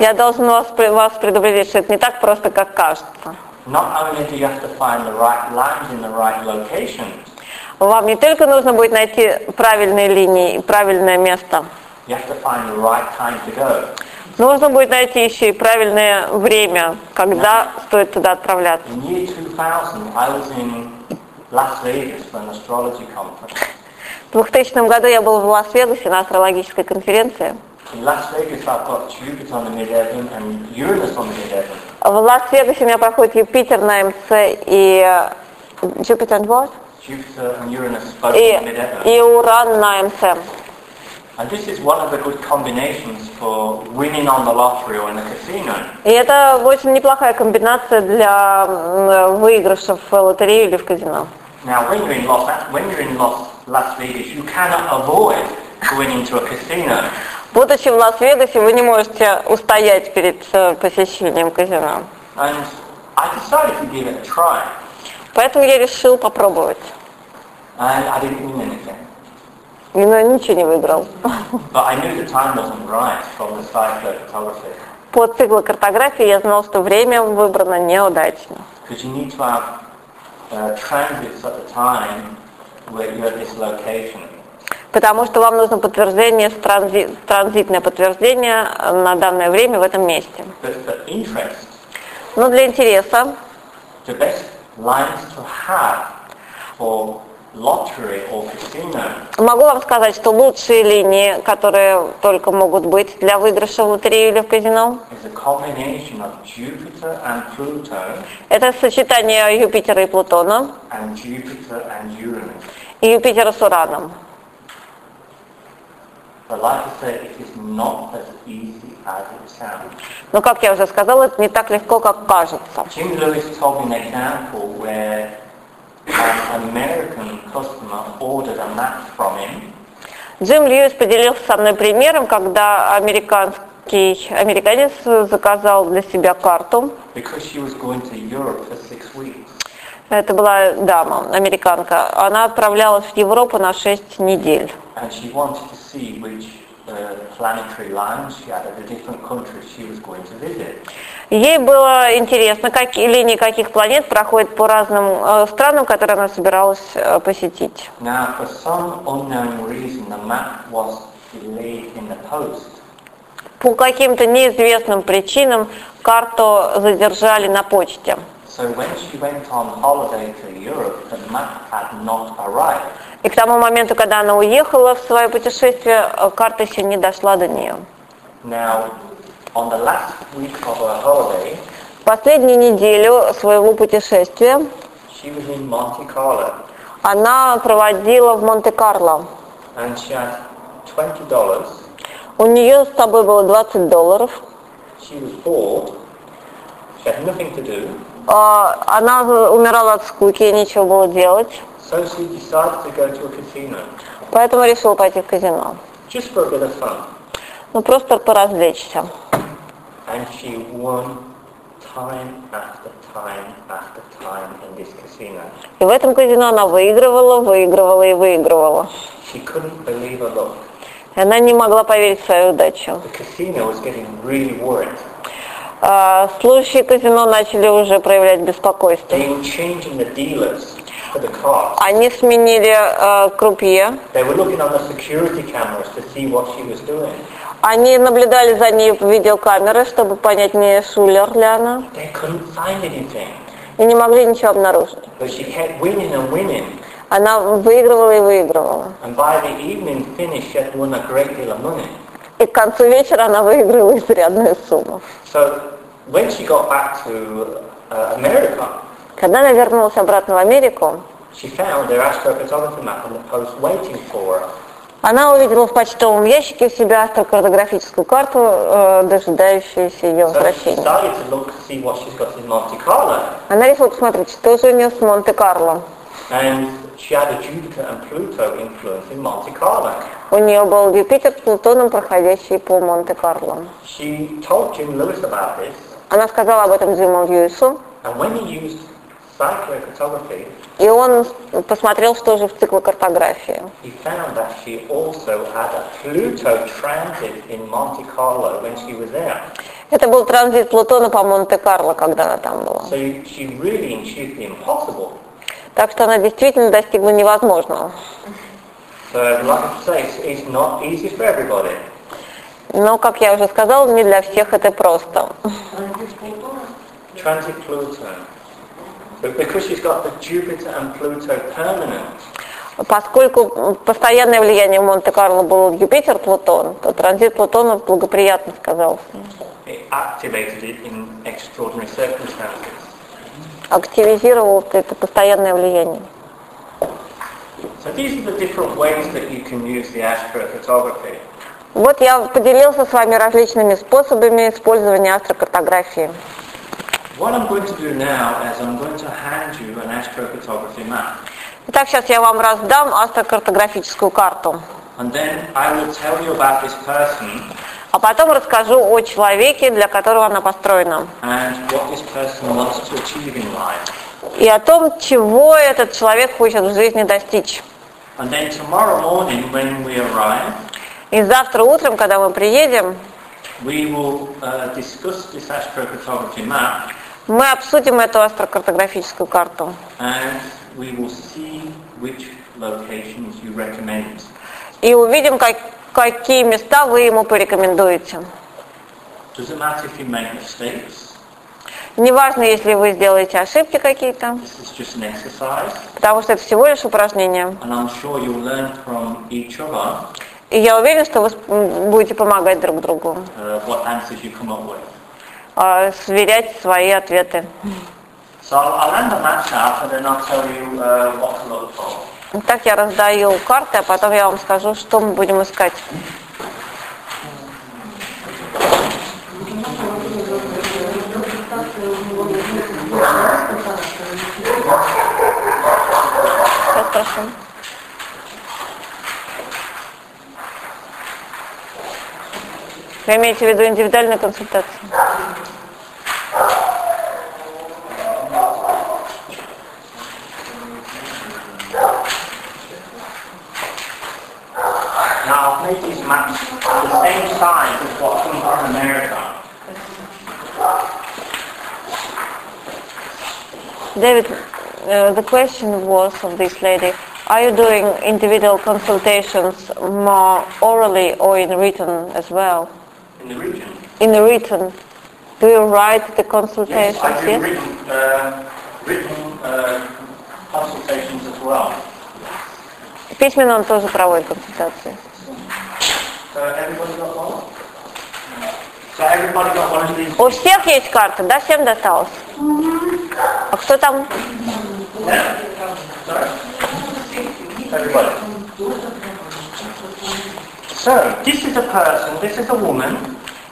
я должен вас, вас предупредить, что это не так просто, как кажется. Right right Вам не только нужно будет найти правильные линии и правильное место, right нужно будет найти еще и правильное время, когда стоит туда отправляться. In year 2000, I was in Las Vegas for an astrology conference. В 2000 году я был в Лас-Вегасе на астрологической конференции. В Лас-Вегасе у меня проходит Юпитер на МЦ и э, Jupiter and what? Jupiter and Uranus И, и Уран на МЦ. И это очень неплохая комбинация для м, выигрышев в лотерею или в казино. Now, when you're in Los, when you're in Los, Las Vegas, you cannot avoid going into a casino. Будучи в Лас-Вегасе, вы не можете устоять перед э, посещением казино. And I decided to give it a try. Поэтому я решил попробовать. And I didn't win anything. И, Но ничего не выиграл. По циклокартографии я знал, что время выбрано неудачно. Uh. Потому что вам нужно подтверждение, транзи- транзитное подтверждение на данное время в этом месте. Но для интереса могу вам сказать, что лучшие линии, которые только могут быть для выигрыша в лотерею или в казино, это сочетание Юпитера и Плутона and Jupiter and Uranus. и Юпитера с Ураном. Но, как я уже сказала, это не так легко, как кажется. Jim Lewis told me an example where an American customer ordered a map from him Джим Льюис поделился со мной примером, когда американский, американец заказал для себя карту. because she was going to Europe for six weeks. Это была дама, американка. Она отправлялась в Европу на 6 недель. And she wanted to see which uh, planetary lines she had at the different countries she was going to visit. Ей было интересно, какие линии каких планет проходят по разным э, странам, которые она собиралась э, посетить. Now, for some unknown reason, the map was delayed in the post. По каким-то неизвестным причинам карту задержали на почте. So when she went on holiday to Europe, the map had not arrived. И к тому моменту, когда она уехала в свое путешествие, э, карта еще не дошла до нее. Now, on the last week of her holiday, последнюю неделю своего путешествия she was in Monte Carlo она проводила в Монте-Карло. and she had $20. У нее с собой было 20 долларов. She was bored. She had nothing to do, А, Она умирала от скуки, ей нечего было делать, поэтому решила пойти в казино. just for a bit of fun. Ну, просто поразвлечься. And she won time after time after time in this casino. И в этом казино она выигрывала, выигрывала и выигрывала. She couldn't believe her luck. Она не могла поверить в свою удачу. The casino was getting really worried. А, Служащие казино начали уже проявлять беспокойство. They were changing the dealers. Они сменили э, крупье, они наблюдали за ней в видеокамеры, чтобы понять, не шулер ли она, и не могли ничего обнаружить. Она выигрывала и выигрывала. И к концу вечера она выиграла изрядную сумму. So when she got back to uh, America, Когда она вернулась обратно в Америку, она увидела в почтовом ящике у себя астрокартографическую карту, э, дожидающуюся ее возвращения. Она решила посмотреть, что же у нее с Монте-Карло. У нее был Юпитер с Плутоном, проходящий по Монте-Карло. Она сказала об этом Джиму Льюису, and when he used и он посмотрел, что же в циклокартографии. Это был транзит Плутона по Монте-Карло, когда она там была. Так что она действительно достигла невозможного. Но, как я уже сказала, не для всех это просто. Transit Pluto. Поскольку постоянное влияние Монте-Карло было Юпитер, Плутон, то транзит Плутона благоприятно сказался. Активизировал это постоянное влияние. So these are the different ways that you can use the astrophotography. Вот я поделился с вами различными способами использования астрокартографии. What I'm going to do now is I'm going to hand you an astrophotography map. Итак, сейчас я вам раздам астрокартографическую карту. And then I will tell you about this person А потом расскажу о человеке, для которого она построена. and what this person wants to achieve in life. И о том, чего этот человек хочет в жизни достичь. And then tomorrow morning when we arrive, И завтра утром, когда мы приедем, we will uh, discuss this astrophotography map мы обсудим эту астрокартографическую карту. И увидим, как- какие места вы ему порекомендуете. Неважно, если вы сделаете ошибки какие-то, потому что это всего лишь упражнение. sure И я уверен, что вы будете помогать друг другу, uh, а, сверять свои ответы. So you uh. Итак, я раздаю карты, а потом я вам скажу, что мы будем искать. Сейчас прошу. Вы имеете в виду индивидуальную консультацию? maps the same size as what comes from America. David, uh, the question was of this lady, are you doing individual consultations more orally or in written as well? In the region. In written, do you write the Yes, consultations? I do yes? written, uh, written uh, consultations as well. Письменно он тоже проводит консультации. So everybody got one? So everybody got one of these? У всех есть карта, да? Всем досталось? А кто там? Yeah? Sorry? Everybody. So, this is a person, this is a woman.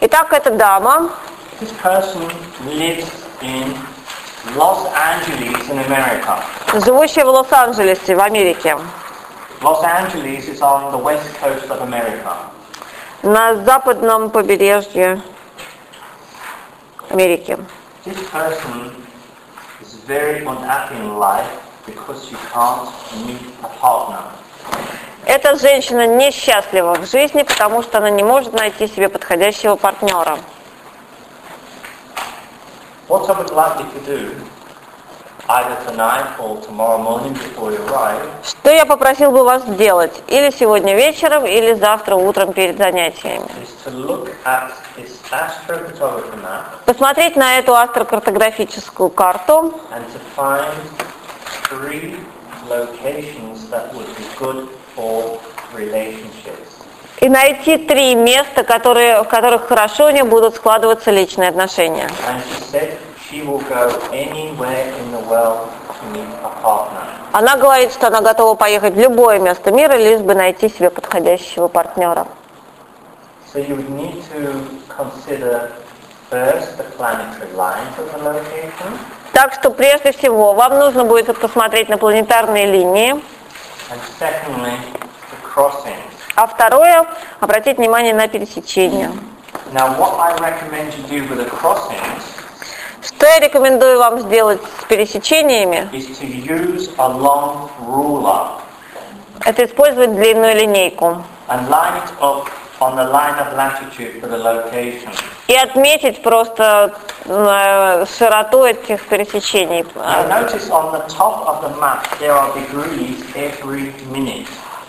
Итак, это дама. This person lives in Los Angeles in America. живущая в Лос-Анджелесе, в Америке, Los Angeles is on the west coast of America. На западном побережье Америки. This person is very unhappy in life because she can't meet a partner. Эта женщина несчастлива в жизни, потому что она не может найти себе подходящего партнера. What I would like you to do, Что я попросил бы вас сделать? Или сегодня вечером, или завтра утром перед занятиями. Посмотреть на эту астрокартографическую карту и найти три места, которые, в которых хорошо у нее будут складываться личные отношения. Она говорит, что она готова поехать в любое место мира, лишь бы найти себе подходящего партнера. So you would need to consider first the planetary lines of the location Так что прежде всего вам нужно будет посмотреть на планетарные линии, and secondly the crossings. а второе обратить внимание на пересечения. Now what I recommend you do with the crossings Что я рекомендую вам сделать с пересечениями? Это использовать длинную линейку и отметить просто э, широту этих пересечений.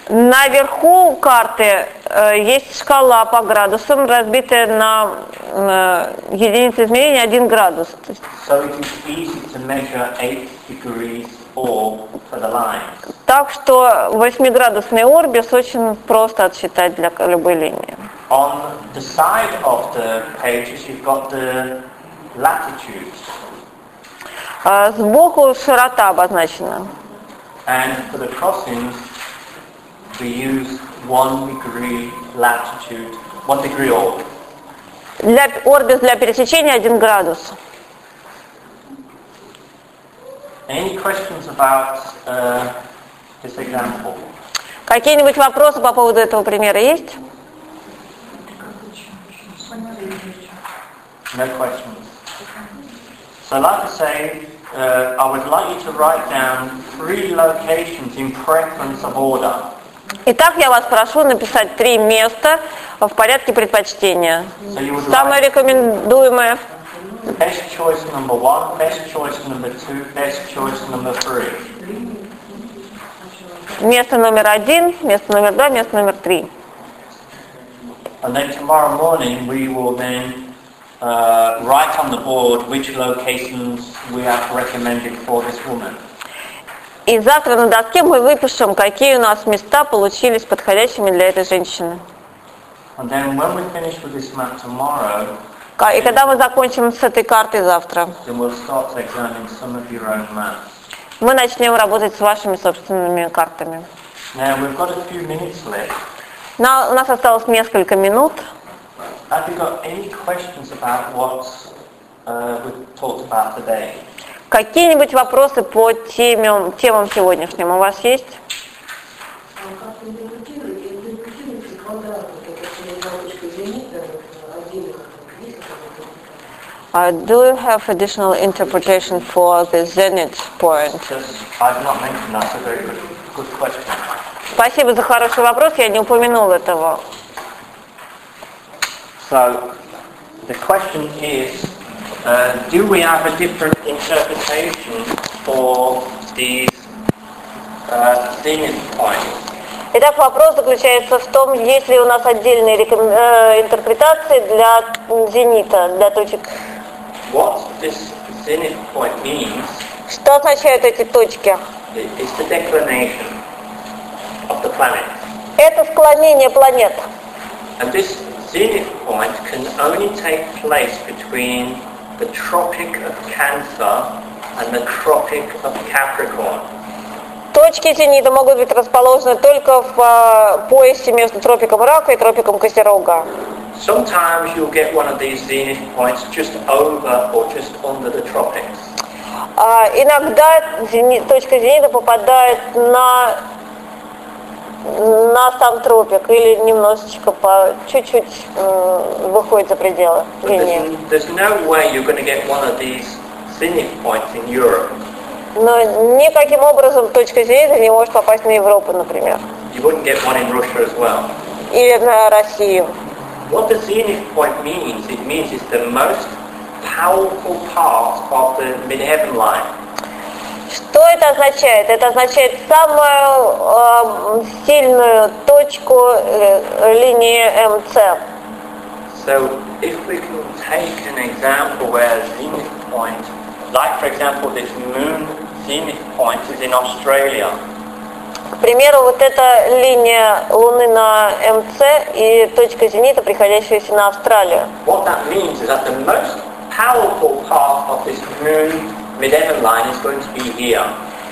Наверху карты э, есть шкала по градусам, разбитая на э, единицы измерения 1 градус. То есть So it is easy to measure 8 degrees or for the lines. Так что восьмиградусный орбис очень просто отсчитать для любой линии. On the side of the pages you've got the latitudes. А Сбоку широта обозначена. And for the crossings we use 1 degree latitude, 1 degree orb. Для, орбис для пересечения 1 градус. Any questions about uh, this example? Какие-нибудь вопросы по поводу этого примера есть? No questions. So like I say, uh, I would like you to write down three locations in preference of order. Итак, я вас прошу написать три места в порядке предпочтения. So Самое write рекомендуемое, best choice number one, best choice number two, best choice number three. место номер один, место номер два, место номер три. And then tomorrow morning we will then uh, write on the board which locations we have recommended for this woman. И завтра на доске мы выпишем, какие у нас места получились подходящими для этой женщины. We tomorrow, И когда мы закончим с этой картой завтра, we'll мы начнем работать с вашими собственными картами. Now у нас осталось несколько минут. Have you got any questions about what uh, we've talked about today? Какие-нибудь вопросы по теме, темам сегодняшним у вас есть? Uh, do you have additional interpretation for the zenith point? Just, I've not mentioned that, it's a very good, good question. Спасибо за хороший вопрос, я не упомянул этого. So, the question is, uh, do we have a different interpretation for these uh, zenith points? Итак, вопрос заключается в том, есть ли у нас отдельные реком- э, интерпретации для м, зенита, для точек. What this zenith point means Что означают эти точки? is the declination of the planet. Это склонение планет. And this zenith point can only take place between the Tropic of Cancer and the Tropic of Capricorn. Точки зенита могут быть расположены только в э, поясе между тропиком Рака и тропиком Козерога. Sometimes you'll get one of these zenith points just over or just under the tropics. А иногда зени- точка зенита попадает на, на сам тропик или немножечко по чуть-чуть выходит за пределы линии. there's, there's no way you're going to get one of these zenith points in Europe. Но никаким образом точка зенита не может попасть на Европу, например, You wouldn't get one in Russia as well. или на Россию. What the zenith point means, it means it's the most powerful part of the mid-heaven line. Что это означает? Это означает самую э, сильную точку э, линии МЦ. So if we can take an example where zenith point, like for example this moon zenith point is in Australia. К примеру, вот эта линия Луны на МЦ и точка зенита, приходящаяся на Австралию. What that means is that the most powerful part of this moon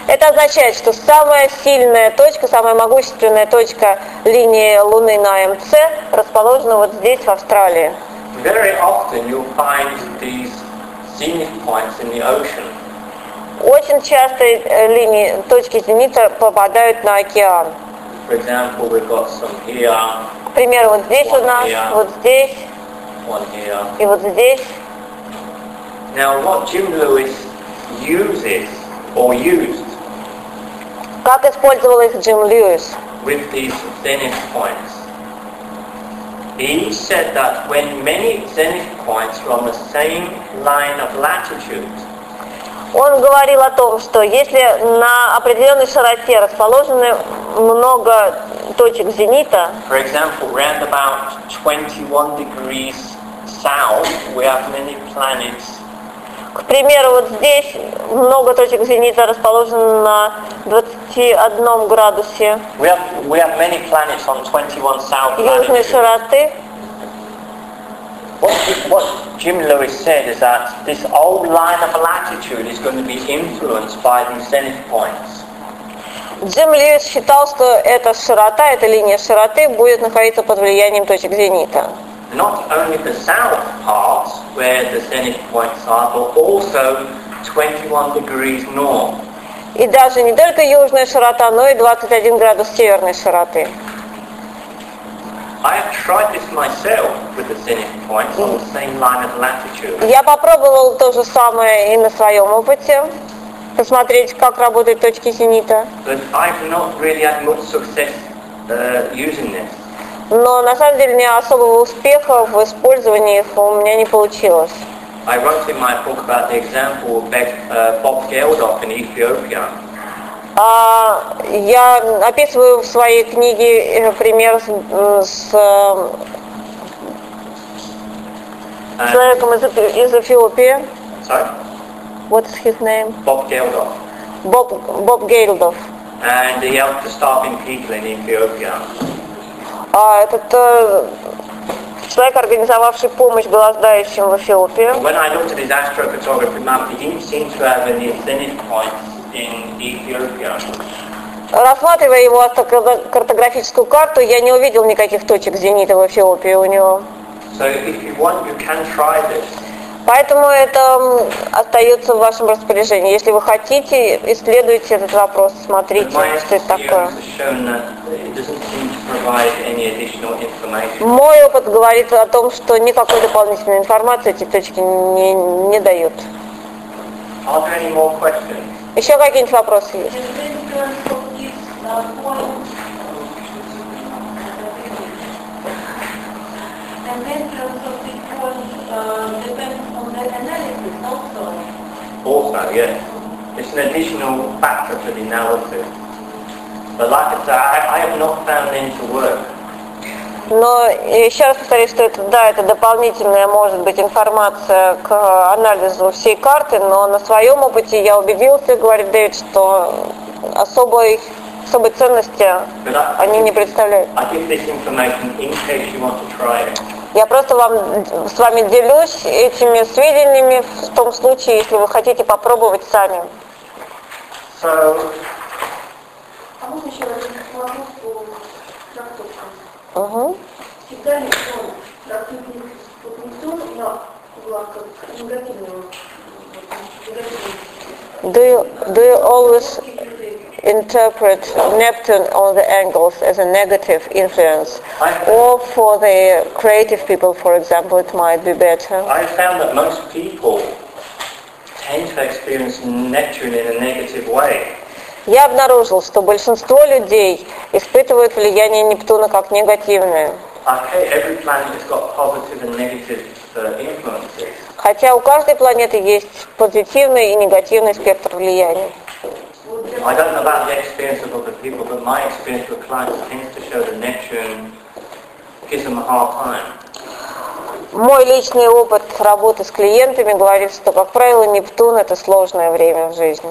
Это означает, что самая сильная точка, самая могущественная точка линии Луны на МЦ расположена вот здесь, в Австралии. Very often you'll find these zenith points in the ocean. Очень часто э, линии, точки зенита попадают на океан. For example, we've got some here, К примеру, вот здесь у нас, вот здесь one here. и вот здесь. Now what Jim Lewis uses or used Как использовал их Джим Льюис? with these zenith points. He said that when many zenith points are on the same line of latitude, Он говорил о том, что если на определенной широте расположены много точек зенита, for example, round about 21 degrees south, we have many planets к примеру, вот здесь много точек зенита расположено на 21 градусе We have, we have many planets on 21 south южной широты. What, what Jim Lewis said is that this old line of latitude is going to be influenced by these zenith points. Джим Льюис считал, что эта широта, эта линия широты будет находиться под влиянием точек зенита. Not only the south part where the zenith points are, but also 21 degrees north. И даже не только южная широта, но и 21 градус северной широты. I have tried this myself with the zenith points on the same line of latitude. Я попробовал то же самое и на своем опыте, посмотреть, как работают точки зенита. But I've not really had much success uh, using this. Но на самом деле ни особого успеха в использовании их у меня не получилось. I wrote in my book about the example of Beg, uh, Bob Geldof in Ethiopia. А, я описываю в своей книге э, пример с, с, э, And, человеком из, из Эфиопии. sorry? What's his name? Bob Geldof. Боб, Боб Гейлдов. And he helped the starving people in Ethiopia. А, этот э, человек, организовавший помощь голодающим в Эфиопии. Рассматривая его астрокартографическую карту, я не увидел никаких точек зенита в Эфиопии у него. So if you want, you can try this. Поэтому это остается в вашем распоряжении. Если вы хотите, исследуйте этот вопрос, смотрите, что это такое. information. Мой опыт говорит о том, что никакой дополнительной информации эти точки не, не дают. Еще какие-нибудь вопросы есть? And of depends also. Yes. It's an additional factor to the analysis. But like I said, I, I have not found them to work. Но еще раз повторюсь, что это, да, это дополнительная, может быть, информация к анализу всей карты, но на своем опыте я убедился, говорит Дэвид, что особой, особой ценности они не представляют. I give this information in case you want to try it. Я просто вам, с вами делюсь этими сведениями в том случае, если вы хотите попробовать сами. So, А можно еще один вопрос по трактовкам? Угу. Всегда ли он вот Нептун на углах негативного. Do you, do you always interpret Neptune on the angles as a negative influence? Or for the creative people, for example, it might be better? I found that most people tend to experience Neptune in a negative way. Я обнаружил, что большинство людей испытывают влияние Нептуна как негативное. Okay, every planet has got positive and negative uh, influences. Хотя у каждой планеты есть позитивный и негативный спектр влияния. I don't know about the experience of other people, but my experience with clients tends to show that Neptune gives them a hard time. Мой личный опыт работы с клиентами говорит, что, как правило, Нептун – это сложное время в жизни.